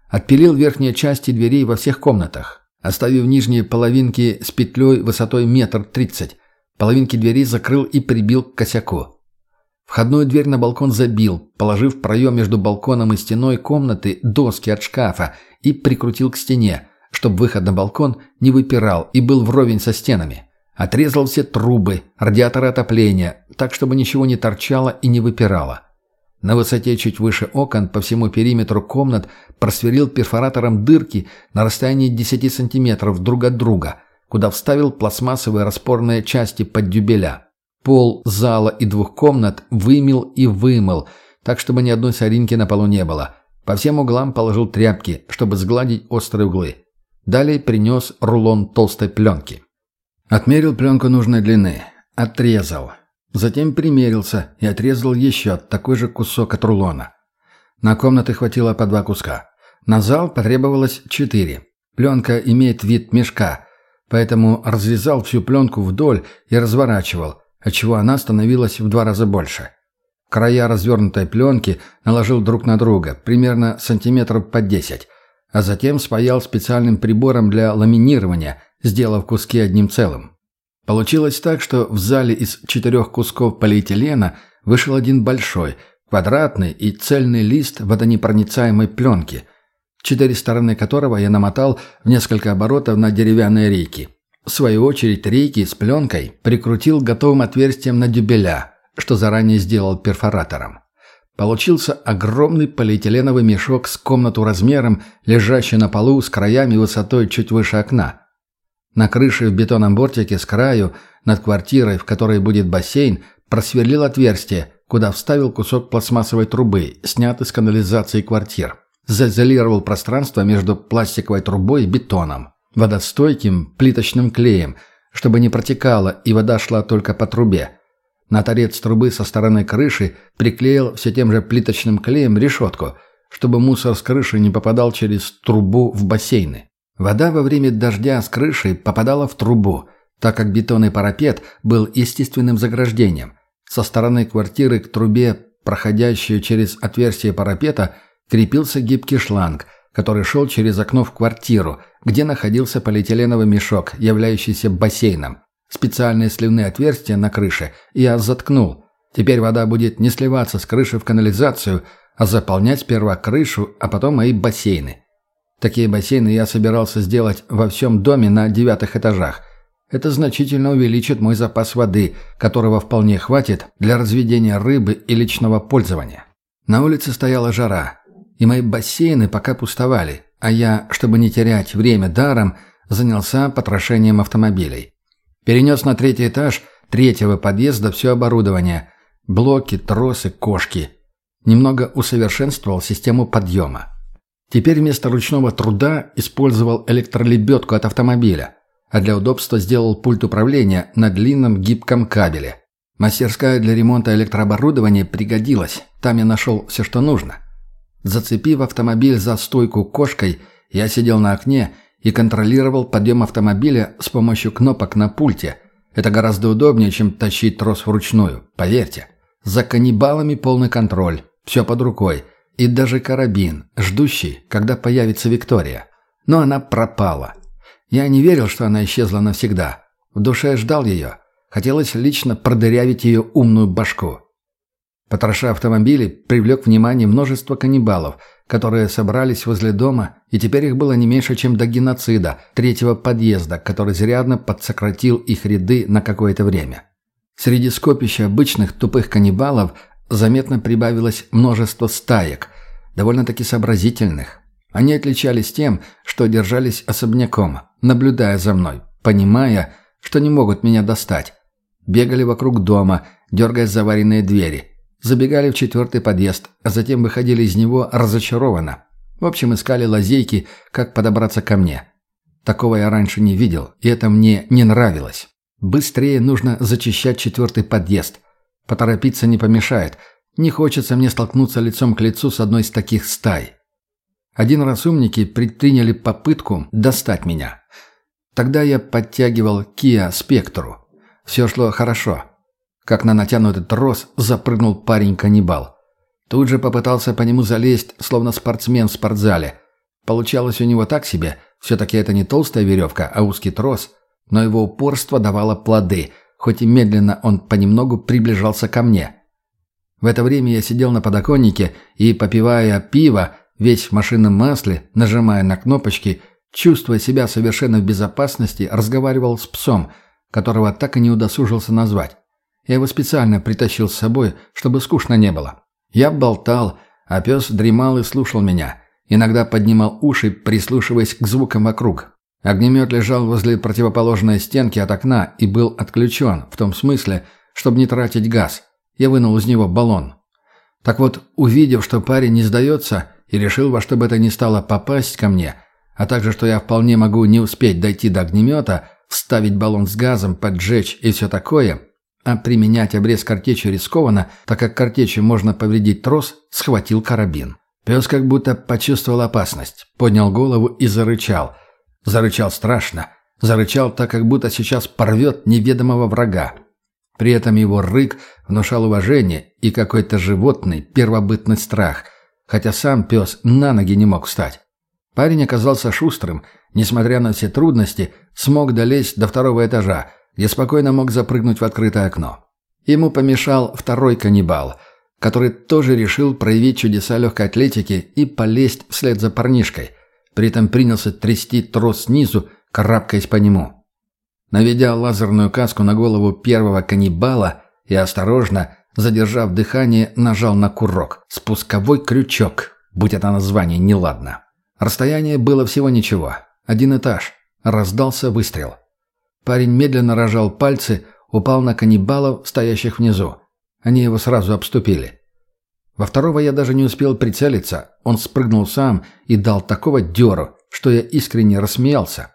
Отпилил верхние части дверей во всех комнатах, оставив нижние половинки с петлей высотой метр тридцать. Половинки дверей закрыл и прибил к косяку. Входную дверь на балкон забил, положив проем между балконом и стеной комнаты доски от шкафа и прикрутил к стене, чтобы выход на балкон не выпирал и был вровень со стенами. Отрезал все трубы, радиаторы отопления, так, чтобы ничего не торчало и не выпирало. На высоте чуть выше окон по всему периметру комнат просверлил перфоратором дырки на расстоянии 10 сантиметров друг от друга, куда вставил пластмассовые распорные части под дюбеля. Пол зала и двух комнат вымел и вымыл, так, чтобы ни одной соринки на полу не было. По всем углам положил тряпки, чтобы сгладить острые углы. Далее принес рулон толстой пленки. Отмерил пленку нужной длины. Отрезал. Затем примерился и отрезал еще такой же кусок от рулона. На комнаты хватило по два куска. На зал потребовалось четыре. Пленка имеет вид мешка, поэтому разрезал всю пленку вдоль и разворачивал, отчего она становилась в два раза больше. Края развернутой пленки наложил друг на друга, примерно сантиметров по десять, а затем спаял специальным прибором для ламинирования, сделав куски одним целым. Получилось так, что в зале из четырех кусков полиэтилена вышел один большой, квадратный и цельный лист водонепроницаемой пленки, четыре стороны которого я намотал в несколько оборотов на деревянные рейки. В свою очередь рейки с пленкой прикрутил готовым отверстием на дюбеля, что заранее сделал перфоратором. Получился огромный полиэтиленовый мешок с комнату размером, лежащий на полу с краями высотой чуть выше окна. На крыше в бетонном бортике с краю, над квартирой, в которой будет бассейн, просверлил отверстие, куда вставил кусок пластмассовой трубы, снятый с канализации квартир. Заизолировал пространство между пластиковой трубой и бетоном, водостойким плиточным клеем, чтобы не протекало и вода шла только по трубе. На торец трубы со стороны крыши приклеил все тем же плиточным клеем решетку, чтобы мусор с крыши не попадал через трубу в бассейны. Вода во время дождя с крыши попадала в трубу, так как бетонный парапет был естественным заграждением. Со стороны квартиры к трубе, проходящей через отверстие парапета, крепился гибкий шланг, который шел через окно в квартиру, где находился полиэтиленовый мешок, являющийся бассейном. Специальные сливные отверстия на крыше я заткнул. Теперь вода будет не сливаться с крыши в канализацию, а заполнять сперва крышу, а потом мои бассейны. Такие бассейны я собирался сделать во всем доме на девятых этажах. Это значительно увеличит мой запас воды, которого вполне хватит для разведения рыбы и личного пользования. На улице стояла жара, и мои бассейны пока пустовали, а я, чтобы не терять время даром, занялся потрошением автомобилей. Перенес на третий этаж третьего подъезда все оборудование. Блоки, тросы, кошки. Немного усовершенствовал систему подъема. Теперь вместо ручного труда использовал электролебедку от автомобиля, а для удобства сделал пульт управления на длинном гибком кабеле. Мастерская для ремонта электрооборудования пригодилась, там я нашел все, что нужно. Зацепив автомобиль за стойку кошкой, я сидел на окне и контролировал подъем автомобиля с помощью кнопок на пульте. Это гораздо удобнее, чем тащить трос вручную, поверьте. За каннибалами полный контроль, все под рукой. И даже карабин, ждущий, когда появится Виктория. Но она пропала. Я не верил, что она исчезла навсегда. В душе ждал ее. Хотелось лично продырявить ее умную башку. Потроша автомобили, привлек внимание множество каннибалов – которые собрались возле дома, и теперь их было не меньше, чем до геноцида, третьего подъезда, который изрядно подсократил их ряды на какое-то время. Среди скопища обычных тупых каннибалов заметно прибавилось множество стаек, довольно-таки сообразительных. Они отличались тем, что держались особняком, наблюдая за мной, понимая, что не могут меня достать. Бегали вокруг дома, дергая заваренные двери – Забегали в четвертый подъезд, а затем выходили из него разочарованно. В общем, искали лазейки, как подобраться ко мне. Такого я раньше не видел, и это мне не нравилось. Быстрее нужно зачищать четвертый подъезд. Поторопиться не помешает. Не хочется мне столкнуться лицом к лицу с одной из таких стай. Один раз умники предприняли попытку достать меня. Тогда я подтягивал Kia Spectrum. Все шло хорошо. Как на натянутый трос запрыгнул парень-каннибал. Тут же попытался по нему залезть, словно спортсмен в спортзале. Получалось у него так себе. Все-таки это не толстая веревка, а узкий трос. Но его упорство давало плоды, хоть и медленно он понемногу приближался ко мне. В это время я сидел на подоконнике и, попивая пиво, весь в машинном масле, нажимая на кнопочки, чувствуя себя совершенно в безопасности, разговаривал с псом, которого так и не удосужился назвать. Я его специально притащил с собой, чтобы скучно не было. Я болтал, а пес дремал и слушал меня. Иногда поднимал уши, прислушиваясь к звукам вокруг. Огнемет лежал возле противоположной стенки от окна и был отключен, в том смысле, чтобы не тратить газ. Я вынул из него баллон. Так вот, увидев, что парень не сдается, и решил во что бы это ни стало попасть ко мне, а также, что я вполне могу не успеть дойти до огнемета, вставить баллон с газом, поджечь и все такое, а применять обрез картечи рискованно, так как картечью можно повредить трос, схватил карабин. Пес как будто почувствовал опасность, поднял голову и зарычал. Зарычал страшно. Зарычал так, как будто сейчас порвет неведомого врага. При этом его рык внушал уважение и какой-то животный первобытный страх, хотя сам пес на ноги не мог встать. Парень оказался шустрым, несмотря на все трудности, смог долезть до второго этажа, где спокойно мог запрыгнуть в открытое окно. Ему помешал второй каннибал, который тоже решил проявить чудеса легкой атлетики и полезть вслед за парнишкой. При этом принялся трясти трос снизу, карабкаясь по нему. Наведя лазерную каску на голову первого каннибала и осторожно, задержав дыхание, нажал на курок. Спусковой крючок, будь это название неладно. Расстояние было всего ничего. Один этаж. Раздался выстрел. Парень медленно рожал пальцы, упал на каннибалов, стоящих внизу. Они его сразу обступили. Во второго я даже не успел прицелиться. Он спрыгнул сам и дал такого дёру, что я искренне рассмеялся.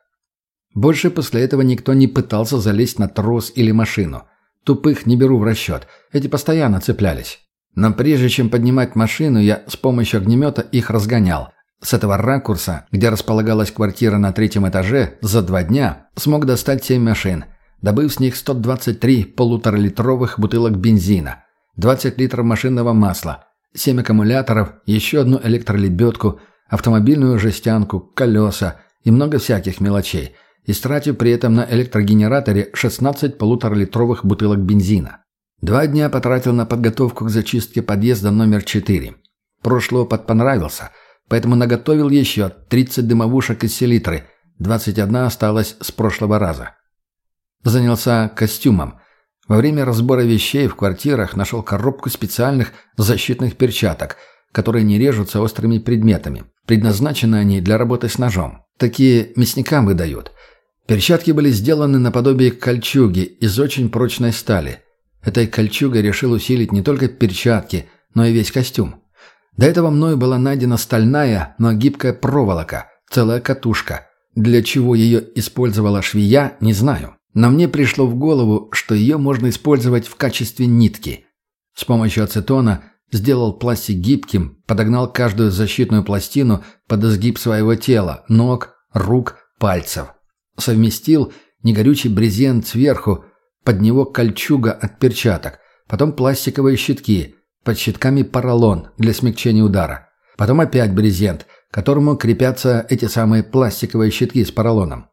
Больше после этого никто не пытался залезть на трос или машину. Тупых не беру в расчет. Эти постоянно цеплялись. Но прежде чем поднимать машину, я с помощью огнемета их разгонял. С этого ракурса, где располагалась квартира на третьем этаже, за два дня смог достать семь машин, добыв с них 123 полуторалитровых бутылок бензина, 20 литров машинного масла, 7 аккумуляторов, еще одну электролебедку, автомобильную жестянку, колеса и много всяких мелочей – истратив при этом на электрогенераторе 16 полуторалитровых бутылок бензина. Два дня потратил на подготовку к зачистке подъезда номер 4. Прошлый опыт понравился, поэтому наготовил еще 30 дымовушек из селитры, 21 осталась с прошлого раза. Занялся костюмом. Во время разбора вещей в квартирах нашел коробку специальных защитных перчаток, которые не режутся острыми предметами. Предназначены они для работы с ножом. Такие мясникам выдают – Перчатки были сделаны наподобие кольчуги из очень прочной стали. Этой кольчугой решил усилить не только перчатки, но и весь костюм. До этого мною была найдена стальная, но гибкая проволока, целая катушка. Для чего ее использовала швея, не знаю. Но мне пришло в голову, что ее можно использовать в качестве нитки. С помощью ацетона сделал пластик гибким, подогнал каждую защитную пластину под изгиб своего тела, ног, рук, пальцев. Совместил негорючий брезент сверху, под него кольчуга от перчаток, потом пластиковые щитки, под щитками поролон для смягчения удара. Потом опять брезент, к которому крепятся эти самые пластиковые щитки с поролоном.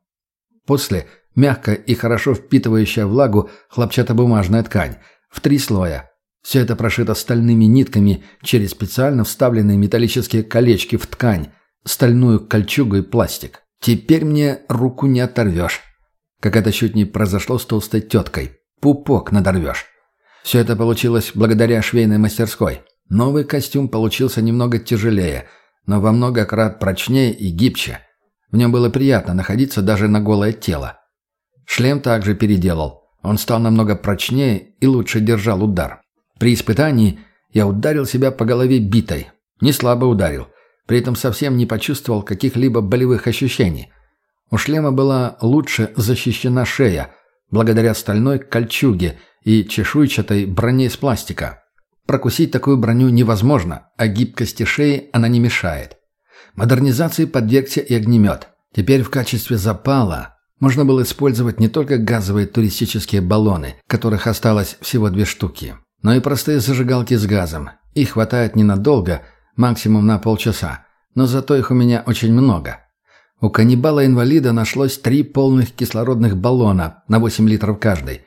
После мягкая и хорошо впитывающая влагу хлопчатобумажная ткань в три слоя. Все это прошито стальными нитками через специально вставленные металлические колечки в ткань, стальную кольчугу и пластик. Теперь мне руку не оторвешь. Как это чуть не произошло с толстой теткой. Пупок надорвешь. Все это получилось благодаря швейной мастерской. Новый костюм получился немного тяжелее, но во много крат прочнее и гибче. В нем было приятно находиться даже на голое тело. Шлем также переделал. Он стал намного прочнее и лучше держал удар. При испытании я ударил себя по голове битой. Не слабо ударил – при этом совсем не почувствовал каких-либо болевых ощущений. У шлема была лучше защищена шея, благодаря стальной кольчуге и чешуйчатой броне из пластика. Прокусить такую броню невозможно, а гибкости шеи она не мешает. Модернизации подвергся и огнемет. Теперь в качестве запала можно было использовать не только газовые туристические баллоны, которых осталось всего две штуки, но и простые зажигалки с газом. Их хватает ненадолго – максимум на полчаса, но зато их у меня очень много. У каннибала-инвалида нашлось три полных кислородных баллона на 8 литров каждый.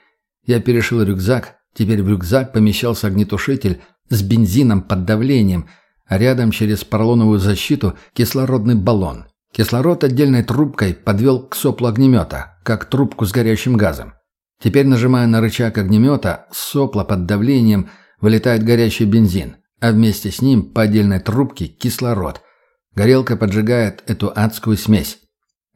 Я перешил рюкзак, теперь в рюкзак помещался огнетушитель с бензином под давлением, а рядом через поролоновую защиту кислородный баллон. Кислород отдельной трубкой подвел к соплу огнемета, как трубку с горящим газом. Теперь, нажимая на рычаг огнемета, с сопла под давлением вылетает горящий бензин а вместе с ним по отдельной трубке кислород. Горелка поджигает эту адскую смесь.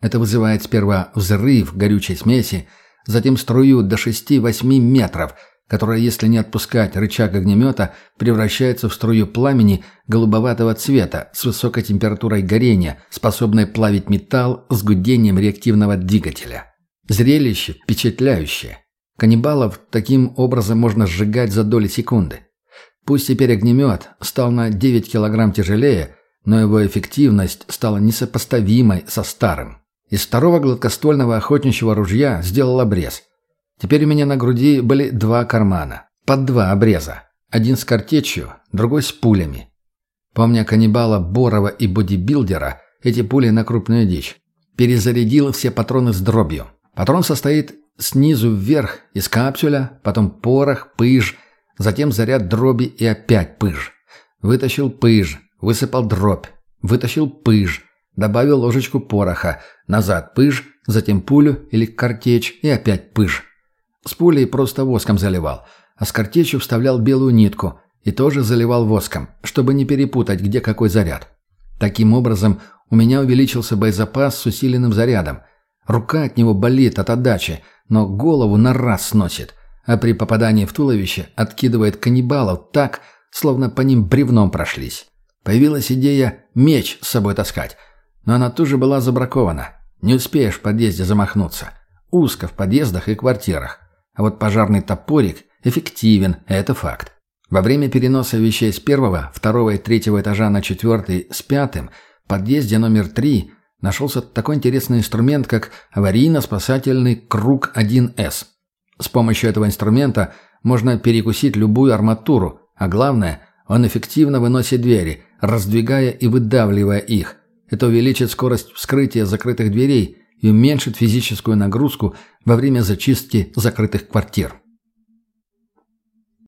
Это вызывает сперва взрыв горючей смеси, затем струю до 6-8 метров, которая, если не отпускать рычаг огнемета, превращается в струю пламени голубоватого цвета с высокой температурой горения, способной плавить металл с гудением реактивного двигателя. Зрелище впечатляющее. Каннибалов таким образом можно сжигать за доли секунды. Пусть теперь огнемет стал на 9 килограмм тяжелее, но его эффективность стала несопоставимой со старым. Из второго гладкоствольного охотничьего ружья сделал обрез. Теперь у меня на груди были два кармана. Под два обреза. Один с картечью, другой с пулями. Помня каннибала Борова и бодибилдера, эти пули на крупную дичь. Перезарядил все патроны с дробью. Патрон состоит снизу вверх из капсюля, потом порох, пыж, затем заряд дроби и опять пыж. Вытащил пыж, высыпал дробь, вытащил пыж, добавил ложечку пороха, назад пыж, затем пулю или картечь и опять пыж. С пулей просто воском заливал, а с картечью вставлял белую нитку и тоже заливал воском, чтобы не перепутать, где какой заряд. Таким образом, у меня увеличился боезапас с усиленным зарядом. Рука от него болит от отдачи, но голову на раз сносит, а при попадании в туловище откидывает каннибалов так, словно по ним бревном прошлись. Появилась идея меч с собой таскать, но она тоже была забракована. Не успеешь в подъезде замахнуться. Узко в подъездах и квартирах. А вот пожарный топорик эффективен, это факт. Во время переноса вещей с первого, второго и третьего этажа на четвертый с пятым в подъезде номер три нашелся такой интересный инструмент, как аварийно-спасательный круг 1С. С помощью этого инструмента можно перекусить любую арматуру, а главное, он эффективно выносит двери, раздвигая и выдавливая их. Это увеличит скорость вскрытия закрытых дверей и уменьшит физическую нагрузку во время зачистки закрытых квартир.